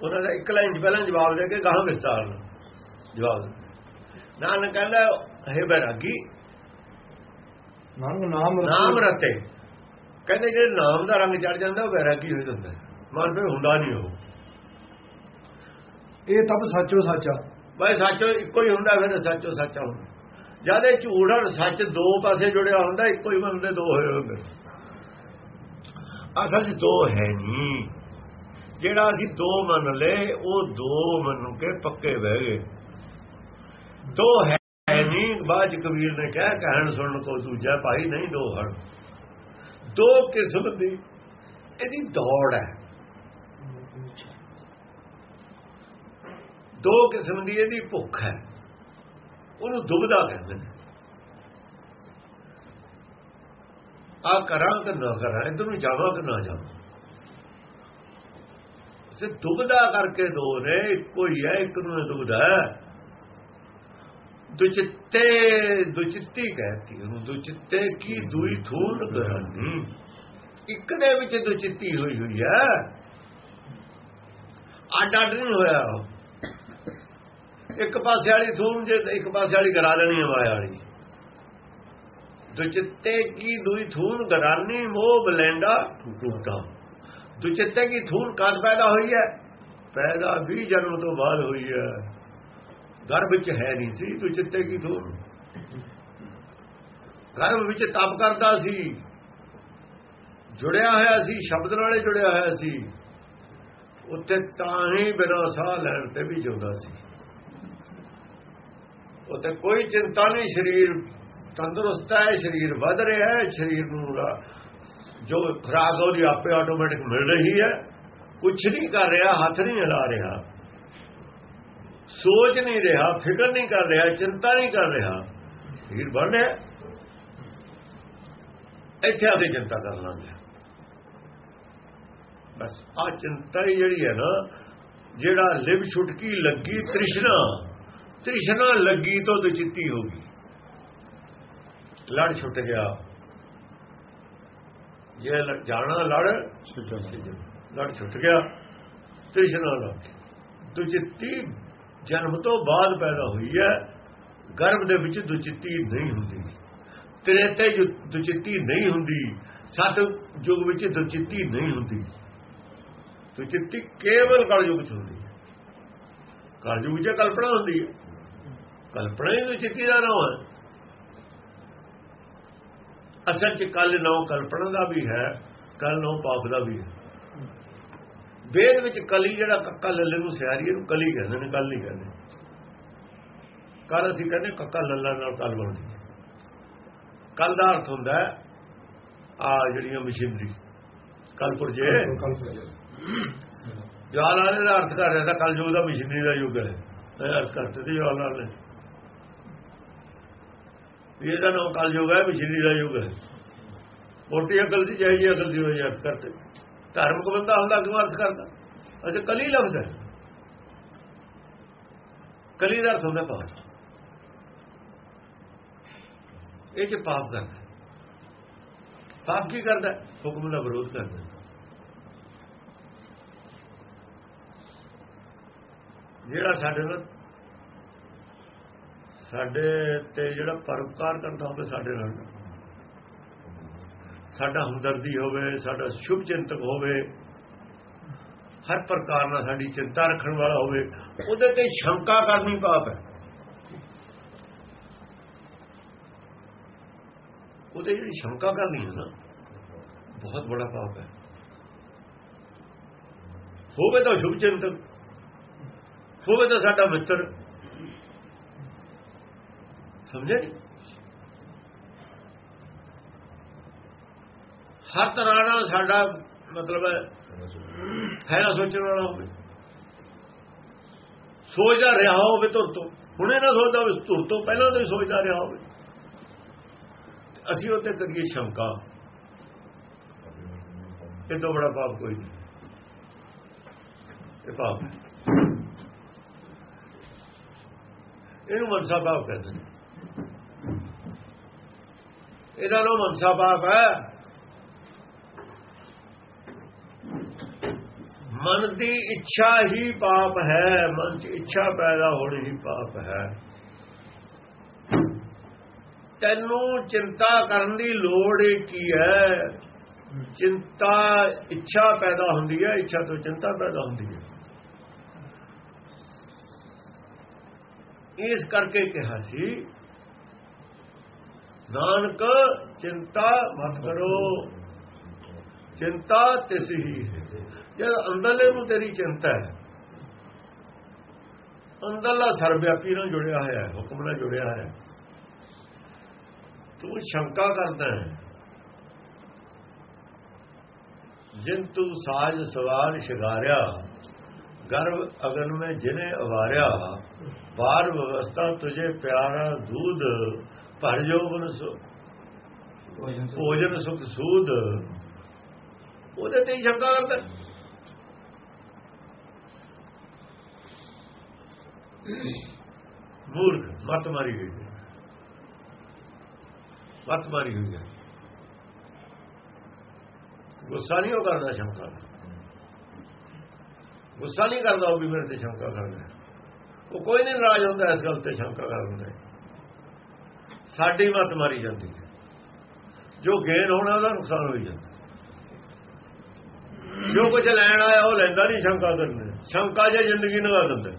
ਉਹਨਾਂ ਦਾ ਇੱਕ ਲਾਈਨ ਚ ਪਹਿਲਾਂ ਜਵਾਬ ਦੇ ਕੇ ਗਾਹਾਂ ਵਿਸਤਾਰ ਨਾਲ ਜਵਾਬ ਦਿੰਦਾ। ਨਾਨਕ ਕਹਿੰਦਾ ਹੈ ਬੈਰਾਗੀ ਨਾਮ ਨਾਮ ਰਤੇ। ਨਾਮ ਰਤੇ। ਕਹਿੰਦੇ ਜਿਹੜੇ ਨਾਮ ਦਾ ਰੰਗ ਚੜ ਜਾਂਦਾ ਉਹ ਬੈਰਾਗੀ ਹੋ ਜਾਂਦਾ। ਮਨ ਫਿਰ ਹੁੰਦਾ ਨਹੀਂ ਉਹ। ਇਹ ਤਬ ਸੱਚੋ ਸੱਚਾ। ਬਈ ਸੱਚੋ ਇੱਕੋ ਹੀ ਹੁੰਦਾ ਫਿਰ ਸੱਚੋ ਸੱਚਾ ਹੁੰਦਾ। ਜਦ ਇਹ ਝੂਠ ਔਰ ਸੱਚ ਦੋ ਪਾਸੇ ਜੁੜਿਆ ਹੁੰਦਾ, ਇੱਕੋ ਹੀ ਮਨ ਦੋ ਹੋਏ ਹੁੰਦੇ। ਅਸਲ 'ਚ ਦੋ ਹੈ ਨਹੀਂ। ਜਿਹੜਾ ਅਸੀਂ ਦੋ ਮੰਨ ਲਏ, ਉਹ ਦੋ ਮੰਨ ਕੇ ਪੱਕੇ ਬਹਿ ਗਏ। ਦੋ ਹੈ ਨਹੀਂ। ਬਾਅਦ 'ਚ ਕਬੀਰ ਨੇ ਕਿਹਾ, ਕਹਿਣ ਸੁਣਨ ਕੋ ਦੂਜਾ ਭਾਈ ਨਹੀਂ, ਦੋ ਹਨ। ਦੋ ਕਿਸਮ ਦੀ ਇਹਦੀ ਦੌੜ ਹੈ। ਦੋ ਕਿਸਮ ਦੀ ਇਹਦੀ ਭੁੱਖ ਹੈ। ਉਹਨੂੰ ਦੁਬਦਾ ਕਹਿੰਦੇ ਨੇ। ਆ ਕਰਾਂ ਕਿ ਨਾ ਕਰਾਂ, ਇਧਰ ਨੂੰ ਜਾਵਾਂ ਕਿ ਨਾ ਜਾਵਾਂ? ਸੇ ਦੁਬਦਾ ਕਰਕੇ ਦੋ ਨੇ, ਇੱਕੋ ਹੀ ਹੈ, ਇੱਕ ਨੂੰ ਦੁਬਦਾ ਦੁਚਿੱਤੇ, ਦੁਚਿੱਤੀ ਕਹਤੀ ਉਹਨੂੰ, ਦੁਚਿੱਤੇ ਕੀ ਦੂਈ ਥੂਲ ਕਰਾਨੀ ਇੱਕ ਦੇ ਵਿੱਚ ਦੁਚਿੱਤੀ ਹੋਈ ਹੋਈ ਹੈ। ਅੱਡ ਅੱਡ ਨਹੀਂ ਹੋਇਆ ਇੱਕ ਪਾਸੇ ਵਾਲੀ ਥੂਮ ਜੇ ਇੱਕ ਪਾਸੇ ਵਾਲੀ ਗਰਾ ਲੈਣੀ ਹੈ ਮਾਇਆ ਵਾਲੀ। ਦੁਚਿੱਤੇ ਕੀ ਦੂਈ ਥੂਨ ਗਰਾਨੀ ਮੋਹ ਬਲੈਂਡਾ ਟੂਟਾ। ਦੁਚਿੱਤੇ ਕੀ ਥੂਨ ਕਦ ਪੈਦਾ ਹੋਈ ਹੈ? ਪੈਦਾ ਵੀ ਜਨਮ ਤੋਂ ਬਾਅਦ ਹੋਈ ਹੈ। ਗਰਭ ਵਿੱਚ ਹੈ ਨਹੀਂ ਸੀ ਦੁਚਿੱਤੇ ਕੀ ਥੂਨ ਗਰਭ ਵਿੱਚ ਤਪ ਕਰਦਾ ਸੀ। ਜੁੜਿਆ ਹੋਇਆ ਸੀ, ਸ਼ਬਦ ਨਾਲੇ ਜੁੜਿਆ ਹੋਇਆ ਸੀ। ਉੱਤੇ ਤਾਂ ਹੀ ਬਿਨਾਂ ਸਾਹ ਲੈਣ ਤੇ ਵੀ ਜਿਉਂਦਾ ਸੀ। ਉੱਤੇ ਕੋਈ ਚਿੰਤਾ ਨਹੀਂ, ਸਰੀਰ ਤੰਦਰੁਸਤ ਹੈ, ਸਰੀਰ ਵਧ ਰਿਹਾ ਹੈ, ਸਰੀਰ ਨੂੰ ਜੋ ਖਰਾਕ ਉਹਦੀ ਆਪੇ ਆਟੋਮੈਟਿਕ ਮਿਲ ਰਹੀ ਹੈ। ਕੁਝ ਨਹੀਂ ਕਰ ਰਿਹਾ, ਹੱਥ ਨਹੀਂ ਹਿਲਾ ਰਿਹਾ। ਸੋਚ ਨਹੀਂ ਰਿਹਾ, ਫਿਕਰ ਨਹੀਂ ਕਰ ਰਿਹਾ, ਚਿੰਤਾ ਨਹੀਂ ਕਰ ਰਿਹਾ। ਸਰੀਰ ਬਣ ਰਿਹਾ। ਇੱਥੇ ਆ ਕੇ ਚਿੰਤਾ ਕਰ ਲਾਂਗੇ ਬਸ ਆ ਚਿੰਤਾ ਹੀ ਜਿਹੜੀ ਹੈ ਨਾ, ਜਿਹੜਾ ਲਿਵ ਛੁਟਕੀ ਲੱਗੀ ਤ੍ਰਿਸ਼ਨਾ। ਤ੍ਰਿਸ਼ਨਾ ਲੱਗੀ ਤੋਂ ਦੁਚਿੱਤੀ ਹੋ ਗਈ। ਲੜ ਛੁੱਟ ਗਿਆ। ਜੇ ਜਾਣਾ ਲੜ ਲੜ ਛੁੱਟ ਗਿਆ। ਤ੍ਰਿਸ਼ਨਾ ਲੱਗ ਗਈ ਦੁਚਿੱਤੀ ਜਨਮ ਤੋਂ ਬਾਅਦ ਪੈਦਾ ਹੋਈ ਹੈ। ਗਰਭ ਦੇ ਵਿੱਚ ਦੁਚਿੱਤੀ ਨਹੀਂ ਹੁੰਦੀ। ਤ੍ਰੇਤੇ ਯੁ- ਦੁਚਿੱਤੀ ਨਹੀਂ ਹੁੰਦੀ ਸਤ ਯੁਗ ਵਿੱਚ ਦੁਚਿੱਤੀ ਨਹੀਂ ਹੁੰਦੀ। ਦੁਚਿੱਤੀ ਕੇਵਲ ਕਲਯੁਗ ਚ ਹੁੰਦੀ ਹੈ। ਕਲਯੁਗ ਚ ਕਲਪਨਾ ਹੁੰਦੀ ਹੈ। ਕਲਪਨਾ ਹੀ ਦੁਚਿੱਤੀ ਦਾ ਨਾਮ ਹੈ। ਅਸਲ ਚ ਕੱਲ ਨੌ ਕਲਪਨਾ ਦਾ ਵੀ ਹੈ ਕੱਲ ਨੌ ਪਾਪ ਦਾ ਵੀ ਹੈ। ਵੇਦ ਵਿੱਚ ਕਲੀ ਜਿਹੜਾ ਕੱਕਾ ਲੱਲੇ ਨੂੰ ਸਿਆਰੀ ਇਹਨੂੰ ਕਲੀ ਕਹਿੰਦੇ ਨੇ ਕੱਲ ਨਹੀਂ ਕਹਿੰਦੇ। ਕੱਲ ਅਸੀਂ ਕਹਿੰਦੇ ਕੱਕਾ ਲੱਲਾ ਨਾਲ ਕੱਲ ਬਣਦੀ ਹੈ। ਕੱਲ ਦਾ ਅਰਥ ਹੁੰਦਾ ਹੈ ਆ ਜਿਹੜੀਆਂ ਮਸ਼ੀਨਰੀ ਕਲਪੁਰ ਜੇ ਜਵਾਹਰ ਲਾਲ ਦਾ ਅਰਥ ਕਰ ਰਿਹਾ ਤਾਂ ਕਲ ਯੁਗ ਦਾ ਮਸ਼ੀਨਰੀ ਦਾ ਯੁੱਗ ਹੈ। ਇਹ ਅਰਥ ਕਰਤੇ ਤੇ ਜਵਾਹਰ ਲਾਲ ਨੇ। ਵੀ ਇਹਦਾ ਨਾਮ ਕਲ ਹੈ ਮਸ਼ੀਨਰੀ ਦਾ ਯੁੱਗ ਹੈ। ਮੋਟੀ ਅਕਲ ਦੀ ਚਾਹੀਦੀ ਅਕਲ ਦੀ ਹੋਈ ਅਰਥ ਕਰਤੇ ਧਾਰਮਿਕ ਬੰਦਾ ਹੁੰਦਾ ਕਿਉਂ ਅਰਥ ਕਰਦਾ। ਅੱਛਾ, ਕਲੀ ਲਫ਼ਜ਼ ਹੈ। ਕਲੀ ਦਾ ਅਰਥ ਹੁੰਦਾ ਪਾਪ। ਇਹ ਚ ਪਾਪ ਕਰਦਾ ਪਾਪ ਕੀ ਕਰਦਾ ਹੁਕਮ ਦਾ ਵਿਰੋਧ ਕਰਦਾ ਜਿਹੜਾ ਸਾਡੇ ਨਾਲ ਸਾਡੇ ਤੇ ਜਿਹੜਾ ਪਰਉਪਕਾਰ ਕਰਦਾ ਹੋਵੇ ਸਾਡੇ ਨਾਲ। ਸਾਡਾ ਹਮਦਰਦੀ ਹੋਵੇ, ਸਾਡਾ ਸ਼ੁਭ ਚਿੰਤਕ ਹੋਵੇ, ਹਰ ਪ੍ਰਕਾਰ ਨਾਲ ਸਾਡੀ ਚਿੰਤਾ ਰੱਖਣ ਵਾਲਾ ਹੋਵੇ, ਉਹਦੇ ਤੇ ਸ਼ੰਕਾ ਕਰਨੀ ਪਾਪ ਹੈ। ਉਹਦੇ ਜਿਹੜੀ ਸ਼ੰਕਾ ਕਰਨੀ ਹੈ ਨਾ, ਬਹੁਤ ਬੜਾ ਪਾਪ ਹੈ। ਹੋਵੇ ਤਾਂ ਸ਼ੁਭ ਚਿੰਤਕ, ਹੋਵੇ ਤਾਂ ਸਾਡਾ ਮਿੱਤਰ ਸਮਝੇ? ਨੀ? ਹਰ ਤਰ੍ਹਾਂ ਨਾਲ ਸਾਡਾ ਮਤਲਬ ਹੈ ਨਾ ਸੋਚਣ ਵਾਲਾ। ਹੋਵੇ ਸੋਚਦਾ ਰਿਹਾ ਹੋਵੇ ਤੁਰ ਤੋਂ। ਹੁਣੇ ਨਾ ਸੋਚਦਾ ਹੋਵੇ ਤੁਰ ਤੋਂ ਪਹਿਲਾਂ ਤੋਂ ਹੀ ਸੋਚਦਾ ਰਿਹਾ ਹੋਵੇ। ਅਸੀਂ ਉੱਤੇ ਕਰੀਏ ਸ਼ੰਕਾ। ਇਹ ਤੋਂ ਬੜਾ ਪਾਪ ਕੋਈ ਨਹੀਂ। ਇਹ ਪਾਪ ਇਹਨੂੰ ਮਨਸਾ ਪਾਪ ਕਹਿੰਦੇ ਨੇ। ਇਹਦਾ ਨਾਮ ਮਨਸਾ ਪਾਪ ਹੈ। ਮਨ ਦੀ ਇੱਛਾ ਹੀ ਪਾਪ ਹੈ, ਮਨ 'ਚ ਇੱਛਾ ਪੈਦਾ ਹੋਣੀ ਹੀ ਪਾਪ ਹੈ। ਤੈਨੂੰ ਚਿੰਤਾ ਕਰਨ ਦੀ ਲੋੜ ਹੀ ਕੀ ਹੈ? ਚਿੰਤਾ, ਇੱਛਾ ਪੈਦਾ ਹੁੰਦੀ ਹੈ, ਇੱਛਾ ਤੋਂ ਚਿੰਤਾ ਪੈਦਾ ਹੁੰਦੀ ਹੈ। ਇਸ ਕਰਕੇ ਕਿਹਾ ਸੀ ਨਾਨਕ, ਚਿੰਤਾ ਮਤ ਕਰੋ। ਚਿੰਤਾ ਤਿਸ ਹੀ। ਜਦ ਅੰਦਰਲੇ ਨੂੰ ਤੇਰੀ ਚਿੰਤਾ ਹੈ, ਅੰਦਰਲਾ ਸਰਵਿਆਪੀ ਨਾਲ ਜੁੜਿਆ ਹੋਇਆ ਹੈ, ਹੁਕਮ ਨਾਲ ਜੁੜਿਆ ਹੋਇਆ ਹੈ। ਤੂੰ ਸ਼ੰਕਾ ਕਰਦਾ ਹੈ। ਜਿਨ ਸਾਜ ਸਵਾਲ ਸ਼ਿਗਾਰਿਆ ਗਰਭ ਅਗਨ में ਜਿਨੇ ਅਵਾਰਿਆ ਬਾਰ ਵਿਵਸਥਾ ਤੁਝੇ ਪਿਆਰਾ ਦੂਧ ਭਰ ਜੋਬਨ ਸੁ ਭੋਜਨ ਸੁਖ। ਸੂਦ। ਉਹਦੇ ਤੇ ਹੀ ਸ਼ੰਕਾ ਕਰਦਾ ਮੂਰਖ ਮਤ ਮਾਰੀ ਗਈ। ਮਤ ਮਾਰੀ ਹੋਈ ਹੈ। ਗੁੱਸਾ ਨਹੀਂ ਉਹ ਕਰਦਾ ਸ਼ੰਕਾ ਗੁੱਸਾ ਨਹੀਂ ਕਰਦਾ ਉਹ ਵੀ ਮੇਰੇ ਤੇ ਸ਼ੰਕਾ ਕਰਦਾ। ਉਹ ਕੋਈ ਨਹੀਂ ਨਾਰਾਜ਼ ਹੁੰਦਾ, ਇਸ ਗੱਲ ਤੇ ਸ਼ੰਕਾ ਕਰਦਾ ਸਾਡੀ ਮਤ ਮਾਰੀ ਜਾਂਦੀ ਹੈ। ਜੋ ਗੇਨ ਹੋਣਾ, ਉਹਦਾ ਨੁਕਸਾਨ ਹੋਈ ਜਾਂਦਾ। ਜੋ ਕੁਝ ਲੈਣ ਆਇਆ, ਉਹ ਲੈਂਦਾ ਨਹੀਂ ਸ਼ੰਕਾ ਕਰਨੇ ਸ਼ੰਕਾ ਜੇ ਜ਼ਿੰਦਗੀ ਨਿਭਾ ਦਿੰਦਾ।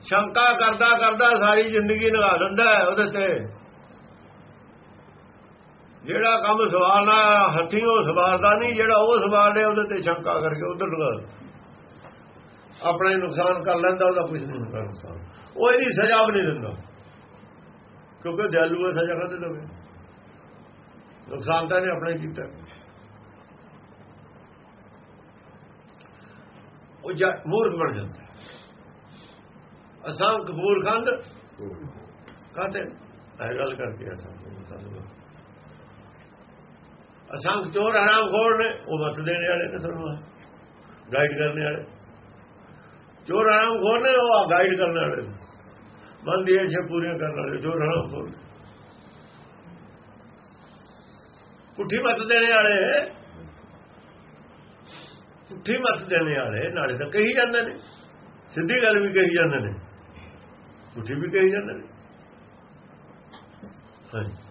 ਸ਼ੰਕਾ ਕਰਦਾ ਕਰਦਾ ਸਾਰੀ ਜ਼ਿੰਦਗੀ ਨਿਭਾ ਦਿੰਦਾ ਉਹਦੇ ਤੇ। ਜਿਹੜਾ ਕੰਮ ਸਵਾਰਨਾ, ਹੱਥੀਂ ਉਹ ਸਵਾਰਦਾ ਨਹੀਂ, ਜਿਹੜਾ ਉਹ ਸਵਾਰਦੇ ਉਹਦੇ ਤੇ ਸ਼ੰਕਾ ਕਰਕੇ ਉਧਰ ਲਗਾ ਆਪਣਾ ਹੀ ਨੁਕਸਾਨ ਕਰ ਲੈਂਦਾ, ਉਹਦਾ ਕੁਝ ਨਹੀਂ ਹੁੰਦਾ ਨੁਕਸਾਨ ਉਹ ਇਹਦੀ ਸਜ਼ਾ ਵੀ ਨਹੀਂ ਦਿੰਦਾ। ਕਿਉਂਕਿ ਦਿਆਲੂ ਹੈ ਸਜ਼ਾ ਕਦੇ ਦੇਵੇ? ਨੁਕਸਾਨ ਤਾਂ ਨੇ ਆਪਣਾ ਹੀ ਕੀਤਾ। ਉਹ ਜਾ ਮੂਰਖ ਬਣ ਜਾਂਦਾ। ਅਸੰਖ ਮੂਰਖੰਦ ਕਾਤੇ ਇਹ ਗੱਲ ਕਰਕੇ ਅਸੰਖ ਅਸੰਖ ਚੋਰ ਹਰਾਮ ਖੋਰ ਨੇ, ਉਹ ਮਤ ਦੇਣੇ ਵਾਲੇ ਨੇ ਤੁਹਾਨੂੰ ਗਾਈਡ ਕਰਨ ਵਾਲੇ। ਜੋ ਰਾਮ ਖੋਰ ਨੇ ਉਹ ਗਾਈਡ ਕਰਨ ਵਾਲੇ। ਨੇ। ਮਨ ਦੀ ਇੱਛਾ ਪੂਰੀਆਂ ਕਰਨ ਵਾਲੇ, ਜੋ ਰਾਮ ਖੋਲ ਪੁੱਠੀ ਮਤ ਦੇਣੇ ਵਾਲੇ ਪੁੱਠੀ ਮਤ ਦੇਣੇ ਵਾਲੇ, ਨਾਲੇ ਤਾਂ ਕਹੀ ਜਾਂਦੇ ਨੇ। ਸਿੱਧੀ ਗੱਲ ਵੀ ਕਹੀ ਜਾਂਦੇ ਨੇ। ਪੁੱਠੀ ਵੀ ਕਹੀ ਜਾਂਦੇ ਨੇ। ਹਾਂਜੀ।